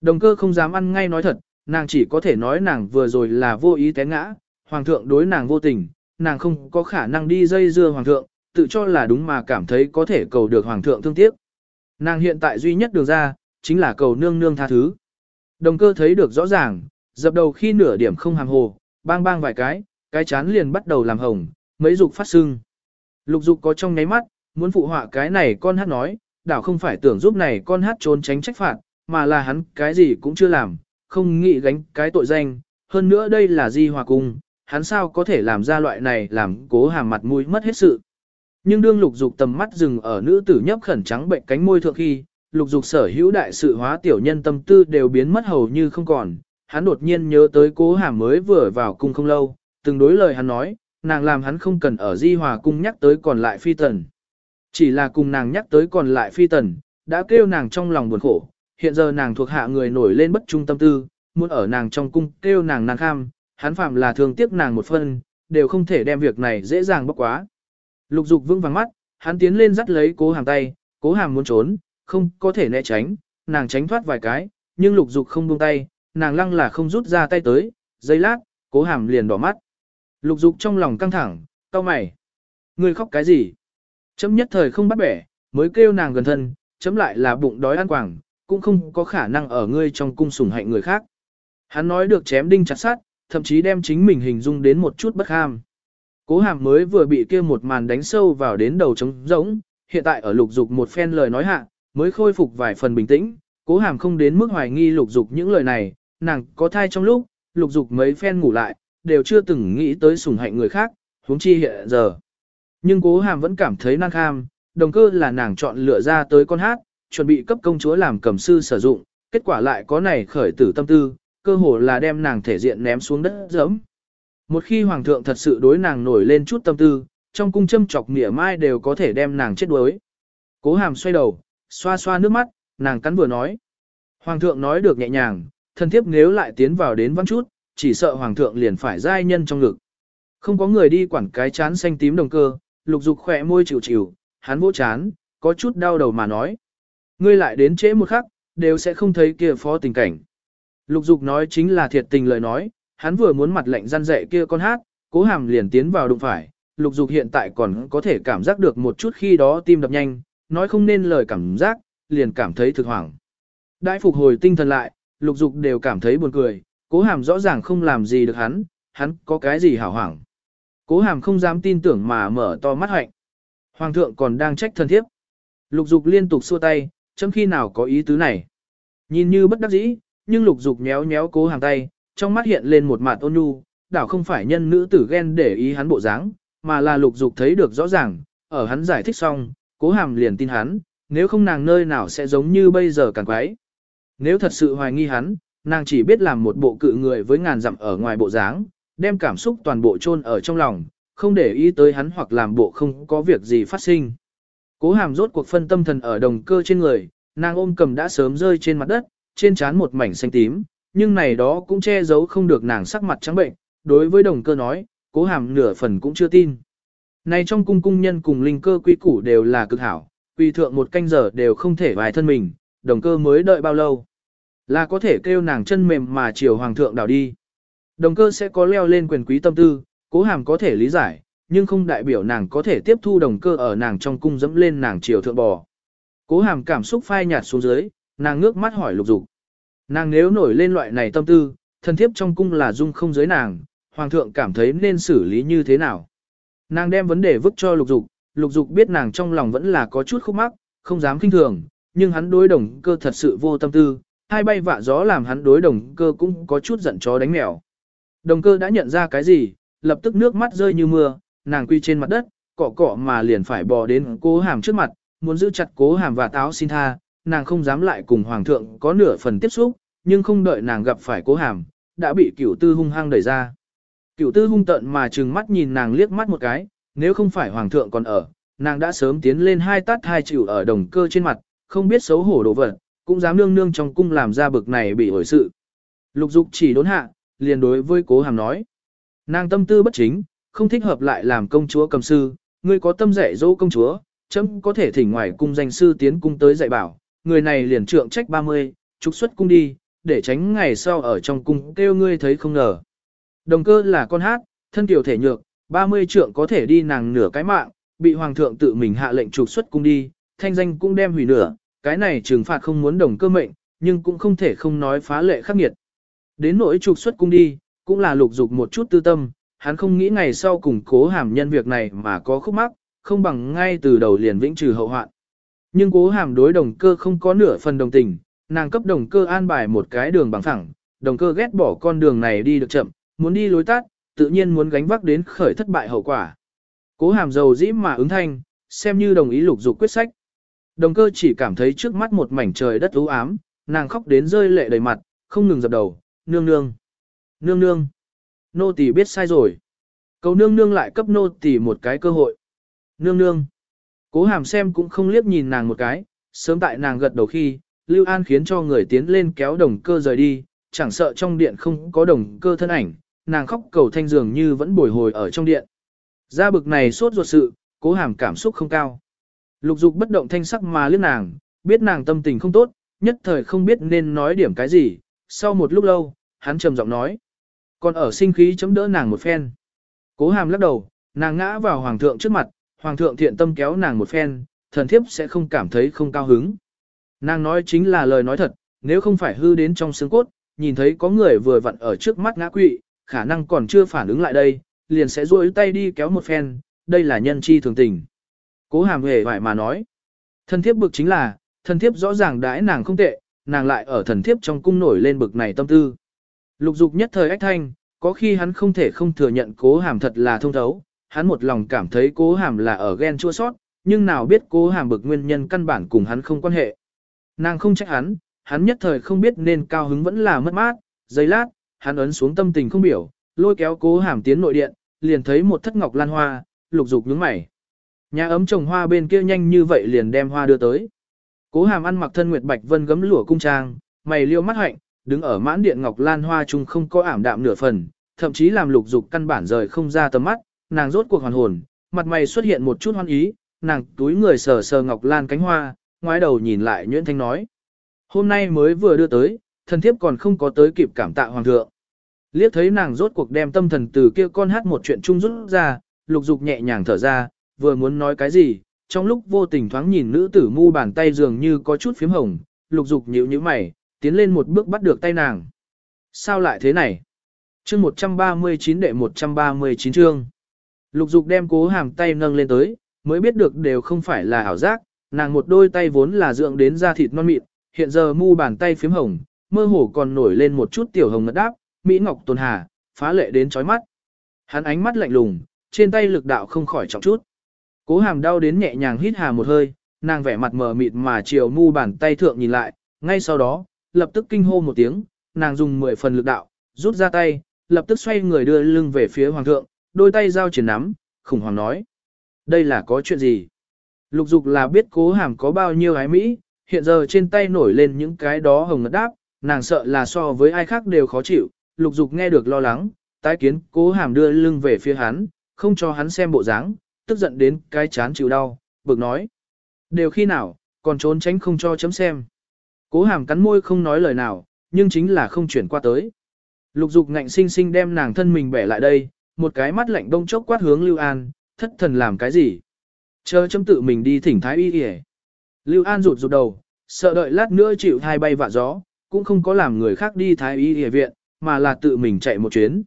Đồng cơ không dám ăn ngay nói thật, nàng chỉ có thể nói nàng vừa rồi là vô ý té ngã, hoàng thượng đối nàng vô tình, nàng không có khả năng đi dây dưa hoàng thượng, tự cho là đúng mà cảm thấy có thể cầu được hoàng thượng thương tiếc. Nàng hiện tại duy nhất đường ra, chính là cầu nương nương tha thứ. Đồng cơ thấy được rõ ràng, dập đầu khi nửa điểm không hàng hồ, bang bang vài cái, cái chán liền bắt đầu làm hồng, mấy dục phát sưng. Lục dục có trong nháy mắt, muốn phụ họa cái này con hát nói, đảo không phải tưởng giúp này con hát trốn tránh trách phạt, mà là hắn cái gì cũng chưa làm, không nghĩ gánh cái tội danh, hơn nữa đây là di hòa cung, hắn sao có thể làm ra loại này làm cố hàm mặt mũi mất hết sự. Nhưng đương lục dục tầm mắt dừng ở nữ tử nhấp khẩn trắng bệnh cánh môi thượng khi, lục dục sở hữu đại sự hóa tiểu nhân tâm tư đều biến mất hầu như không còn. Hắn đột nhiên nhớ tới cố hàm mới vừa vào cung không lâu, từng đối lời hắn nói, nàng làm hắn không cần ở di hòa cung nhắc tới còn lại phi tần. Chỉ là cùng nàng nhắc tới còn lại phi tần, đã kêu nàng trong lòng buồn khổ, hiện giờ nàng thuộc hạ người nổi lên bất trung tâm tư, muốn ở nàng trong cung kêu nàng nàng kham, hắn phạm là thường tiếc nàng một phân, đều không thể đem việc này dễ dàng bóc quá. Lục dục vững vàng mắt, hắn tiến lên dắt lấy cố hàm tay, cố hàm muốn trốn, không có thể né tránh, nàng tránh thoát vài cái, nhưng lục dục không buông tay, nàng lăng là không rút ra tay tới, giây lát, cố hàm liền đỏ mắt. Lục dục trong lòng căng thẳng, cau mày. Ngươi khóc cái gì? Chấm nhất thời không bắt bẻ, mới kêu nàng gần thân, chấm lại là bụng đói ăn quảng, cũng không có khả năng ở ngươi trong cung sủng hạnh người khác. Hắn nói được chém đinh chặt sát, thậm chí đem chính mình hình dung đến một chút bất ham. Cố hàm mới vừa bị kia một màn đánh sâu vào đến đầu trống rỗng, hiện tại ở lục dục một phen lời nói hạ, mới khôi phục vài phần bình tĩnh, cố hàm không đến mức hoài nghi lục dục những lời này, nàng có thai trong lúc, lục dục mấy phen ngủ lại, đều chưa từng nghĩ tới sủng hạnh người khác, huống chi hiện giờ. Nhưng cố hàm vẫn cảm thấy năng kham, đồng cơ là nàng chọn lựa ra tới con hát, chuẩn bị cấp công chúa làm cầm sư sử dụng, kết quả lại có này khởi tử tâm tư, cơ hồ là đem nàng thể diện ném xuống đất giẫm. Một khi hoàng thượng thật sự đối nàng nổi lên chút tâm tư, trong cung châm chọc mỉa mai đều có thể đem nàng chết đuối. Cố hàm xoay đầu, xoa xoa nước mắt, nàng cắn vừa nói. Hoàng thượng nói được nhẹ nhàng, thân thiếp nếu lại tiến vào đến văn chút, chỉ sợ hoàng thượng liền phải giai nhân trong ngực. Không có người đi quản cái chán xanh tím đồng cơ, lục dục khỏe môi chịu chịu, hắn vỗ chán, có chút đau đầu mà nói. Ngươi lại đến trễ một khắc, đều sẽ không thấy kia phó tình cảnh. Lục dục nói chính là thiệt tình lời nói, hắn vừa muốn mặt lệnh răn dạy kia con hát, cố hàm liền tiến vào đụng phải, lục dục hiện tại còn có thể cảm giác được một chút khi đó tim đập nhanh, nói không nên lời cảm giác, liền cảm thấy thực hoảng. Đại phục hồi tinh thần lại, lục dục đều cảm thấy buồn cười, cố hàm rõ ràng không làm gì được hắn, hắn có cái gì hảo hoảng. Cố hàm không dám tin tưởng mà mở to mắt hạnh. Hoàng thượng còn đang trách thân thiếp. Lục dục liên tục xua tay, chấm khi nào có ý tứ này. Nhìn như bất đắc dĩ, nhưng lục dục nhéo nhéo cố Hàm tay, trong mắt hiện lên một mặt ôn nhu, đảo không phải nhân nữ tử ghen để ý hắn bộ dáng, mà là lục dục thấy được rõ ràng, ở hắn giải thích xong, cố hàm liền tin hắn, nếu không nàng nơi nào sẽ giống như bây giờ càng quái. Nếu thật sự hoài nghi hắn, nàng chỉ biết làm một bộ cự người với ngàn dặm ở ngoài bộ dáng, đem cảm xúc toàn bộ chôn ở trong lòng, không để ý tới hắn hoặc làm bộ không có việc gì phát sinh. Cố hàm rốt cuộc phân tâm thần ở đồng cơ trên người, nàng ôm cầm đã sớm rơi trên mặt đất, trên trán một mảnh xanh tím, nhưng này đó cũng che giấu không được nàng sắc mặt trắng bệnh, đối với đồng cơ nói, cố hàm nửa phần cũng chưa tin. Này trong cung cung nhân cùng linh cơ quy củ đều là cực hảo, quy thượng một canh giờ đều không thể vài thân mình, đồng cơ mới đợi bao lâu. Là có thể kêu nàng chân mềm mà chiều hoàng thượng đảo đi. Đồng cơ sẽ có leo lên quyền quý tâm tư, cố hàm có thể lý giải, nhưng không đại biểu nàng có thể tiếp thu đồng cơ ở nàng trong cung dẫm lên nàng chiều thượng bò. Cố hàm cảm xúc phai nhạt xuống dưới, nàng ngước mắt hỏi lục dục. Nàng nếu nổi lên loại này tâm tư, thân thiếp trong cung là dung không giới nàng, hoàng thượng cảm thấy nên xử lý như thế nào. Nàng đem vấn đề vứt cho lục dục, lục dục biết nàng trong lòng vẫn là có chút khúc mắc, không dám kinh thường, nhưng hắn đối đồng cơ thật sự vô tâm tư, hai bay vạ gió làm hắn đối đồng cơ cũng có chút giận chó đánh mèo. Đồng cơ đã nhận ra cái gì, lập tức nước mắt rơi như mưa, nàng quy trên mặt đất, cọ cọ mà liền phải bò đến cố hàm trước mặt, muốn giữ chặt cố hàm và táo xin tha, nàng không dám lại cùng hoàng thượng có nửa phần tiếp xúc, nhưng không đợi nàng gặp phải cố hàm, đã bị cửu tư hung hăng đẩy ra. Cửu tư hung tận mà trừng mắt nhìn nàng liếc mắt một cái, nếu không phải hoàng thượng còn ở, nàng đã sớm tiến lên hai tát hai chịu ở đồng cơ trên mặt, không biết xấu hổ đồ vật, cũng dám nương nương trong cung làm ra bực này bị ổi sự. Lục dục chỉ đốn hạ, liền đối với cố hàm nói. Nàng tâm tư bất chính, không thích hợp lại làm công chúa cầm sư, ngươi có tâm dạy dỗ công chúa, chấm có thể thỉnh ngoài cung danh sư tiến cung tới dạy bảo, người này liền trượng trách 30, trục xuất cung đi, để tránh ngày sau ở trong cung kêu ngươi thấy không ngờ. Đồng cơ là con hát, thân tiểu thể nhược, 30 trượng có thể đi nàng nửa cái mạng, bị hoàng thượng tự mình hạ lệnh trục xuất cung đi, thanh danh cũng đem hủy nửa, cái này trừng phạt không muốn đồng cơ mệnh, nhưng cũng không thể không nói phá lệ khắc nghiệt. Đến nỗi trục xuất cung đi, cũng là lục dục một chút tư tâm, hắn không nghĩ ngày sau cùng cố hàm nhân việc này mà có khúc mắc, không bằng ngay từ đầu liền vĩnh trừ hậu hoạn. Nhưng cố hàm đối đồng cơ không có nửa phần đồng tình, nàng cấp đồng cơ an bài một cái đường bằng phẳng, đồng cơ ghét bỏ con đường này đi được chậm, muốn đi lối tắt, tự nhiên muốn gánh vác đến khởi thất bại hậu quả. Cố hàm dầu dĩ mà ứng thanh, xem như đồng ý lục dục quyết sách. Đồng cơ chỉ cảm thấy trước mắt một mảnh trời đất u ám, nàng khóc đến rơi lệ đầy mặt, không ngừng dập đầu, nương nương, nương nương. Nô tỳ biết sai rồi. Cầu nương nương lại cấp nô tỳ một cái cơ hội. Nương nương. Cố hàm xem cũng không liếc nhìn nàng một cái, sớm tại nàng gật đầu khi, Lưu An khiến cho người tiến lên kéo đồng cơ rời đi, chẳng sợ trong điện không có đồng cơ thân ảnh, nàng khóc cầu thanh dường như vẫn bồi hồi ở trong điện. Ra bực này suốt ruột sự, cố hàm cảm xúc không cao. Lục dục bất động thanh sắc mà liếc nàng, biết nàng tâm tình không tốt, nhất thời không biết nên nói điểm cái gì, sau một lúc lâu, hắn trầm giọng nói. Còn ở sinh khí chấm đỡ nàng một phen. Cố hàm lắc đầu, nàng ngã vào hoàng thượng trước mặt, hoàng thượng thiện tâm kéo nàng một phen, thần thiếp sẽ không cảm thấy không cao hứng. Nàng nói chính là lời nói thật, nếu không phải hư đến trong xương cốt, nhìn thấy có người vừa vặn ở trước mắt ngã quỵ, khả năng còn chưa phản ứng lại đây, liền sẽ duỗi tay đi kéo một phen, đây là nhân chi thường tình. Cố hàm hề vải mà nói. Thần thiếp bực chính là, thần thiếp rõ ràng đãi nàng không tệ, nàng lại ở thần thiếp trong cung nổi lên bực này tâm tư. Lục dục nhất thời ách thanh, có khi hắn không thể không thừa nhận cố hàm thật là thông thấu, hắn một lòng cảm thấy cố hàm là ở ghen chua sót, nhưng nào biết cố hàm bực nguyên nhân căn bản cùng hắn không quan hệ. Nàng không trách hắn, hắn nhất thời không biết nên cao hứng vẫn là mất mát, giây lát, hắn ấn xuống tâm tình không biểu, lôi kéo cố hàm tiến nội điện, liền thấy một thất ngọc lan hoa, lục dục nhướng mày. Nhà ấm trồng hoa bên kia nhanh như vậy liền đem hoa đưa tới. Cố hàm ăn mặc thân nguyệt bạch vân gấm lụa cung trang, mày liêu mắt hạnh, đứng ở mãn điện ngọc lan hoa chung không có ảm đạm nửa phần, thậm chí làm lục dục căn bản rời không ra tầm mắt, nàng rốt cuộc hoàn hồn, mặt mày xuất hiện một chút hoan ý, nàng túi người sờ sờ ngọc lan cánh hoa, ngoái đầu nhìn lại Nguyễn Thanh nói. Hôm nay mới vừa đưa tới, thần thiếp còn không có tới kịp cảm tạ hoàng thượng. Liếc thấy nàng rốt cuộc đem tâm thần từ kia con hát một chuyện chung rút ra, lục dục nhẹ nhàng thở ra, vừa muốn nói cái gì, trong lúc vô tình thoáng nhìn nữ tử mu bàn tay dường như có chút phím hồng, lục dục nhíu nhíu mày, tiến lên một bước bắt được tay nàng. Sao lại thế này? Chương 139 đệ 139 chương. Lục dục đem cố hàm tay nâng lên tới, mới biết được đều không phải là ảo giác, nàng một đôi tay vốn là dưỡng đến da thịt non mịn, hiện giờ mu bàn tay phím hồng, mơ hồ còn nổi lên một chút tiểu hồng ngất đáp, Mỹ Ngọc Tồn Hà, phá lệ đến chói mắt. Hắn ánh mắt lạnh lùng, trên tay lực đạo không khỏi trọng chút. Cố hàm đau đến nhẹ nhàng hít hà một hơi, nàng vẻ mặt mờ mịt mà chiều mu bàn tay thượng nhìn lại, ngay sau đó, lập tức kinh hô một tiếng, nàng dùng 10 phần lực đạo, rút ra tay, lập tức xoay người đưa lưng về phía hoàng thượng, đôi tay giao triển nắm, khủng hoảng nói. Đây là có chuyện gì? Lục dục là biết cố hàm có bao nhiêu ái Mỹ, hiện giờ trên tay nổi lên những cái đó hồng ngất đáp, nàng sợ là so với ai khác đều khó chịu, lục dục nghe được lo lắng, tái kiến cố hàm đưa lưng về phía hắn, không cho hắn xem bộ dáng, tức giận đến cái chán chịu đau, bực nói. Đều khi nào, còn trốn tránh không cho chấm xem. Cố hàm cắn môi không nói lời nào, nhưng chính là không chuyển qua tới. Lục dục ngạnh sinh sinh đem nàng thân mình bẻ lại đây, một cái mắt lạnh đông chốc quát hướng Lưu An, thất thần làm cái gì? Chờ chấm tự mình đi thỉnh thái y y Lưu An rụt rụt đầu, sợ đợi lát nữa chịu thai bay vạ gió, cũng không có làm người khác đi thái y y viện, mà là tự mình chạy một chuyến.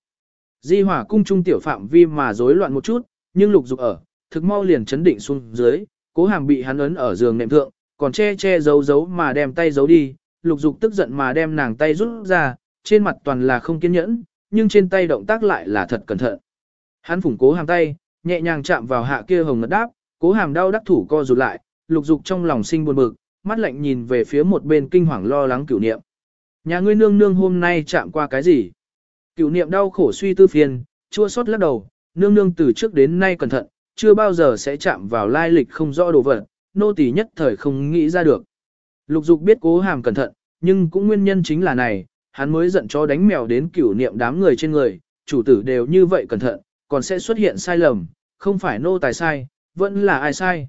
Di hỏa cung trung tiểu phạm vi mà rối loạn một chút, nhưng lục dục ở, thực mau liền chấn định xuống dưới, cố hàm bị hắn ấn ở giường nệm thượng, còn che che giấu giấu mà đem tay giấu đi, lục dục tức giận mà đem nàng tay rút ra, trên mặt toàn là không kiên nhẫn, nhưng trên tay động tác lại là thật cẩn thận. Hắn phủng cố hàm tay, nhẹ nhàng chạm vào hạ kia hồng ngất đáp, cố hàm đau đắc thủ co rụt lại, lục dục trong lòng sinh buồn bực, mắt lạnh nhìn về phía một bên kinh hoàng lo lắng cửu niệm. Nhà ngươi nương nương hôm nay chạm qua cái gì? Cửu niệm đau khổ suy tư phiền, chua xót lắc đầu, nương nương từ trước đến nay cẩn thận, chưa bao giờ sẽ chạm vào lai lịch không rõ đồ vật, nô tỳ nhất thời không nghĩ ra được. Lục dục biết cố hàm cẩn thận, nhưng cũng nguyên nhân chính là này, hắn mới giận cho đánh mèo đến cửu niệm đám người trên người, chủ tử đều như vậy cẩn thận, còn sẽ xuất hiện sai lầm, không phải nô tài sai, vẫn là ai sai.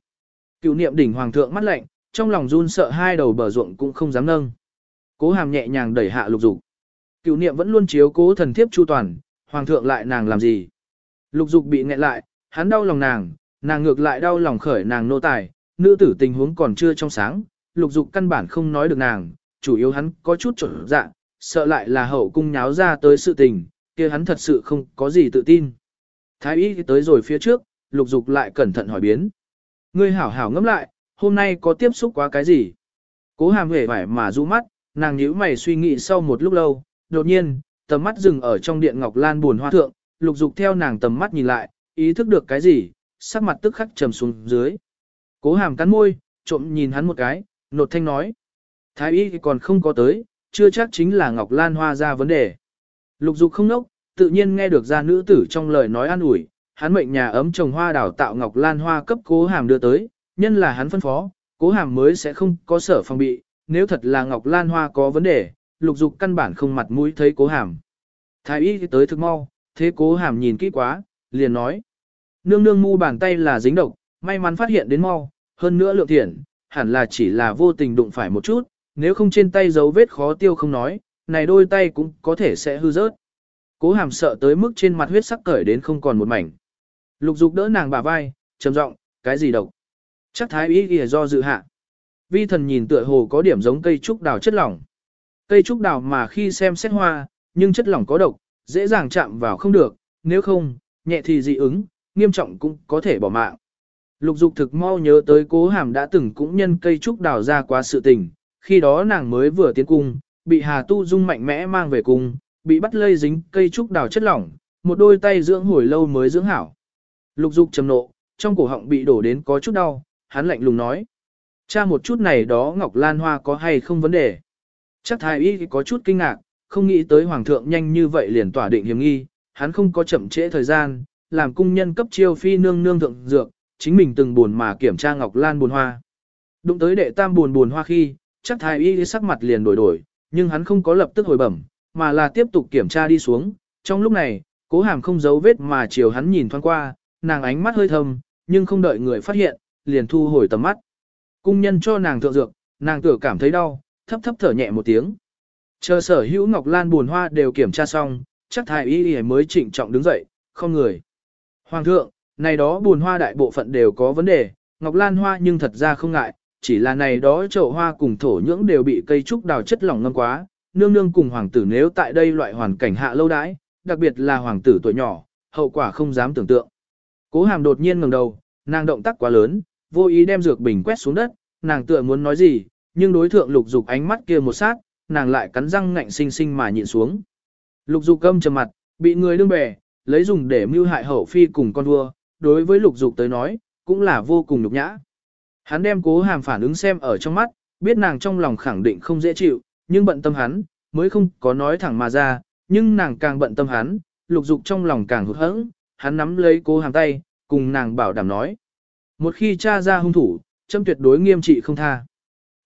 Cửu niệm đỉnh hoàng thượng mắt lạnh, trong lòng run sợ hai đầu bờ ruộng cũng không dám nâng. Cố hàm nhẹ nhàng đẩy hạ lục dục. Cửu niệm vẫn luôn chiếu cố thần thiếp chu toàn, hoàng thượng lại nàng làm gì. Lục dục bị nghẹn lại, hắn đau lòng nàng, nàng ngược lại đau lòng khởi nàng nô tài, nữ tử tình huống còn chưa trong sáng, lục dục căn bản không nói được nàng, chủ yếu hắn có chút trở dạ, sợ lại là hậu cung nháo ra tới sự tình, kia hắn thật sự không có gì tự tin. Thái y tới rồi phía trước, lục dục lại cẩn thận hỏi biến. Ngươi hảo hảo ngẫm lại, hôm nay có tiếp xúc quá cái gì? Cố hàm hề vải mà du mắt, nàng nhíu mày suy nghĩ sau một lúc lâu, đột nhiên, tầm mắt dừng ở trong điện ngọc lan buồn hoa thượng, lục dục theo nàng tầm mắt nhìn lại, ý thức được cái gì, sắc mặt tức khắc trầm xuống dưới. Cố hàm cắn môi, trộm nhìn hắn một cái, nột thanh nói. Thái y còn không có tới, chưa chắc chính là Ngọc Lan Hoa ra vấn đề. Lục dục không nốc, tự nhiên nghe được ra nữ tử trong lời nói an ủi, hắn mệnh nhà ấm trồng hoa đào tạo Ngọc Lan Hoa cấp cố hàm đưa tới, nhân là hắn phân phó, cố hàm mới sẽ không có sở phòng bị, nếu thật là Ngọc Lan Hoa có vấn đề, lục dục căn bản không mặt mũi thấy cố hàm. Thái y tới thực mau, thế cố hàm nhìn kỹ quá, liền nói. Nương nương mu bàn tay là dính độc, may mắn phát hiện đến mau, hơn nữa lượng thiện, hẳn là chỉ là vô tình đụng phải một chút, nếu không trên tay dấu vết khó tiêu không nói, này đôi tay cũng có thể sẽ hư rớt. Cố hàm sợ tới mức trên mặt huyết sắc cởi đến không còn một mảnh. Lục dục đỡ nàng bả vai, trầm giọng, cái gì độc? Chắc thái ý ghi do dự hạ. Vi thần nhìn tựa hồ có điểm giống cây trúc đào chất lỏng. Cây trúc đào mà khi xem xét hoa, nhưng chất lỏng có độc, dễ dàng chạm vào không được, nếu không, nhẹ thì dị ứng, nghiêm trọng cũng có thể bỏ mạng. Lục dục thực mau nhớ tới cố hàm đã từng cũng nhân cây trúc đào ra quá sự tình, khi đó nàng mới vừa tiến cung, bị Hà Tu Dung mạnh mẽ mang về cung, bị bắt lây dính cây trúc đào chất lỏng, một đôi tay dưỡng hồi lâu mới dưỡng hảo. Lục dục trầm nộ, trong cổ họng bị đổ đến có chút đau, hắn lạnh lùng nói. Cha một chút này đó Ngọc Lan Hoa có hay không vấn đề. Chắc thái y có chút kinh ngạc, không nghĩ tới Hoàng thượng nhanh như vậy liền tỏa định hiểm nghi, hắn không có chậm trễ thời gian, làm cung nhân cấp chiêu phi nương nương thượng dược, chính mình từng buồn mà kiểm tra Ngọc Lan buồn hoa. Đụng tới đệ tam buồn buồn hoa khi, chắc thái y sắc mặt liền đổi đổi, nhưng hắn không có lập tức hồi bẩm, mà là tiếp tục kiểm tra đi xuống. Trong lúc này, cố hàm không giấu vết mà chiều hắn nhìn thoáng qua, nàng ánh mắt hơi thâm, nhưng không đợi người phát hiện, liền thu hồi tầm mắt. Cung nhân cho nàng thượng dược, nàng tựa cảm thấy đau, thấp thấp thở nhẹ một tiếng. Chờ sở hữu Ngọc Lan buồn hoa đều kiểm tra xong, chắc thái y mới trịnh trọng đứng dậy, không người. Hoàng thượng, này đó buồn hoa đại bộ phận đều có vấn đề, Ngọc Lan hoa nhưng thật ra không ngại, chỉ là này đó chậu hoa cùng thổ nhưỡng đều bị cây trúc đào chất lỏng ngâm quá, nương nương cùng hoàng tử nếu tại đây loại hoàn cảnh hạ lâu đãi, đặc biệt là hoàng tử tuổi nhỏ, hậu quả không dám tưởng tượng. Cố hàm đột nhiên ngẩng đầu, nàng động tác quá lớn, vô ý đem dược bình quét xuống đất, nàng tựa muốn nói gì, nhưng đối thượng lục dục ánh mắt kia một sát, nàng lại cắn răng ngạnh sinh sinh mà nhịn xuống. Lục dục câm trầm mặt, bị người đương bẻ, lấy dùng để mưu hại hậu phi cùng con vua, đối với lục dục tới nói, cũng là vô cùng nhục nhã. Hắn đem cố hàm phản ứng xem ở trong mắt, biết nàng trong lòng khẳng định không dễ chịu, nhưng bận tâm hắn, mới không có nói thẳng mà ra, nhưng nàng càng bận tâm hắn, lục dục trong lòng càng hụt hẫng, hắn nắm lấy cố hàm tay, cùng nàng bảo đảm nói. Một khi cha ra hung thủ, châm tuyệt đối nghiêm trị không tha.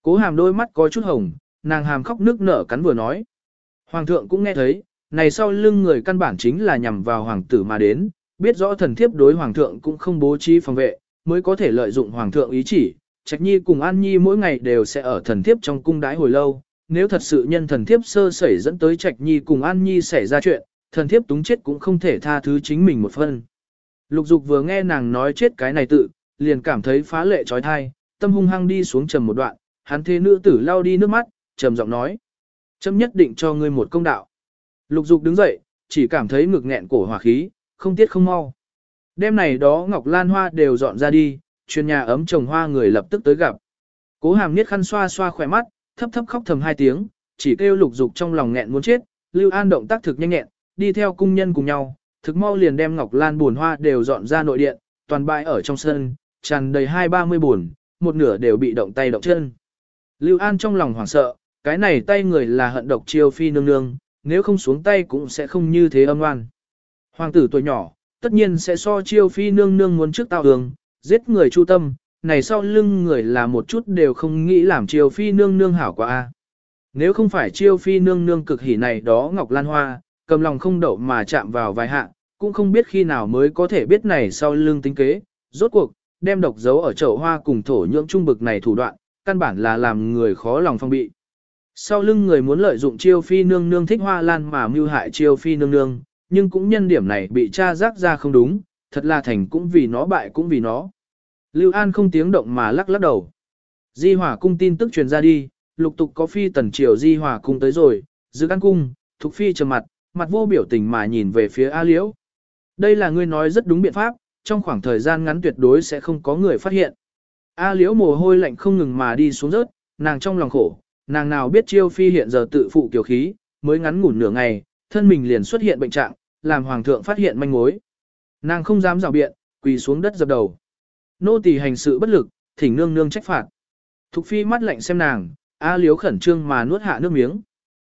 Cố hàm đôi mắt có chút hồng, nàng hàm khóc nước nở cắn vừa nói. Hoàng thượng cũng nghe thấy, này sau lưng người căn bản chính là nhằm vào hoàng tử mà đến, biết rõ thần thiếp đối hoàng thượng cũng không bố trí phòng vệ, mới có thể lợi dụng hoàng thượng ý chỉ. Trạch Nhi cùng An Nhi mỗi ngày đều sẽ ở thần thiếp trong cung đái hồi lâu, nếu thật sự nhân thần thiếp sơ sẩy dẫn tới Trạch Nhi cùng An Nhi xảy ra chuyện, thần thiếp túng chết cũng không thể tha thứ chính mình một phân. Lục dục vừa nghe nàng nói chết cái này tự, liền cảm thấy phá lệ trói thai, tâm hung hăng đi xuống trầm một đoạn, hắn thế nữ tử lao đi nước mắt, trầm giọng nói. Chấm nhất định cho ngươi một công đạo. Lục dục đứng dậy, chỉ cảm thấy ngực nghẹn cổ hỏa khí, không tiết không mau. Đêm này đó Ngọc Lan Hoa đều dọn ra đi, chuyên nhà ấm trồng hoa người lập tức tới gặp. Cố hàm niết khăn xoa xoa khỏe mắt, thấp thấp khóc thầm hai tiếng, chỉ kêu lục dục trong lòng nghẹn muốn chết, Lưu An động tác thực nhanh nhẹn, đi theo cung nhân cùng nhau, thực mau liền đem Ngọc Lan buồn hoa đều dọn ra nội điện, toàn bãi ở trong sân, tràn đầy hai ba mươi buồn, một nửa đều bị động tay động chân. Lưu An trong lòng hoảng sợ, cái này tay người là hận độc chiêu phi nương nương, nếu không xuống tay cũng sẽ không như thế âm oan. Hoàng tử tuổi nhỏ, tất nhiên sẽ so chiêu phi nương nương muốn trước tao đường, giết người chu tâm, này sau lưng người là một chút đều không nghĩ làm chiêu phi nương nương hảo quá a. Nếu không phải chiêu phi nương nương cực hỉ này đó ngọc lan hoa, cầm lòng không đậu mà chạm vào vài hạ, cũng không biết khi nào mới có thể biết này sau lưng tính kế, rốt cuộc, đem độc dấu ở chậu hoa cùng thổ nhưỡng trung bực này thủ đoạn, căn bản là làm người khó lòng phong bị. Sau lưng người muốn lợi dụng chiêu phi nương nương thích hoa lan mà mưu hại chiêu phi nương nương, nhưng cũng nhân điểm này bị cha rác ra không đúng, thật là thành cũng vì nó bại cũng vì nó. Lưu An không tiếng động mà lắc lắc đầu. Di Hòa cung tin tức truyền ra đi, lục tục có phi tần triều Di Hòa cung tới rồi, giữ căn cung, thục phi trầm mặt, mặt vô biểu tình mà nhìn về phía A Liễu. Đây là ngươi nói rất đúng biện pháp, trong khoảng thời gian ngắn tuyệt đối sẽ không có người phát hiện. A Liễu mồ hôi lạnh không ngừng mà đi xuống rớt, nàng trong lòng khổ, nàng nào biết chiêu phi hiện giờ tự phụ kiều khí, mới ngắn ngủn nửa ngày, thân mình liền xuất hiện bệnh trạng, làm hoàng thượng phát hiện manh mối. Nàng không dám rào biện, quỳ xuống đất dập đầu. Nô tỳ hành sự bất lực, thỉnh nương nương trách phạt. Thục phi mắt lạnh xem nàng, A liếu khẩn trương mà nuốt hạ nước miếng.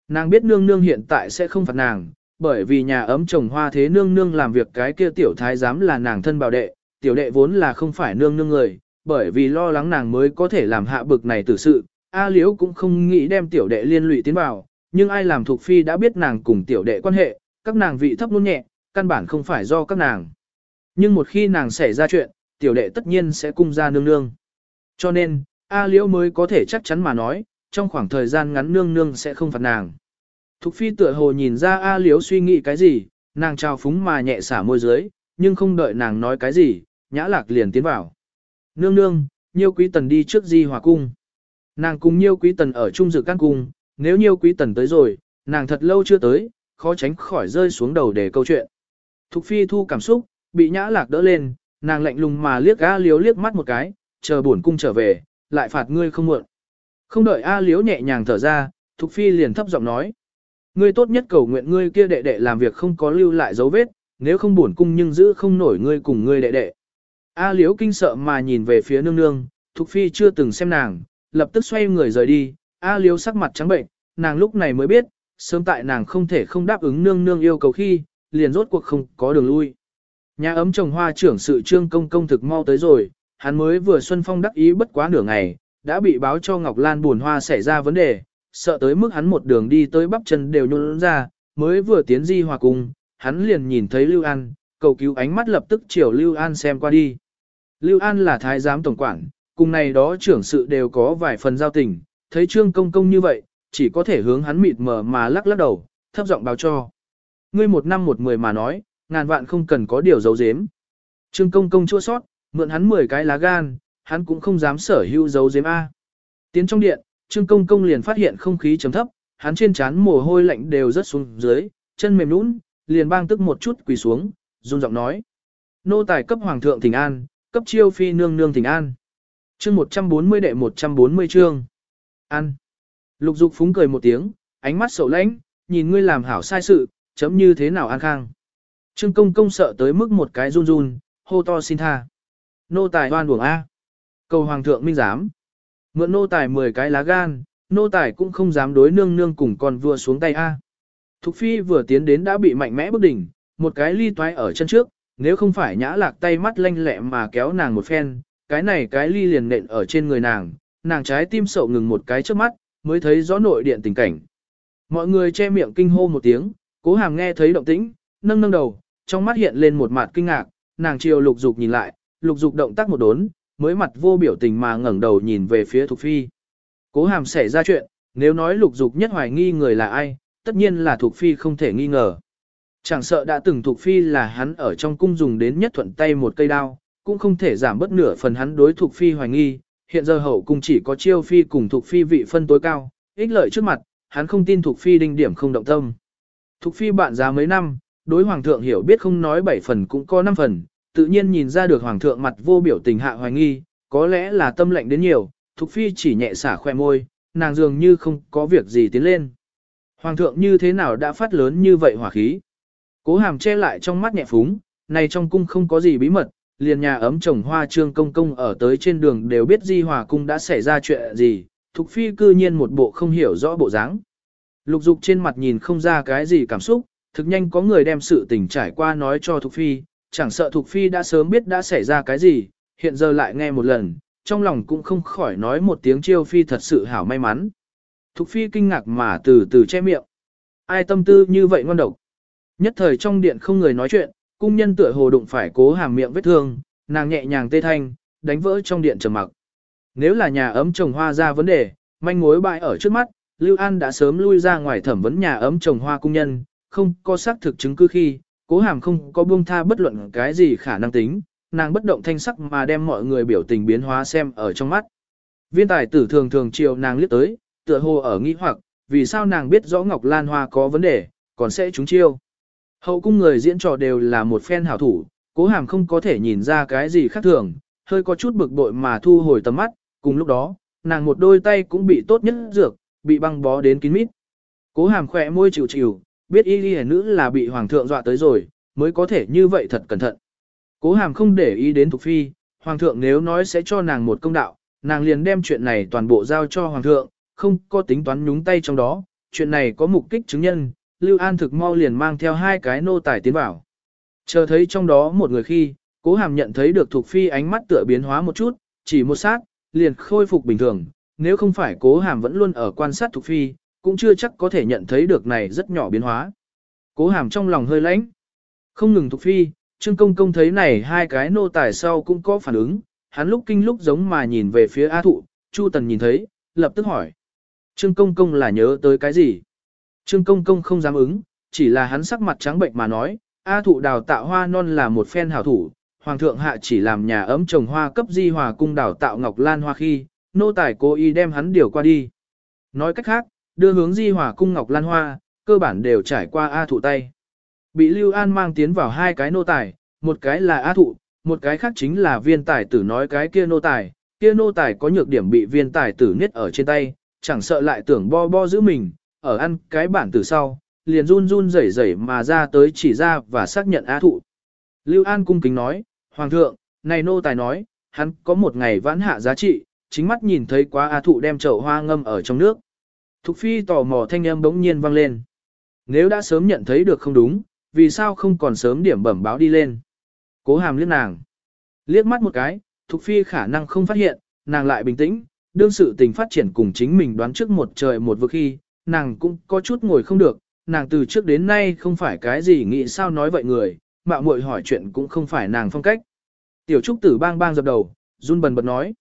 Nàng biết nương nương hiện tại sẽ không phạt nàng, bởi vì nhà ấm trồng hoa thế nương nương làm việc cái kia tiểu thái giám là nàng thân bảo đệ, tiểu đệ vốn là không phải nương nương người, bởi vì lo lắng nàng mới có thể làm hạ bực này tử sự, A Liễu cũng không nghĩ đem tiểu đệ liên lụy tiến vào, nhưng ai làm thuộc phi đã biết nàng cùng tiểu đệ quan hệ, các nàng vị thấp luôn nhẹ, căn bản không phải do các nàng. Nhưng một khi nàng xảy ra chuyện, tiểu đệ tất nhiên sẽ cung ra nương nương. Cho nên, A liễu mới có thể chắc chắn mà nói, trong khoảng thời gian ngắn nương nương sẽ không phạt nàng. Thục phi tựa hồ nhìn ra A liễu suy nghĩ cái gì, nàng trao phúng mà nhẹ xả môi dưới, nhưng không đợi nàng nói cái gì, nhã lạc liền tiến vào. Nương nương, nhiêu quý tần đi trước di hòa cung. Nàng cùng nhiêu quý tần ở trung dự căn cung, nếu nhiêu quý tần tới rồi, nàng thật lâu chưa tới, khó tránh khỏi rơi xuống đầu để câu chuyện. Thục phi thu cảm xúc, bị nhã lạc đỡ lên, nàng lạnh lùng mà liếc A liếu liếc mắt một cái, chờ bổn cung trở về, lại phạt ngươi không muộn. Không đợi A liếu nhẹ nhàng thở ra, Thục phi liền thấp giọng nói. Ngươi tốt nhất cầu nguyện ngươi kia đệ đệ làm việc không có lưu lại dấu vết, nếu không bổn cung nhưng giữ không nổi ngươi cùng ngươi đệ đệ. A liếu kinh sợ mà nhìn về phía nương nương, Thục phi chưa từng xem nàng, lập tức xoay người rời đi, A liếu sắc mặt trắng bệnh, nàng lúc này mới biết, sớm tại nàng không thể không đáp ứng nương nương yêu cầu khi, liền rốt cuộc không có đường lui. Nhà ấm trồng hoa trưởng sự trương công công thực mau tới rồi, hắn mới vừa xuân phong đắc ý bất quá nửa ngày, đã bị báo cho Ngọc Lan buồn hoa xảy ra vấn đề, sợ tới mức hắn một đường đi tới bắp chân đều nhún ra, mới vừa tiến di hòa cung, hắn liền nhìn thấy Lưu An, cầu cứu ánh mắt lập tức chiều Lưu An xem qua đi. Lưu An là thái giám tổng quản, cùng này đó trưởng sự đều có vài phần giao tình, thấy trương công công như vậy, chỉ có thể hướng hắn mịt mờ mà lắc lắc đầu, thấp giọng báo cho. Ngươi một năm một mười mà nói, ngàn vạn không cần có điều giấu giếm. Trương công công chua sót, mượn hắn 10 cái lá gan, hắn cũng không dám sở hữu giấu giếm A. Tiến trong điện, Trương công công liền phát hiện không khí chấm thấp, hắn trên trán mồ hôi lạnh đều rất xuống dưới, chân mềm nũng, liền bang tức một chút quỳ xuống, run giọng nói. Nô tài cấp hoàng thượng thỉnh an, cấp chiêu phi nương nương thỉnh an. Chương 140 đệ 140 chương. An. Lục dục phúng cười một tiếng, ánh mắt sầu lãnh, nhìn ngươi làm hảo sai sự, chấm như thế nào an khang. Trương công công sợ tới mức một cái run run, hô to xin tha. Nô tài hoan buồng A. Cầu hoàng thượng minh giám. Mượn nô tài 10 cái lá gan, nô tài cũng không dám đối nương nương cùng con vua xuống tay A. Thục phi vừa tiến đến đã bị mạnh mẽ bức đỉnh, một cái ly toái ở chân trước, nếu không phải nhã lạc tay mắt lanh lẹ mà kéo nàng một phen, cái này cái ly liền nện ở trên người nàng, nàng trái tim sậu ngừng một cái trước mắt, mới thấy rõ nội điện tình cảnh. Mọi người che miệng kinh hô một tiếng, cố hàm nghe thấy động tĩnh, nâng nâng đầu, trong mắt hiện lên một mặt kinh ngạc, nàng chiều lục dục nhìn lại, lục dục động tác một đốn, mới mặt vô biểu tình mà ngẩng đầu nhìn về phía Thục Phi. Cố hàm xảy ra chuyện, nếu nói lục dục nhất hoài nghi người là ai, tất nhiên là Thục Phi không thể nghi ngờ. Chẳng sợ đã từng Thục Phi là hắn ở trong cung dùng đến nhất thuận tay một cây đao, cũng không thể giảm bất nửa phần hắn đối thuộc Phi hoài nghi, hiện giờ hậu cung chỉ có chiêu phi cùng thuộc phi vị phân tối cao, ích lợi trước mặt, hắn không tin thuộc phi đinh điểm không động tâm. Thuộc phi bạn già mấy năm, đối hoàng thượng hiểu biết không nói bảy phần cũng có năm phần, tự nhiên nhìn ra được hoàng thượng mặt vô biểu tình hạ hoài nghi, có lẽ là tâm lệnh đến nhiều, thuộc phi chỉ nhẹ xả khoe môi, nàng dường như không có việc gì tiến lên. Hoàng thượng như thế nào đã phát lớn như vậy hỏa khí? Cố hàm che lại trong mắt nhẹ phúng, này trong cung không có gì bí mật, liền nhà ấm trồng hoa trương công công ở tới trên đường đều biết di hòa cung đã xảy ra chuyện gì, Thục Phi cư nhiên một bộ không hiểu rõ bộ dáng. Lục dục trên mặt nhìn không ra cái gì cảm xúc, thực nhanh có người đem sự tình trải qua nói cho Thục Phi, chẳng sợ Thục Phi đã sớm biết đã xảy ra cái gì, hiện giờ lại nghe một lần, trong lòng cũng không khỏi nói một tiếng chiêu Phi thật sự hảo may mắn. Thục Phi kinh ngạc mà từ từ che miệng. Ai tâm tư như vậy ngon độc. Nhất thời trong điện không người nói chuyện, cung nhân tựa hồ đụng phải cố hàm miệng vết thương, nàng nhẹ nhàng tê thanh, đánh vỡ trong điện trầm mặc. Nếu là nhà ấm trồng hoa ra vấn đề, manh mối bại ở trước mắt, Lưu An đã sớm lui ra ngoài thẩm vấn nhà ấm trồng hoa cung nhân, không có xác thực chứng cứ khi, cố hàm không có buông tha bất luận cái gì khả năng tính, nàng bất động thanh sắc mà đem mọi người biểu tình biến hóa xem ở trong mắt. Viên tài tử thường thường chiều nàng liếc tới, tựa hồ ở nghi hoặc, vì sao nàng biết rõ Ngọc Lan Hoa có vấn đề, còn sẽ trúng chiêu. Hậu cung người diễn trò đều là một phen hảo thủ, cố hàm không có thể nhìn ra cái gì khác thường, hơi có chút bực bội mà thu hồi tầm mắt, cùng lúc đó, nàng một đôi tay cũng bị tốt nhất dược, bị băng bó đến kín mít. Cố hàm khỏe môi chịu chịu, biết y ghi nữ là bị hoàng thượng dọa tới rồi, mới có thể như vậy thật cẩn thận. Cố hàm không để ý đến Thục Phi, hoàng thượng nếu nói sẽ cho nàng một công đạo, nàng liền đem chuyện này toàn bộ giao cho hoàng thượng, không có tính toán nhúng tay trong đó, chuyện này có mục kích chứng nhân, Lưu An thực mau liền mang theo hai cái nô tài tiến vào. Chờ thấy trong đó một người khi, cố hàm nhận thấy được Thục phi ánh mắt tựa biến hóa một chút, chỉ một sát, liền khôi phục bình thường, nếu không phải cố hàm vẫn luôn ở quan sát Thục phi, cũng chưa chắc có thể nhận thấy được này rất nhỏ biến hóa. Cố hàm trong lòng hơi lãnh, không ngừng Thục phi, Trương Công Công thấy này hai cái nô tài sau cũng có phản ứng, hắn lúc kinh lúc giống mà nhìn về phía A Thụ, Chu Tần nhìn thấy, lập tức hỏi. Trương Công Công là nhớ tới cái gì? Trương Công Công không dám ứng, chỉ là hắn sắc mặt trắng bệnh mà nói, A Thụ đào tạo hoa non là một phen hảo thủ, Hoàng thượng hạ chỉ làm nhà ấm trồng hoa cấp di hòa cung đào tạo ngọc lan hoa khi, nô tài cố ý đem hắn điều qua đi. Nói cách khác, đưa hướng di hòa cung ngọc lan hoa, cơ bản đều trải qua A Thụ tay. Bị Lưu An mang tiến vào hai cái nô tài, một cái là A Thụ, một cái khác chính là viên tài tử nói cái kia nô tài, kia nô tài có nhược điểm bị viên tài tử niết ở trên tay, chẳng sợ lại tưởng bo bo giữ mình, ở ăn cái bản từ sau, liền run run rẩy rẩy mà ra tới chỉ ra và xác nhận á Thụ. Lưu An cung kính nói, Hoàng thượng, này nô tài nói, hắn có một ngày vãn hạ giá trị, chính mắt nhìn thấy quá á Thụ đem chậu hoa ngâm ở trong nước. Thục phi tò mò thanh âm bỗng nhiên vang lên. Nếu đã sớm nhận thấy được không đúng, vì sao không còn sớm điểm bẩm báo đi lên. Cố hàm liếc nàng. Liếc mắt một cái, Thục Phi khả năng không phát hiện, nàng lại bình tĩnh, đương sự tình phát triển cùng chính mình đoán trước một trời một vực khi, nàng cũng có chút ngồi không được, nàng từ trước đến nay không phải cái gì nghĩ sao nói vậy người, mạo muội hỏi chuyện cũng không phải nàng phong cách. Tiểu Trúc Tử bang bang dập đầu, run bần bật nói.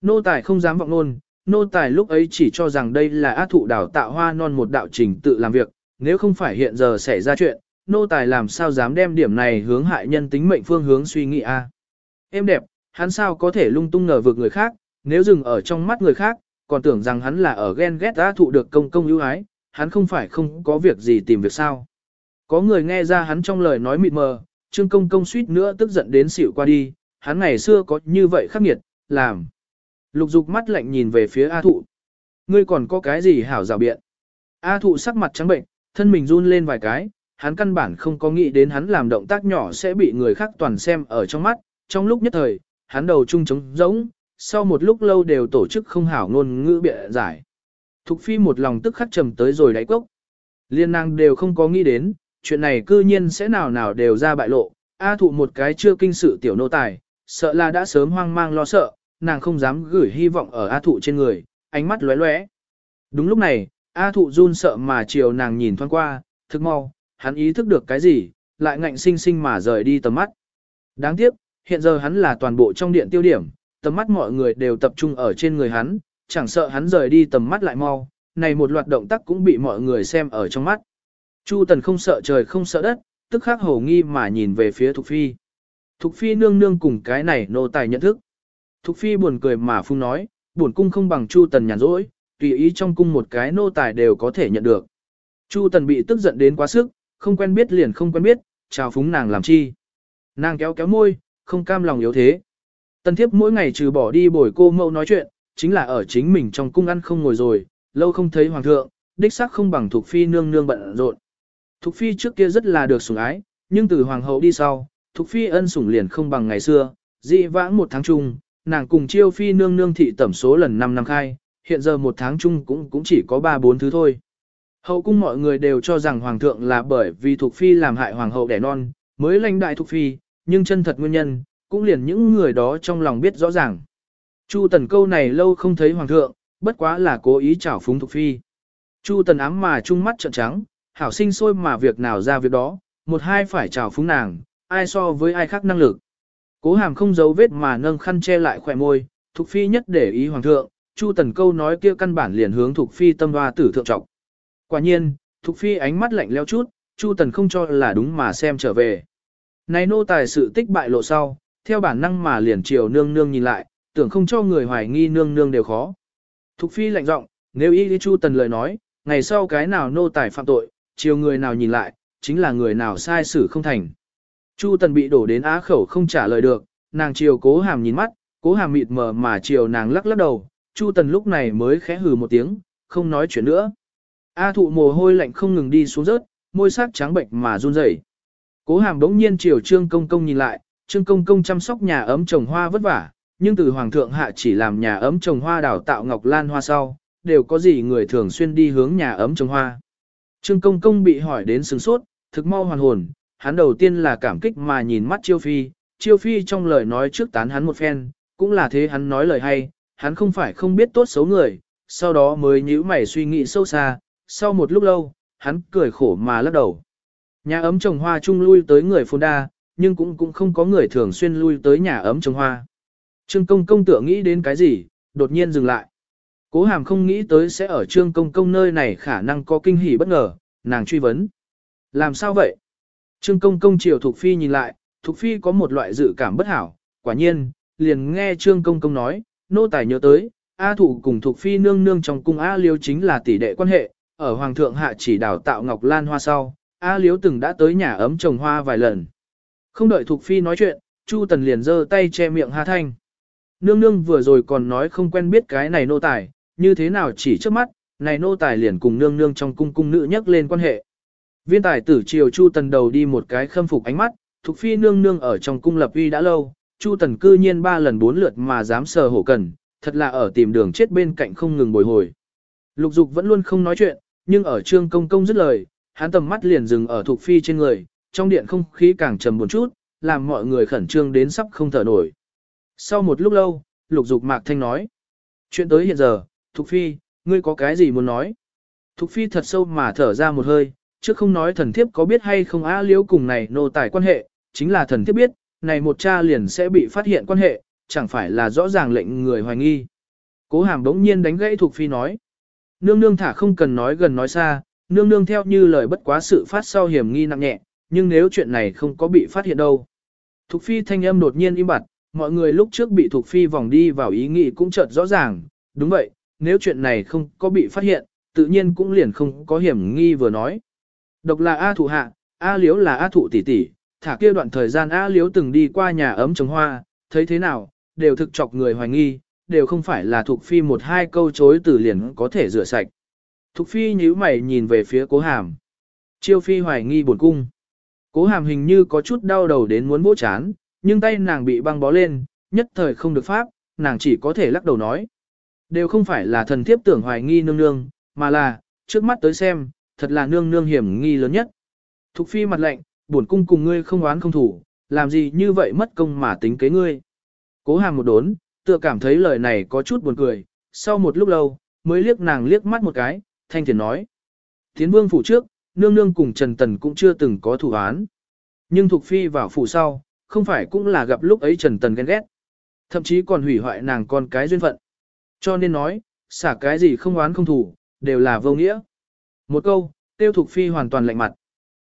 Nô tài không dám vọng nôn, nô tài lúc ấy chỉ cho rằng đây là ác thụ đào tạo hoa non một đạo trình tự làm việc, nếu không phải hiện giờ xảy ra chuyện, nô tài làm sao dám đem điểm này hướng hại nhân tính mệnh phương hướng suy nghĩ a? Em đẹp, hắn sao có thể lung tung ngờ vực người khác, nếu dừng ở trong mắt người khác, còn tưởng rằng hắn là ở ghen ghét đã thụ được công công ưu ái, hắn không phải không có việc gì tìm việc sao. Có người nghe ra hắn trong lời nói mịt mờ, trương công công suýt nữa tức giận đến xỉu qua đi, hắn ngày xưa có như vậy khắc nghiệt, làm. Lục dục mắt lạnh nhìn về phía A thụ. Ngươi còn có cái gì hảo rào biện? A thụ sắc mặt trắng bệnh, thân mình run lên vài cái, hắn căn bản không có nghĩ đến hắn làm động tác nhỏ sẽ bị người khác toàn xem ở trong mắt, trong lúc nhất thời, hắn đầu trung trống rỗng, sau một lúc lâu đều tổ chức không hảo ngôn ngữ bịa giải. Thục phi một lòng tức khắc trầm tới rồi đáy cốc. Liên năng đều không có nghĩ đến, chuyện này cư nhiên sẽ nào nào đều ra bại lộ, A thụ một cái chưa kinh sự tiểu nô tài, sợ là đã sớm hoang mang lo sợ, nàng không dám gửi hy vọng ở A thụ trên người, ánh mắt lóe lóe. Đúng lúc này, A thụ run sợ mà chiều nàng nhìn thoáng qua, thức mau, hắn ý thức được cái gì, lại ngạnh sinh sinh mà rời đi tầm mắt. Đáng tiếc, hiện giờ hắn là toàn bộ trong điện tiêu điểm, tầm mắt mọi người đều tập trung ở trên người hắn, chẳng sợ hắn rời đi tầm mắt lại mau, này một loạt động tác cũng bị mọi người xem ở trong mắt. Chu Tần không sợ trời không sợ đất, tức khắc hồ nghi mà nhìn về phía Thục Phi. Thục Phi nương nương cùng cái này nô tài nhận thức. Thục Phi buồn cười mà phung nói, buồn cung không bằng Chu Tần nhàn rỗi, tùy ý trong cung một cái nô tài đều có thể nhận được. Chu Tần bị tức giận đến quá sức, không quen biết liền không quen biết, chào phúng nàng làm chi. Nàng kéo kéo môi, không cam lòng yếu thế. Tần thiếp mỗi ngày trừ bỏ đi bồi cô mẫu nói chuyện, chính là ở chính mình trong cung ăn không ngồi rồi, lâu không thấy hoàng thượng, đích xác không bằng thuộc phi nương nương bận rộn. Thục phi trước kia rất là được sủng ái, nhưng từ hoàng hậu đi sau, thục phi ân sủng liền không bằng ngày xưa, dị vãng một tháng chung, nàng cùng chiêu phi nương nương thị tẩm số lần 5 năm khai, hiện giờ một tháng chung cũng cũng chỉ có 3-4 thứ thôi. Hậu cung mọi người đều cho rằng hoàng thượng là bởi vì thuộc phi làm hại hoàng hậu đẻ non, mới lãnh đại thuộc phi, nhưng chân thật nguyên nhân, cũng liền những người đó trong lòng biết rõ ràng. Chu tần câu này lâu không thấy hoàng thượng, bất quá là cố ý chảo phúng thuộc phi. Chu tần ám mà trung mắt trợn trắng, hảo sinh sôi mà việc nào ra việc đó, một hai phải chảo phúng nàng, ai so với ai khác năng lực. Cố hàm không giấu vết mà nâng khăn che lại khỏe môi, thuộc phi nhất để ý hoàng thượng, chu tần câu nói kia căn bản liền hướng thuộc phi tâm hoa tử thượng trọng. Quả nhiên, Thục Phi ánh mắt lạnh leo chút, Chu Tần không cho là đúng mà xem trở về. Này nô tài sự tích bại lộ sau, theo bản năng mà liền chiều nương nương nhìn lại, tưởng không cho người hoài nghi nương nương đều khó. Thục Phi lạnh giọng, nếu y đi Chu Tần lời nói, ngày sau cái nào nô tài phạm tội, chiều người nào nhìn lại, chính là người nào sai xử không thành. Chu Tần bị đổ đến á khẩu không trả lời được, nàng chiều cố hàm nhìn mắt, cố hàm mịt mờ mà chiều nàng lắc lắc đầu, Chu Tần lúc này mới khẽ hừ một tiếng, không nói chuyện nữa. A thụ mồ hôi lạnh không ngừng đi xuống rớt, môi sắc trắng bệnh mà run rẩy. Cố hàm đống nhiên chiều trương công công nhìn lại, trương công công chăm sóc nhà ấm trồng hoa vất vả, nhưng từ hoàng thượng hạ chỉ làm nhà ấm trồng hoa đào tạo ngọc lan hoa sau, đều có gì người thường xuyên đi hướng nhà ấm trồng hoa. Trương công công bị hỏi đến sừng sốt, thực mau hoàn hồn, hắn đầu tiên là cảm kích mà nhìn mắt chiêu phi, chiêu phi trong lời nói trước tán hắn một phen, cũng là thế hắn nói lời hay, hắn không phải không biết tốt xấu người, sau đó mới nhíu mày suy nghĩ sâu xa, sau một lúc lâu, hắn cười khổ mà lắc đầu. Nhà ấm trồng hoa chung lui tới người phồn đa, nhưng cũng cũng không có người thường xuyên lui tới nhà ấm trồng hoa. Trương công công tựa nghĩ đến cái gì, đột nhiên dừng lại. Cố hàm không nghĩ tới sẽ ở trương công công nơi này khả năng có kinh hỉ bất ngờ, nàng truy vấn. Làm sao vậy? Trương công công chiều Thục Phi nhìn lại, Thục Phi có một loại dự cảm bất hảo, quả nhiên, liền nghe trương công công nói, nô tài nhớ tới, A thụ cùng Thục Phi nương nương trong cung A liêu chính là tỷ đệ quan hệ, ở Hoàng thượng hạ chỉ đào tạo Ngọc Lan Hoa sau, A liếu từng đã tới nhà ấm trồng hoa vài lần. Không đợi Thục Phi nói chuyện, Chu Tần liền giơ tay che miệng Hà Thanh. Nương nương vừa rồi còn nói không quen biết cái này nô tài, như thế nào chỉ trước mắt, này nô tài liền cùng nương nương trong cung cung nữ nhắc lên quan hệ. Viên tài tử triều Chu Tần đầu đi một cái khâm phục ánh mắt, Thục Phi nương nương ở trong cung lập uy đã lâu, Chu Tần cư nhiên ba lần bốn lượt mà dám sờ hổ cần, thật là ở tìm đường chết bên cạnh không ngừng bồi hồi. Lục Dục vẫn luôn không nói chuyện, nhưng ở Trương Công Công dứt lời, hắn tầm mắt liền dừng ở Thục Phi trên người, trong điện không khí càng trầm một chút, làm mọi người khẩn trương đến sắp không thở nổi. Sau một lúc lâu, Lục Dục Mạc Thanh nói, chuyện tới hiện giờ, Thục Phi, ngươi có cái gì muốn nói? Thục Phi thật sâu mà thở ra một hơi, chứ không nói thần thiếp có biết hay không á liễu cùng này nô tài quan hệ, chính là thần thiếp biết, này một cha liền sẽ bị phát hiện quan hệ, chẳng phải là rõ ràng lệnh người hoài nghi. Cố hàm đống nhiên đánh gãy Thục Phi nói. Nương nương thả không cần nói gần nói xa, nương nương theo như lời bất quá sự phát sau hiểm nghi nặng nhẹ, nhưng nếu chuyện này không có bị phát hiện đâu. Thục Phi thanh âm đột nhiên im bặt, mọi người lúc trước bị Thục Phi vòng đi vào ý nghĩ cũng chợt rõ ràng, đúng vậy, nếu chuyện này không có bị phát hiện, tự nhiên cũng liền không có hiểm nghi vừa nói. Độc là A thụ hạ, A liếu là A thụ tỷ tỷ, thả kia đoạn thời gian A liếu từng đi qua nhà ấm trồng hoa, thấy thế nào, đều thực chọc người hoài nghi, đều không phải là Thục Phi một hai câu chối từ liền có thể rửa sạch. Thục Phi nhíu mày nhìn về phía cố hàm. Chiêu Phi hoài nghi buồn cung. Cố hàm hình như có chút đau đầu đến muốn vỗ chán, nhưng tay nàng bị băng bó lên, nhất thời không được pháp, nàng chỉ có thể lắc đầu nói. Đều không phải là thần thiếp tưởng hoài nghi nương nương, mà là, trước mắt tới xem, thật là nương nương hiểm nghi lớn nhất. Thục phi mặt lạnh, buồn cung cùng ngươi không oán không thủ, làm gì như vậy mất công mà tính kế ngươi. Cố hàm một đốn, tựa cảm thấy lời này có chút buồn cười, sau một lúc lâu, mới liếc nàng liếc mắt một cái, thanh thiền nói. Tiến vương phủ trước, nương nương cùng Trần Tần cũng chưa từng có thủ án. Nhưng Thục Phi vào phủ sau, không phải cũng là gặp lúc ấy Trần Tần ghen ghét. Thậm chí còn hủy hoại nàng con cái duyên phận. Cho nên nói, xả cái gì không oán không thủ, đều là vô nghĩa. Một câu, tiêu Thục Phi hoàn toàn lạnh mặt.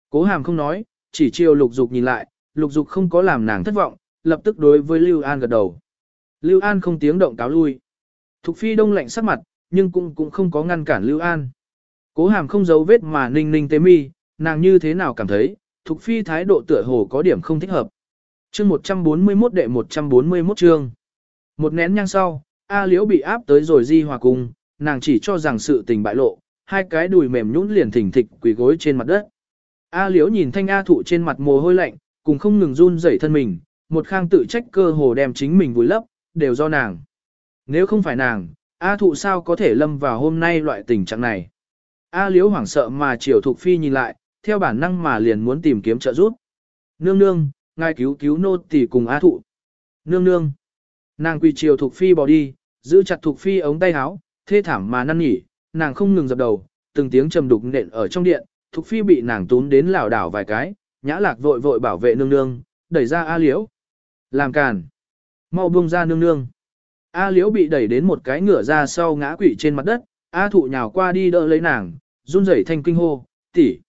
Cố hàm không nói, chỉ chiều lục dục nhìn lại, lục dục không có làm nàng thất vọng, lập tức đối với Lưu An gật đầu. Lưu An không tiếng động cáo lui. Thục Phi đông lạnh sắc mặt, nhưng cũng cũng không có ngăn cản Lưu An. Cố hàm không giấu vết mà ninh ninh tế mi, nàng như thế nào cảm thấy, Thục Phi thái độ tựa hồ có điểm không thích hợp. chương 141 đệ 141 chương. Một nén nhang sau, A Liễu bị áp tới rồi di hòa cung, nàng chỉ cho rằng sự tình bại lộ, hai cái đùi mềm nhũn liền thỉnh thịch quỳ gối trên mặt đất. A Liễu nhìn thanh A thụ trên mặt mồ hôi lạnh, cùng không ngừng run rẩy thân mình, một khang tự trách cơ hồ đem chính mình vùi lấp, đều do nàng. Nếu không phải nàng, A thụ sao có thể lâm vào hôm nay loại tình trạng này. A liễu hoảng sợ mà chiều thục phi nhìn lại, theo bản năng mà liền muốn tìm kiếm trợ giúp. Nương nương, ngài cứu cứu nô tỳ cùng A thụ. Nương nương. Nàng quỳ chiều thục phi bỏ đi, giữ chặt thục phi ống tay áo, thê thảm mà năn nỉ, nàng không ngừng dập đầu, từng tiếng trầm đục nện ở trong điện, thục phi bị nàng tún đến lảo đảo vài cái, nhã lạc vội vội bảo vệ nương nương, đẩy ra A liễu. Làm càn. Mau buông ra nương nương. A liễu bị đẩy đến một cái ngửa ra sau ngã quỵ trên mặt đất, A thụ nhào qua đi đỡ lấy nàng, run rẩy thanh kinh hô, tỷ.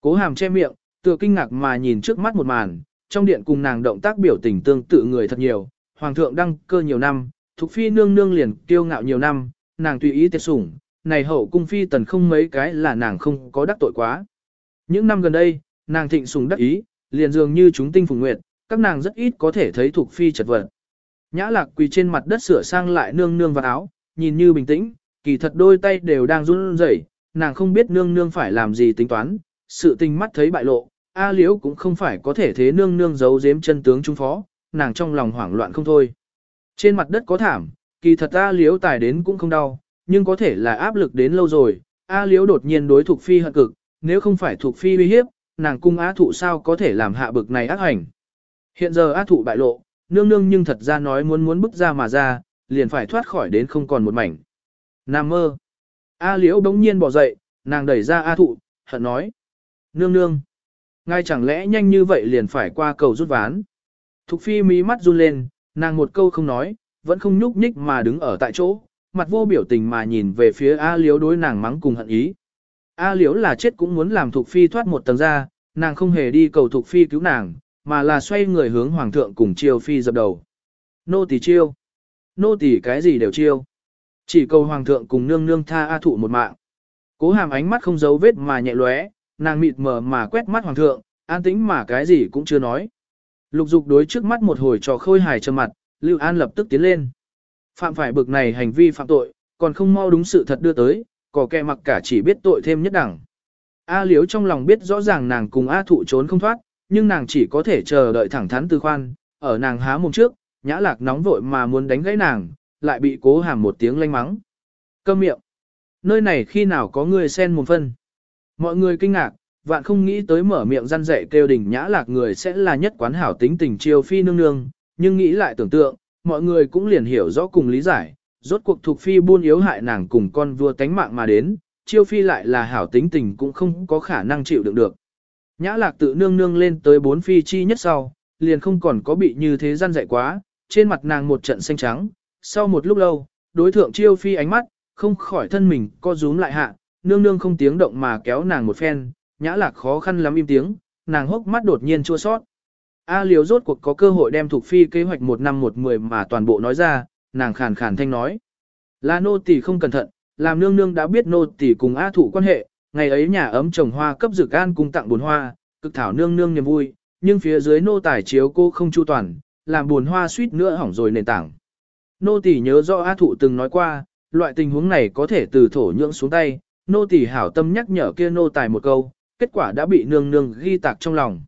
Cố hàm che miệng, tựa kinh ngạc mà nhìn trước mắt một màn, trong điện cùng nàng động tác biểu tình tương tự người thật nhiều, hoàng thượng đăng cơ nhiều năm, thục phi nương nương liền kiêu ngạo nhiều năm, nàng tùy ý tiệt sủng, này hậu cung phi tần không mấy cái là nàng không có đắc tội quá. Những năm gần đây, nàng thịnh sủng đắc ý, liền dường như chúng tinh phùng nguyệt, các nàng rất ít có thể thấy thục phi chật vật. Nhã lạc quỳ trên mặt đất sửa sang lại nương nương vào áo, nhìn như bình tĩnh, kỳ thật đôi tay đều đang run rẩy, nàng không biết nương nương phải làm gì tính toán, sự tình mắt thấy bại lộ, A Liễu cũng không phải có thể thế nương nương giấu giếm chân tướng trung phó, nàng trong lòng hoảng loạn không thôi. Trên mặt đất có thảm, kỳ thật A Liếu tài đến cũng không đau, nhưng có thể là áp lực đến lâu rồi. A Liếu đột nhiên đối thuộc Phi hận cực, nếu không phải thuộc Phi uy hiếp, nàng cung á Thụ sao có thể làm hạ bực này ác hành. Hiện giờ á Thụ bại lộ, nương nương nhưng thật ra nói muốn muốn bức ra mà ra, liền phải thoát khỏi đến không còn một mảnh. Nam mơ. A Liễu bỗng nhiên bỏ dậy, nàng đẩy ra A Thụ, hận nói. Nương nương. Ngay chẳng lẽ nhanh như vậy liền phải qua cầu rút ván. Thục Phi mí mắt run lên, nàng một câu không nói, vẫn không nhúc nhích mà đứng ở tại chỗ, mặt vô biểu tình mà nhìn về phía A Liễu đối nàng mắng cùng hận ý. A Liễu là chết cũng muốn làm Thục Phi thoát một tầng ra, nàng không hề đi cầu Thục Phi cứu nàng, mà là xoay người hướng Hoàng thượng cùng Chiêu Phi dập đầu. Nô tỳ chiêu. Nô tỳ cái gì đều chiêu. Chỉ cầu Hoàng thượng cùng nương nương tha A Thụ một mạng. Cố hàm ánh mắt không giấu vết mà nhẹ lóe, nàng mịt mờ mà quét mắt Hoàng thượng, an tĩnh mà cái gì cũng chưa nói. Lục dục đối trước mắt một hồi trò khôi hài trầm mặt, Lưu An lập tức tiến lên. Phạm phải bực này hành vi phạm tội, còn không mau đúng sự thật đưa tới, có kẻ mặc cả chỉ biết tội thêm nhất đẳng. A Liếu trong lòng biết rõ ràng nàng cùng A Thụ trốn không thoát, nhưng nàng chỉ có thể chờ đợi thẳng thắn từ khoan, ở nàng há mồm trước, nhã lạc nóng vội mà muốn đánh gãy nàng, lại bị cố hàm một tiếng lanh mắng. Câm miệng. Nơi này khi nào có người sen một phân. Mọi người kinh ngạc, vạn không nghĩ tới mở miệng răn dạy kêu đỉnh nhã lạc người sẽ là nhất quán hảo tính tình chiêu phi nương nương, nhưng nghĩ lại tưởng tượng, mọi người cũng liền hiểu rõ cùng lý giải, rốt cuộc thuộc phi buôn yếu hại nàng cùng con vua tánh mạng mà đến, chiêu phi lại là hảo tính tình cũng không có khả năng chịu đựng được. Nhã lạc tự nương nương lên tới bốn phi chi nhất sau, liền không còn có bị như thế răn dạy quá, trên mặt nàng một trận xanh trắng, sau một lúc lâu, đối thượng chiêu phi ánh mắt, không khỏi thân mình co rúm lại hạ, nương nương không tiếng động mà kéo nàng một phen, nhã lạc khó khăn lắm im tiếng, nàng hốc mắt đột nhiên chua sót. A liều rốt cuộc có cơ hội đem thuộc phi kế hoạch một năm một mười mà toàn bộ nói ra, nàng khàn khàn thanh nói. Là nô tỳ không cẩn thận, làm nương nương đã biết nô tỳ cùng A thủ quan hệ, ngày ấy nhà ấm trồng hoa cấp dược an cung tặng buồn hoa, cực thảo nương nương niềm vui, nhưng phía dưới nô tài chiếu cô không chu toàn, làm buồn hoa suýt nữa hỏng rồi nền tảng. Nô tỳ nhớ rõ A thụ từng nói qua, loại tình huống này có thể từ thổ nhưỡng xuống tay, nô tỳ hảo tâm nhắc nhở kia nô tài một câu, kết quả đã bị nương nương ghi tạc trong lòng.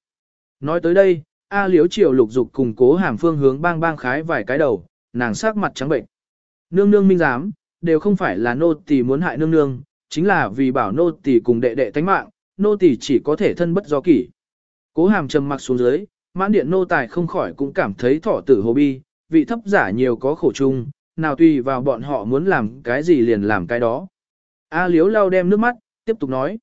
Nói tới đây, A liếu triều lục dục cùng cố hàm phương hướng bang bang khái vài cái đầu, nàng sắc mặt trắng bệnh. Nương nương minh giám, đều không phải là nô tỳ muốn hại nương nương, chính là vì bảo nô tỳ cùng đệ đệ tánh mạng, nô tỳ chỉ có thể thân bất do kỷ. Cố hàm trầm mặc xuống dưới, mãn điện nô tài không khỏi cũng cảm thấy thỏ tử hồ bi, vị thấp giả nhiều có khổ chung, nào tùy vào bọn họ muốn làm cái gì liền làm cái đó. A liếu lau đem nước mắt, tiếp tục nói.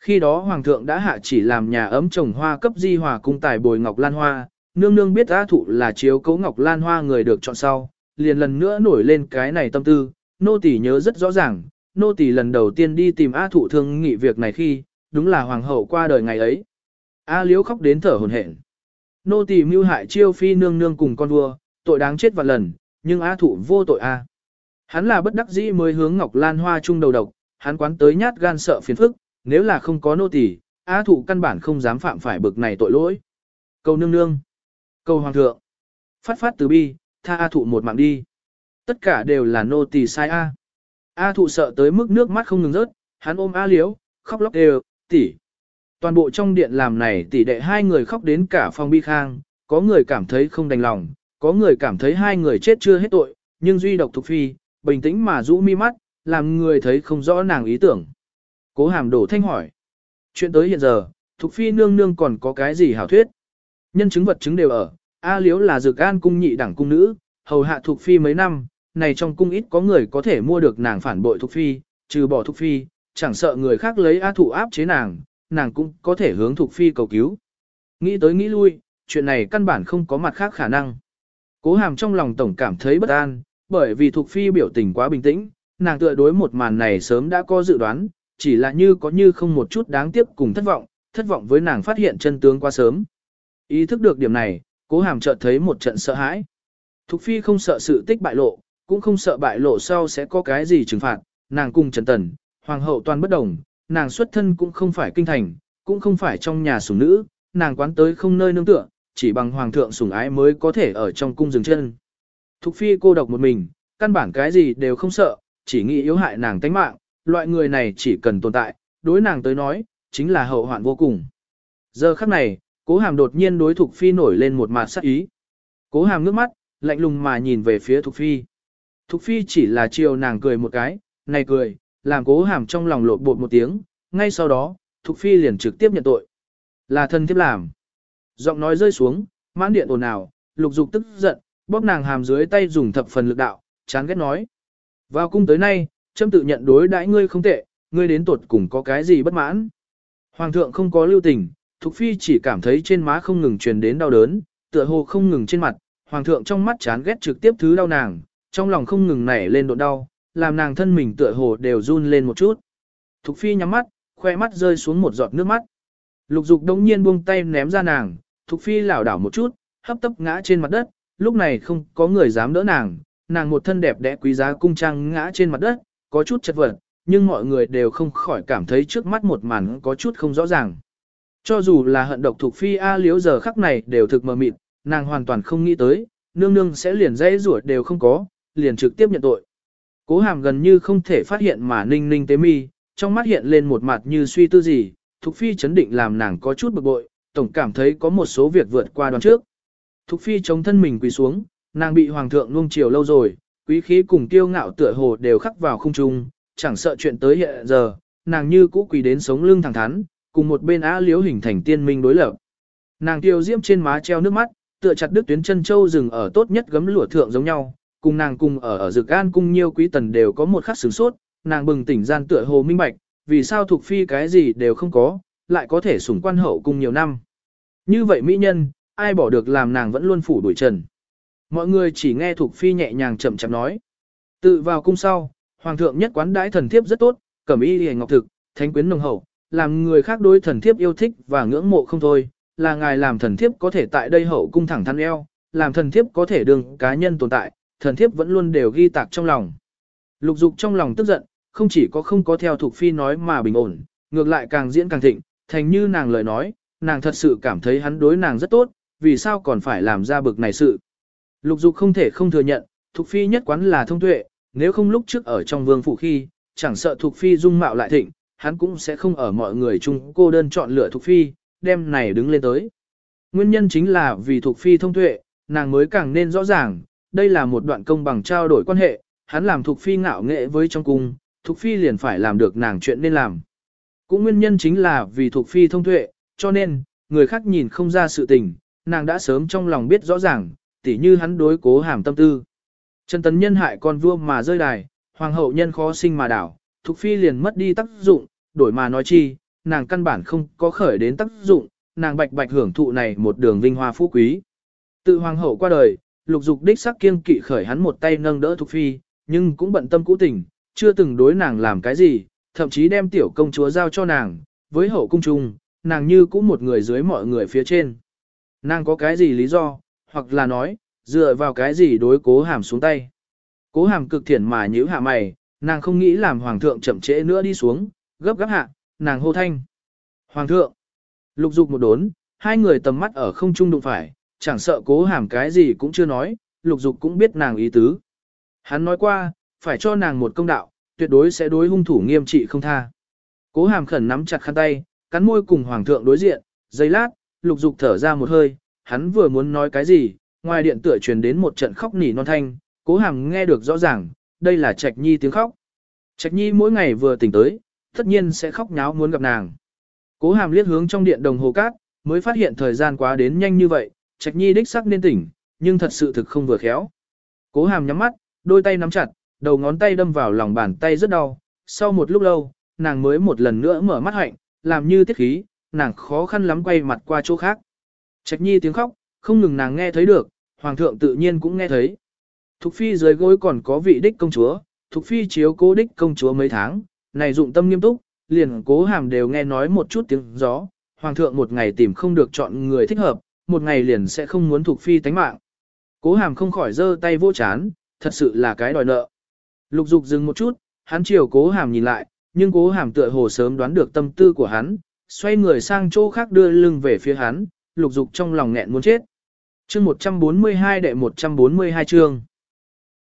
Khi đó hoàng thượng đã hạ chỉ làm nhà ấm trồng hoa cấp di hòa cung tài bồi ngọc lan hoa, nương nương biết A thụ là chiếu cấu ngọc lan hoa người được chọn sau, liền lần nữa nổi lên cái này tâm tư, nô tỳ nhớ rất rõ ràng, nô tỳ lần đầu tiên đi tìm A thụ thương nghị việc này khi, đúng là hoàng hậu qua đời ngày ấy. A liếu khóc đến thở hổn hển. Nô tỳ mưu hại chiêu phi nương nương cùng con vua, tội đáng chết vạn lần, nhưng A thụ vô tội A. Hắn là bất đắc dĩ mới hướng Ngọc Lan Hoa chung đầu độc, hắn quán tới nhát gan sợ phiền phức, nếu là không có nô tỳ, A thụ căn bản không dám phạm phải bực này tội lỗi. Cầu nương nương. Cầu hoàng thượng. Phát phát từ bi, tha A thụ một mạng đi. Tất cả đều là nô tỳ sai A. A thụ sợ tới mức nước mắt không ngừng rớt, hắn ôm A liếu, khóc lóc đều, tỷ. Toàn bộ trong điện làm này tỷ đệ hai người khóc đến cả phòng bi khang, có người cảm thấy không đành lòng, có người cảm thấy hai người chết chưa hết tội, nhưng duy độc Thục Phi, bình tĩnh mà rũ mi mắt, làm người thấy không rõ nàng ý tưởng. Cố hàm đổ thanh hỏi. Chuyện tới hiện giờ, Thục Phi nương nương còn có cái gì hảo thuyết? Nhân chứng vật chứng đều ở, A Liếu là dược an cung nhị đẳng cung nữ, hầu hạ Thục Phi mấy năm, này trong cung ít có người có thể mua được nàng phản bội Thục Phi, trừ bỏ Thục Phi, chẳng sợ người khác lấy A thụ áp chế nàng, nàng cũng có thể hướng Thục Phi cầu cứu. Nghĩ tới nghĩ lui, chuyện này căn bản không có mặt khác khả năng. Cố hàm trong lòng tổng cảm thấy bất an, bởi vì Thục Phi biểu tình quá bình tĩnh, nàng tựa đối một màn này sớm đã có dự đoán, chỉ là như có như không một chút đáng tiếc cùng thất vọng, thất vọng với nàng phát hiện chân tướng quá sớm. Ý thức được điểm này, cố hàm chợt thấy một trận sợ hãi. Thục Phi không sợ sự tích bại lộ, cũng không sợ bại lộ sau sẽ có cái gì trừng phạt, nàng cùng Trần Tần, hoàng hậu toàn bất đồng, nàng xuất thân cũng không phải kinh thành, cũng không phải trong nhà sủng nữ, nàng quán tới không nơi nương tựa, chỉ bằng hoàng thượng sủng ái mới có thể ở trong cung dừng chân. Thục phi cô độc một mình, căn bản cái gì đều không sợ, chỉ nghĩ yếu hại nàng tánh mạng, loại người này chỉ cần tồn tại, đối nàng tới nói, chính là hậu hoạn vô cùng. Giờ khắc này, cố hàm đột nhiên đối thục phi nổi lên một mặt sắc ý. Cố hàm nước mắt, lạnh lùng mà nhìn về phía Thục Phi. Thục Phi chỉ là chiều nàng cười một cái, này cười, làm cố hàm trong lòng lộn bột một tiếng, ngay sau đó, Thục Phi liền trực tiếp nhận tội. Là thân thiếp làm. Giọng nói rơi xuống, mãn điện ồn ào, lục dục tức giận, bóp nàng hàm dưới tay dùng thập phần lực đạo, chán ghét nói. Vào cung tới nay, châm tự nhận đối đãi ngươi không tệ, ngươi đến tuột cùng có cái gì bất mãn. Hoàng thượng không có lưu tình, Thục Phi chỉ cảm thấy trên má không ngừng truyền đến đau đớn, tựa hồ không ngừng trên mặt, Hoàng thượng trong mắt chán ghét trực tiếp thứ đau nàng, trong lòng không ngừng nảy lên độ đau, làm nàng thân mình tựa hồ đều run lên một chút. Thục Phi nhắm mắt, khoe mắt rơi xuống một giọt nước mắt. Lục dục đông nhiên buông tay ném ra nàng, Thục Phi lảo đảo một chút, hấp tấp ngã trên mặt đất, lúc này không có người dám đỡ nàng, nàng một thân đẹp đẽ quý giá cung trang ngã trên mặt đất, có chút chật vật, nhưng mọi người đều không khỏi cảm thấy trước mắt một màn có chút không rõ ràng. Cho dù là hận độc Thục phi A liếu giờ khắc này đều thực mờ mịt, nàng hoàn toàn không nghĩ tới, nương nương sẽ liền dây rủa đều không có, liền trực tiếp nhận tội. Cố hàm gần như không thể phát hiện mà ninh ninh tế mi, trong mắt hiện lên một mặt như suy tư gì, Thục Phi chấn định làm nàng có chút bực bội, tổng cảm thấy có một số việc vượt qua đoàn trước. Thục Phi chống thân mình quỳ xuống, nàng bị Hoàng thượng nuông chiều lâu rồi, quý khí cùng tiêu ngạo tựa hồ đều khắc vào không trung, chẳng sợ chuyện tới hiện giờ, nàng như cũ quỳ đến sống lưng thẳng thắn, cùng một bên á liếu hình thành tiên minh đối lập. Nàng tiêu diễm trên má treo nước mắt, tựa chặt đứt tuyến chân châu rừng ở tốt nhất gấm lụa thượng giống nhau, cùng nàng cùng ở ở dược an cung nhiêu quý tần đều có một khắc sửng sốt, nàng bừng tỉnh gian tựa hồ minh bạch, vì sao thuộc phi cái gì đều không có, lại có thể sủng quan hậu cung nhiều năm. Như vậy mỹ nhân, ai bỏ được làm nàng vẫn luôn phủ đuổi trần. Mọi người chỉ nghe Thục phi nhẹ nhàng chậm chậm nói. Tự vào cung sau, hoàng thượng nhất quán đãi thần thiếp rất tốt, cẩm y hề ngọc thực, thánh quyến nồng hậu, làm người khác đối thần thiếp yêu thích và ngưỡng mộ không thôi, là ngài làm thần thiếp có thể tại đây hậu cung thẳng thắn eo, làm thần thiếp có thể đương cá nhân tồn tại, thần thiếp vẫn luôn đều ghi tạc trong lòng. Lục dục trong lòng tức giận, không chỉ có không có theo Thục phi nói mà bình ổn, ngược lại càng diễn càng thịnh, thành như nàng lời nói, nàng thật sự cảm thấy hắn đối nàng rất tốt, vì sao còn phải làm ra bực này sự. Lục dục không thể không thừa nhận, Thục phi nhất quán là thông tuệ, nếu không lúc trước ở trong vương phủ khi, chẳng sợ Thục phi dung mạo lại thịnh, hắn cũng sẽ không ở mọi người chung cô đơn chọn lựa Thục phi, đem này đứng lên tới. Nguyên nhân chính là vì Thục phi thông tuệ, nàng mới càng nên rõ ràng, đây là một đoạn công bằng trao đổi quan hệ, hắn làm Thục phi ngạo nghệ với trong cung, Thục phi liền phải làm được nàng chuyện nên làm. Cũng nguyên nhân chính là vì Thục phi thông tuệ, cho nên, người khác nhìn không ra sự tình, nàng đã sớm trong lòng biết rõ ràng, tỉ như hắn đối cố hàm tâm tư. Trần tấn nhân hại con vua mà rơi đài, hoàng hậu nhân khó sinh mà đảo, thuộc phi liền mất đi tác dụng, đổi mà nói chi, nàng căn bản không có khởi đến tác dụng, nàng bạch bạch hưởng thụ này một đường vinh hoa phú quý. Tự hoàng hậu qua đời, lục dục đích sắc kiêng kỵ khởi hắn một tay nâng đỡ thuộc phi, nhưng cũng bận tâm cũ tình, chưa từng đối nàng làm cái gì, thậm chí đem tiểu công chúa giao cho nàng, với hậu cung trung, nàng như cũng một người dưới mọi người phía trên. Nàng có cái gì lý do, hoặc là nói, dựa vào cái gì đối cố hàm xuống tay. Cố hàm cực thiển mà nhíu hạ mày, nàng không nghĩ làm hoàng thượng chậm trễ nữa đi xuống, gấp gáp hạ, nàng hô thanh. Hoàng thượng, lục dục một đốn, hai người tầm mắt ở không trung đụng phải, chẳng sợ cố hàm cái gì cũng chưa nói, lục dục cũng biết nàng ý tứ. Hắn nói qua, phải cho nàng một công đạo, tuyệt đối sẽ đối hung thủ nghiêm trị không tha. Cố hàm khẩn nắm chặt khăn tay, cắn môi cùng hoàng thượng đối diện, giây lát, lục dục thở ra một hơi, hắn vừa muốn nói cái gì, ngoài điện tựa truyền đến một trận khóc nỉ non thanh, cố hàm nghe được rõ ràng, đây là Trạch Nhi tiếng khóc. Trạch Nhi mỗi ngày vừa tỉnh tới, tất nhiên sẽ khóc nháo muốn gặp nàng. Cố hàm liếc hướng trong điện đồng hồ cát, mới phát hiện thời gian quá đến nhanh như vậy, Trạch Nhi đích sắc nên tỉnh, nhưng thật sự thực không vừa khéo. Cố hàm nhắm mắt, đôi tay nắm chặt, đầu ngón tay đâm vào lòng bàn tay rất đau. Sau một lúc lâu, nàng mới một lần nữa mở mắt hạnh, làm như tiết khí, nàng khó khăn lắm quay mặt qua chỗ khác. Trạch Nhi tiếng khóc, không ngừng nàng nghe thấy được, hoàng thượng tự nhiên cũng nghe thấy. Thục phi dưới gối còn có vị đích công chúa, Thục phi chiếu cố đích công chúa mấy tháng, này dụng tâm nghiêm túc, liền cố hàm đều nghe nói một chút tiếng gió, hoàng thượng một ngày tìm không được chọn người thích hợp, một ngày liền sẽ không muốn Thục phi tánh mạng. Cố hàm không khỏi giơ tay vô chán, thật sự là cái đòi nợ. Lục dục dừng một chút, hắn chiều cố hàm nhìn lại, nhưng cố hàm tựa hồ sớm đoán được tâm tư của hắn, xoay người sang chỗ khác đưa lưng về phía hắn, lục dục trong lòng nghẹn muốn chết. Chương 142 đệ 142 chương.